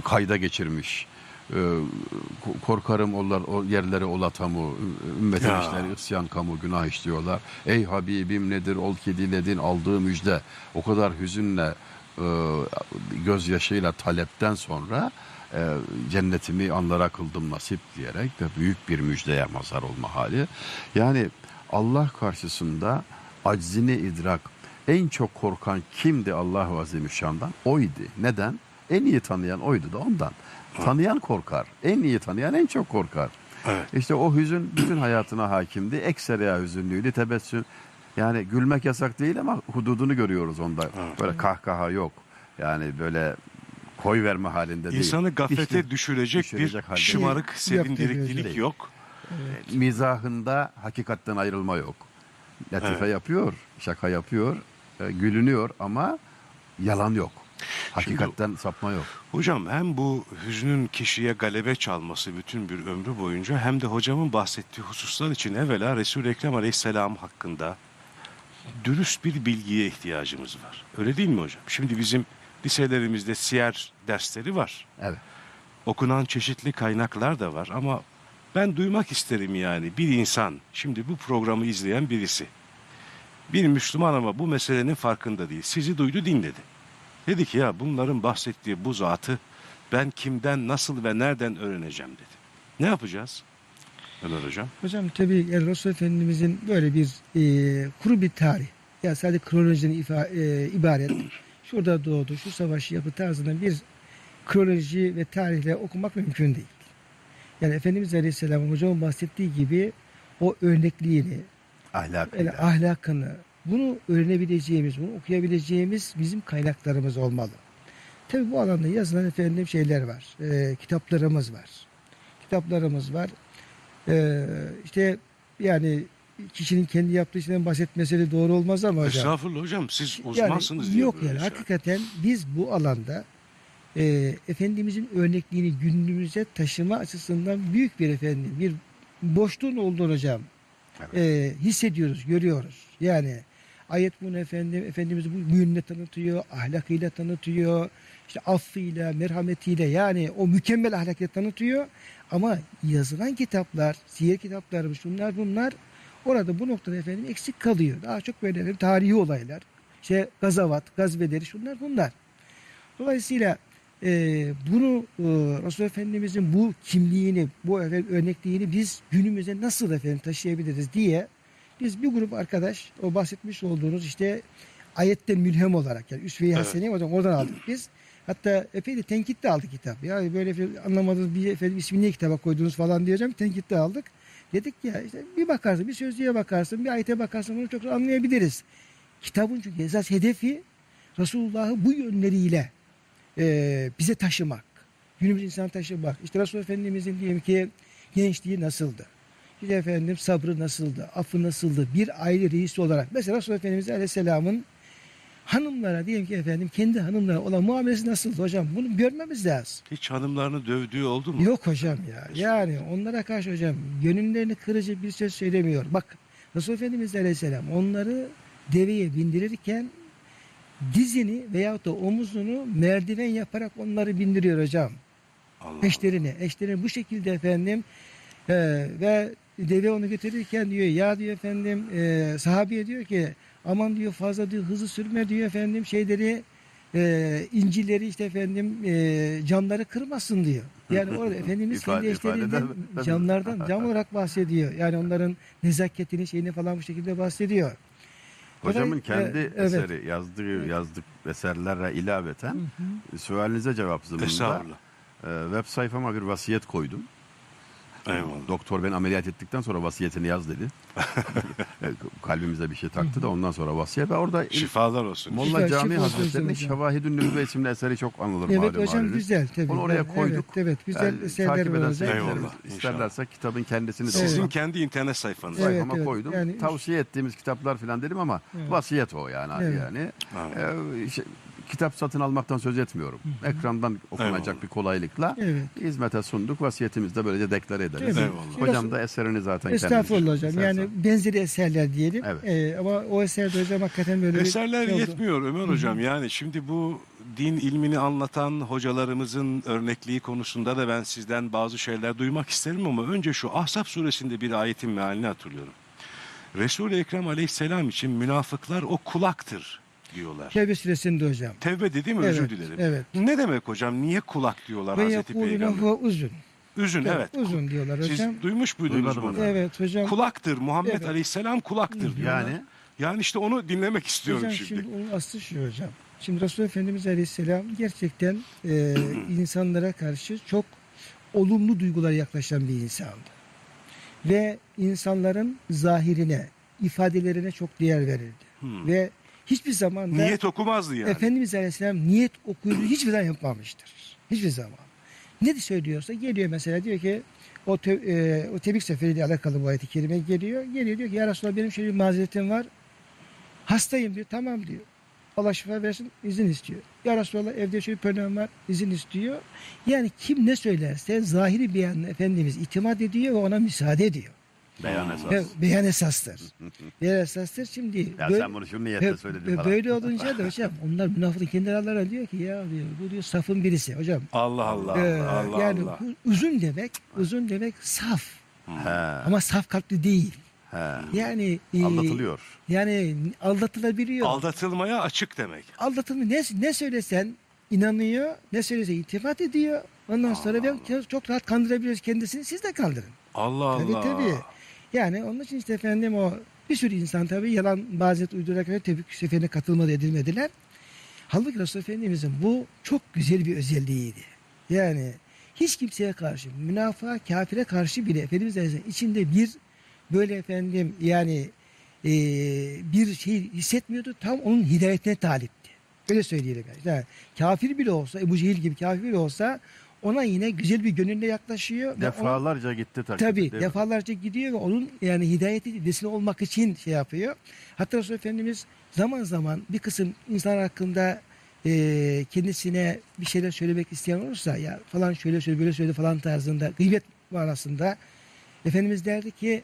kayda geçirmiş. E, ko- korkarım onlar o yerleri olatamu, ümmetin Ya. işleri isyan kamu, günah işliyorlar. Ey Habibim nedir ol ki diledin aldığı müjde. O kadar hüzünle, e, gözyaşıyla talepten sonra e, cennetimi anlara kıldım nasip diyerek de büyük bir müjdeye mazhar olma hali. Yani Allah karşısında aczini idrak en çok korkan kimdi Allah-u Azimüşşan'dan? Oydu. Neden? En iyi tanıyan oydu da ondan. Tanıyan korkar. En iyi tanıyan en çok korkar. Evet. İşte o hüzün bütün hayatına hakimdi. Ekseriya hüzünlüydü. Tebessüm. Yani gülmek yasak değil ama hududunu görüyoruz onda. Böyle kahkaha yok. Yani böyle koy verme halinde değil. İnsanı gaflete İşte düşürecek, düşürecek bir halde şımarık sevindiriklilik değil. yok. mizahında hakikatten ayrılma yok. Latife yapıyor, şaka yapıyor, e, gülünüyor ama yalan yok. Hakikatten sapma yok. Hocam hem bu hüznün kişiye galebe çalması bütün bir ömrü boyunca hem de hocamın bahsettiği hususlar için evvela Resul-i Ekrem Aleyhisselam hakkında dürüst bir bilgiye ihtiyacımız var. Öyle değil mi hocam? Şimdi bizim liselerimizde siyer dersleri var. Evet. okunan çeşitli kaynaklar da var ama ben duymak isterim yani bir insan şimdi bu programı izleyen birisi bir Müslüman ama bu meselenin farkında değil sizi duydu dinledi dedi ki ya bunların bahsettiği bu zatı ben kimden nasıl ve nereden öğreneceğim dedi ne yapacağız Ömer hocam Hocam tabii yani Resul Efendimizin böyle bir e, kuru bir tarih. Yani sadece kronolojiden ifa, e, ibaret. Şurada doğdu, şu savaşı yapı tarzında bir kronoloji ve tarihle okumak mümkün değil. Yani Efendimiz Aleyhisselam'ın hocamın bahsettiği gibi o örnekliğini, Ahlak. yani ahlakını, bunu öğrenebileceğimiz, bunu okuyabileceğimiz bizim kaynaklarımız olmalı. Tabii bu alanda yazılan efendim şeyler var. e, kitaplarımız var. Kitaplarımız var. E, işte yani kişinin kendi yaptığı işten bahsetmesi de doğru olmaz ama hocam. estağfurullah hocam siz Yani uzmansınız diye yok yani şey. hakikaten biz bu alanda e, Efendimizin örnekliğini günümüze taşıma açısından büyük bir efendim bir boşluğun olduğunu hocam e, hissediyoruz, görüyoruz. Yani ayet bunu efendim Efendimiz bu müminle tanıtıyor, ahlakıyla tanıtıyor, işte affıyla, merhametiyle yani o mükemmel ahlakıyla tanıtıyor. Ama yazılan kitaplar, siyer kitapları, şunlar bunlar Orada bu noktada efendim eksik kalıyor. Daha çok böyle efendim tarihi olaylar, işte gazavat, gazveleri şunlar bunlar. Dolayısıyla e, bunu e, Resulullah Efendimizin bu kimliğini, bu efendim, örnekliğini biz günümüze nasıl efendim taşıyabiliriz diye biz bir grup arkadaş o bahsetmiş olduğunuz işte ayetten mülhem olarak yani Üsve-i Evet. Hasene'yi oradan, oradan aldık biz. Hatta epey de tenkit de aldık kitap. Ya böyle anlamadığınız bir efendim ismini niye kitaba koydunuz falan diyeceğim. Tenkit de aldık. Dedik ya işte bir bakarsın bir sözlüğe bakarsın bir ayete bakarsın bunu çok anlayabiliriz. Kitabın çünkü esas hedefi Resulullah'ı bu yönleriyle e, bize taşımak. Günümüz insan taşımak. İşte Resulullah Efendimizin diyelim ki gençliği nasıldı? İşte efendim sabrı nasıldı? Affı nasıldı? Bir aile reisi olarak. Mesela Resulullah Efendimiz Aleyhisselam'ın hanımlara diyelim ki efendim kendi hanımlara olan muamelesi nasıldı hocam? Bunu görmemiz lazım. Hiç hanımlarını dövdüğü oldu mu? Yok hocam ya. Yani onlara karşı hocam gönüllerini kırıcı bir söz söylemiyor. Bak Resulullah Efendimiz Aleyhisselam onları deveye bindirirken dizini veyahut da omuzunu merdiven yaparak onları bindiriyor hocam. Allah. Eşlerine. Eşlerine bu şekilde efendim e, ve deve onu götürürken diyor ya diyor efendim e, sahabeye diyor ki aman diyor fazla diyor hızlı sürme diyor efendim şeyleri e, incileri işte efendim e, camları kırmasın diyor. Yani orada Efendimiz kendi İfade- eşlerinden camlardan cam olarak bahsediyor. Yani onların nezaketini şeyini falan bu şekilde bahsediyor. Hocamın kendi e, evet. eseri yazdığı yazdık eserlere ilaveten sualinize cevap Estağfurullah. e, web sayfama bir vasiyet koydum. Eyvallah. Doktor beni ameliyat ettikten sonra vasiyetini yaz dedi. Kalbimize bir şey taktı da ondan sonra vasiyet. Ve orada Şifalar olsun. Molla Şifa- Cami şifa olsun Hazretleri'nin hocam. Şevahidün Nübüvve isimli eseri çok anılır Evet malum hocam haliniz. güzel tabii. Onu oraya Evet, koyduk. Evet, evet güzel Yani takip var eden hocam. seyircilerimiz Eyvallah, isterlerse kitabın kendisini de Sizin oradan kendi internet sayfanız. Evet, sayfama evet. koydum. Yani- Tavsiye ettiğimiz kitaplar falan dedim ama Evet. vasiyet o yani. Evet. yani. Ha. Ee, şey, kitap satın almaktan söz etmiyorum. Ekrandan okunacak Eyvallah. bir kolaylıkla Evet. hizmete sunduk. Vasiyetimizi de böylece deklare ederiz. Evet. Eyvallah. Hocam da eserini zaten. Estağfurullah hocam. Yani benzeri eserler diyelim. Evet. Ee, ama o eserde hocam hakikaten böyle bir Eserler şey oldu. yetmiyor Ömer Hocam. Yani şimdi bu din ilmini anlatan hocalarımızın örnekliği konusunda da ben sizden bazı şeyler duymak isterim ama önce şu Ahzab suresinde bir ayetin mealini hatırlıyorum. Resul-i Ekrem aleyhisselam için münafıklar o kulaktır diyorlar. Tevbe süresinde hocam. Tevbe dediğim özür Evet, dilerim. evet. Ne demek hocam? Niye kulak diyorlar Ve Hazreti Peygamber? uzun. Üzün evet. Uzun diyorlar hocam. Siz duymuş muydunuz bunu? Evet hocam. Kulaktır. Muhammed Evet. Aleyhisselam kulaktır diyorlar. Yani Yani işte onu dinlemek istiyorum Hocam şimdi. şimdi onun aslı şu hocam. Şimdi Resulullah Efendimiz Aleyhisselam gerçekten e, insanlara karşı çok olumlu duygular yaklaşan bir insandı. Ve insanların zahirine, ifadelerine çok değer verirdi. Hmm. Ve hiçbir zaman da Niyet okumazdı yani. Efendimiz Aleyhisselam niyet okuyucu hiçbir zaman yapmamıştır. Hiçbir zaman. Ne söylüyorsa geliyor mesela diyor ki o, te, e, o Tebük seferiyle alakalı bu ayet-i kerime geliyor. Geliyor diyor ki ya Resulallah benim şöyle bir mazeretim var. Hastayım diyor. Tamam diyor. Allah şifa versin izin istiyor. Ya Resulallah evde şöyle bir problem var izin istiyor. Yani kim ne söylerse zahiri beyanına Efendimiz itimat ediyor ve ona müsaade ediyor. Beyan esas. Beyan esastır. beyan esastır. Şimdi Ya böyle- sen bunu şu niyetle söyledin falan. Böyle olunca da hocam onlar münafıkın kendi aralarına diyor ki ya diyor bu diyor safın birisi hocam. Allah Allah Ee, Allah yani Allah. uzun demek uzun demek saf He, ama saf kalpli değil. he. Yani e, Anlatılıyor. Yani aldatılabiliyor. Aldatılmaya açık demek. Aldatılma ne ne söylesen inanıyor, ne söylese itimat ediyor. Ondan sonra ve çok- çok rahat kandırabiliyoruz kendisini. Siz de kandırın. Allah Tabii Allah. tabii. Yani onun için işte efendim o bir sürü insan tabii yalan bazet uydurarak Tebük seferine katılmadı edilmediler. Halbuki Resulullah Efendimizin bu çok güzel bir özelliğiydi. Yani hiç kimseye karşı, münafığa, kafire karşı bile Efendimiz Aleyhisselam içinde bir böyle efendim yani e, bir şey hissetmiyordu. Tam onun hidayetine talipti. Öyle söyleyelim. Yani. yani kafir bile olsa, Ebu Cehil gibi kafir bile olsa ona yine güzel bir gönülle yaklaşıyor. ve ona- Defalarca gitti takip Tabii değil mi? defalarca gidiyor ve onun yani hidayeti vesile olmak için şey yapıyor. Hatta Resulullah Efendimiz zaman zaman bir kısım insan hakkında e, kendisine bir şeyler söylemek isteyen olursa ya falan şöyle söyle böyle söyle falan tarzında gıybet manasında Efendimiz derdi ki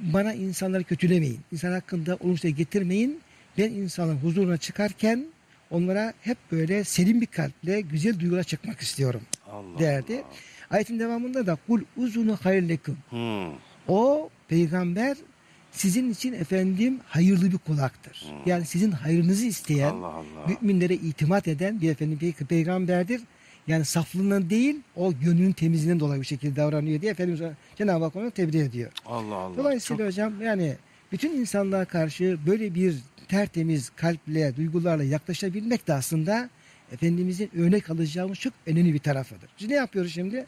bana insanları kötülemeyin. İnsan hakkında olumsuz şey getirmeyin. Ben insanın huzuruna çıkarken onlara hep böyle serin bir kalple güzel duygular çekmek istiyorum Allah derdi. Allah. Ayetin devamında da kul uzunu hayırlekum. Hmm. O peygamber sizin için efendim hayırlı bir kulaktır. Yani sizin hayrınızı isteyen, Allah Allah. müminlere itimat eden bir efendim pey- peygamberdir. Yani saflığından değil, o gönlünün temizliğinden dolayı bu şekilde davranıyor diye Efendimiz Cenab-ı Hak onu tebrik ediyor. Allah Allah. Dolayısıyla hocam yani bütün insanlığa karşı böyle bir tertemiz kalple, duygularla yaklaşabilmek de aslında Efendimizin örnek alacağımız çok önemli bir tarafıdır. Biz ne yapıyoruz şimdi?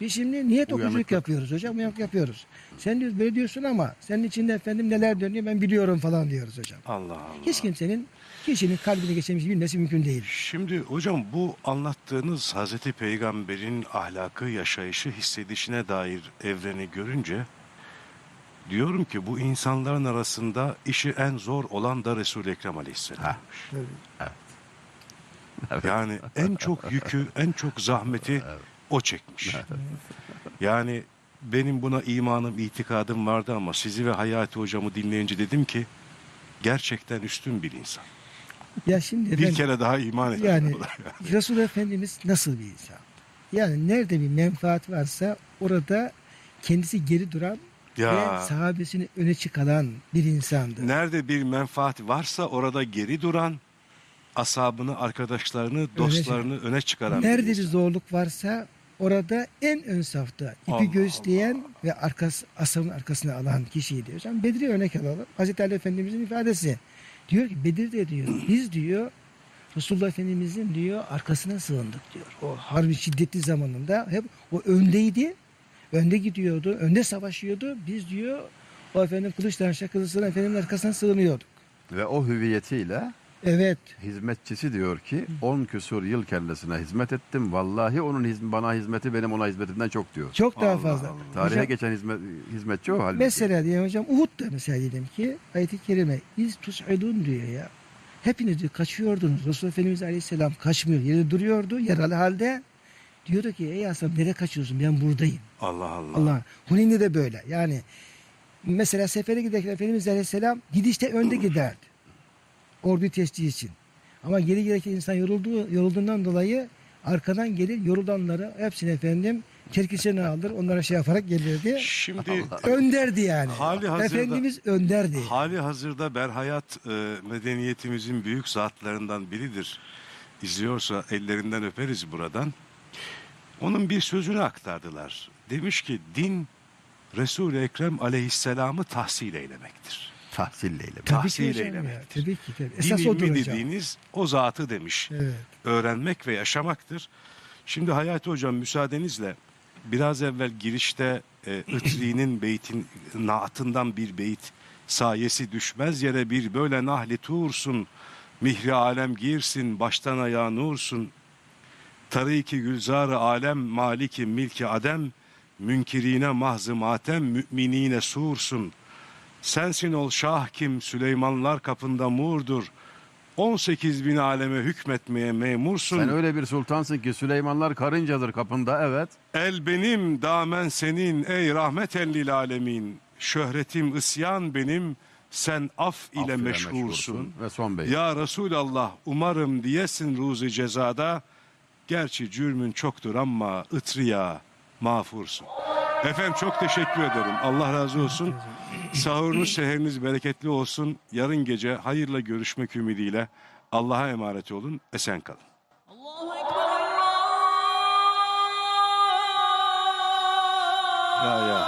Biz şimdi niyet Uyanıklık. yapıyoruz hocam, uyanık yapıyoruz. Sen diyoruz böyle diyorsun ama senin içinde efendim neler dönüyor ben biliyorum falan diyoruz hocam. Allah Allah. Hiç kimsenin kişinin kalbine geçirmiş bilmesi mümkün değil. Şimdi hocam bu anlattığınız Hazreti Peygamber'in ahlakı, yaşayışı, hissedişine dair evreni görünce diyorum ki bu insanların arasında işi en zor olan da Resul-i Ekrem Aleyhisselam. Ha. Yani en çok yükü, en çok zahmeti o çekmiş. Yani benim buna imanım, itikadım vardı ama sizi ve Hayati hocamı dinleyince dedim ki gerçekten üstün bir insan. Ya şimdi Bir ben- kere daha iman ederim. Yani buna. Resul Efendimiz nasıl bir insan? Yani nerede bir menfaat varsa orada kendisi geri duran Ya. ve sahabesini öne çıkaran bir insandı. Nerede bir menfaat varsa orada geri duran, asabını, arkadaşlarını, dostlarını öne çıkaran bir Nerede bir insan. zorluk varsa orada en ön safta ipi Allah göğüsleyen ve arkası, asabın arkasına alan kişiydi. Hocam Bedir'i örnek alalım. Hazreti Ali Efendimizin ifadesi. Diyor ki Bedir'de diyor biz diyor Resulullah Efendimizin diyor arkasına sığındık diyor. O harbi şiddetli zamanında hep o öndeydi. Önde gidiyordu. Önde savaşıyordu. Biz diyor o efendim kılıçtan şakasına efendimin arkasına sığınıyorduk. Ve o hüviyetiyle Evet. hizmetçisi diyor ki 10 küsur yıl kendisine hizmet ettim. Vallahi onun hizm- bana hizmeti benim ona hizmetimden çok diyor. Çok daha Allah fazla. Allah. Tarihe Hocam- geçen hizmet, hizmetçi o halbuki. Mesela diyelim hocam Uhud'da mesela diyelim ki ayet-i kerime iz tus'udun diyor ya. Hepiniz diyor kaçıyordunuz. Resulullah Efendimiz Aleyhisselam kaçmıyor. Yerde duruyordu yaralı halde. Diyordu ki ey aslan nereye kaçıyorsun ben buradayım. Allah Allah. Allah. Huneyn'de de böyle. Yani mesela sefere giderken Efendimiz Aleyhisselam gidişte önde giderdi. Orduyu tescil için. Ama geri gelirken insan yorulduğu, yorulduğundan dolayı arkadan gelir yorulanları hepsini efendim kerkisine alır onlara şey yaparak gelirdi. Şimdi Önderdi yani. Hali hazırda- Efendimiz önderdi. hali hazırda berhayat e, medeniyetimizin büyük zatlarından biridir. İzliyorsa ellerinden öperiz buradan. Onun bir sözünü aktardılar. Demiş ki din Resul-i Ekrem aleyhisselamı tahsil eylemektir. Tabii tahsil ki hocam ya, eylemektir. Tabii ki. Tabii. Din Esas ilmi hocam. dediğiniz o zatı demiş. Evet. öğrenmek ve yaşamaktır. Şimdi Hayati Hocam müsaadenizle biraz evvel girişte e, Itri'nin beytin naatından bir beyt sayesi düşmez yere bir böyle nahli tuğursun mihri alem girsin baştan ayağa nursun tariki gülzarı alem maliki milki adem münkirine mahzı matem müminine sursun sensin ol şah kim Süleymanlar kapında murdur 18 bin aleme hükmetmeye memursun. Sen öyle bir sultansın ki Süleymanlar karıncadır kapında evet. El benim, damen senin ey rahmet ellil alemin. Şöhretim isyan benim, sen af ile Af ile meşhursun. Ve son bey. Ya Resulallah umarım diyesin ruzi cezada. Gerçi cürmün çoktur ama ıtriya mağfursun. Efendim çok teşekkür ederim. Allah razı olsun. Sahurunuz, seheriniz bereketli olsun. Yarın gece hayırla görüşmek ümidiyle Allah'a emanet olun. Esen kalın. Ya ya.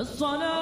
الصلاة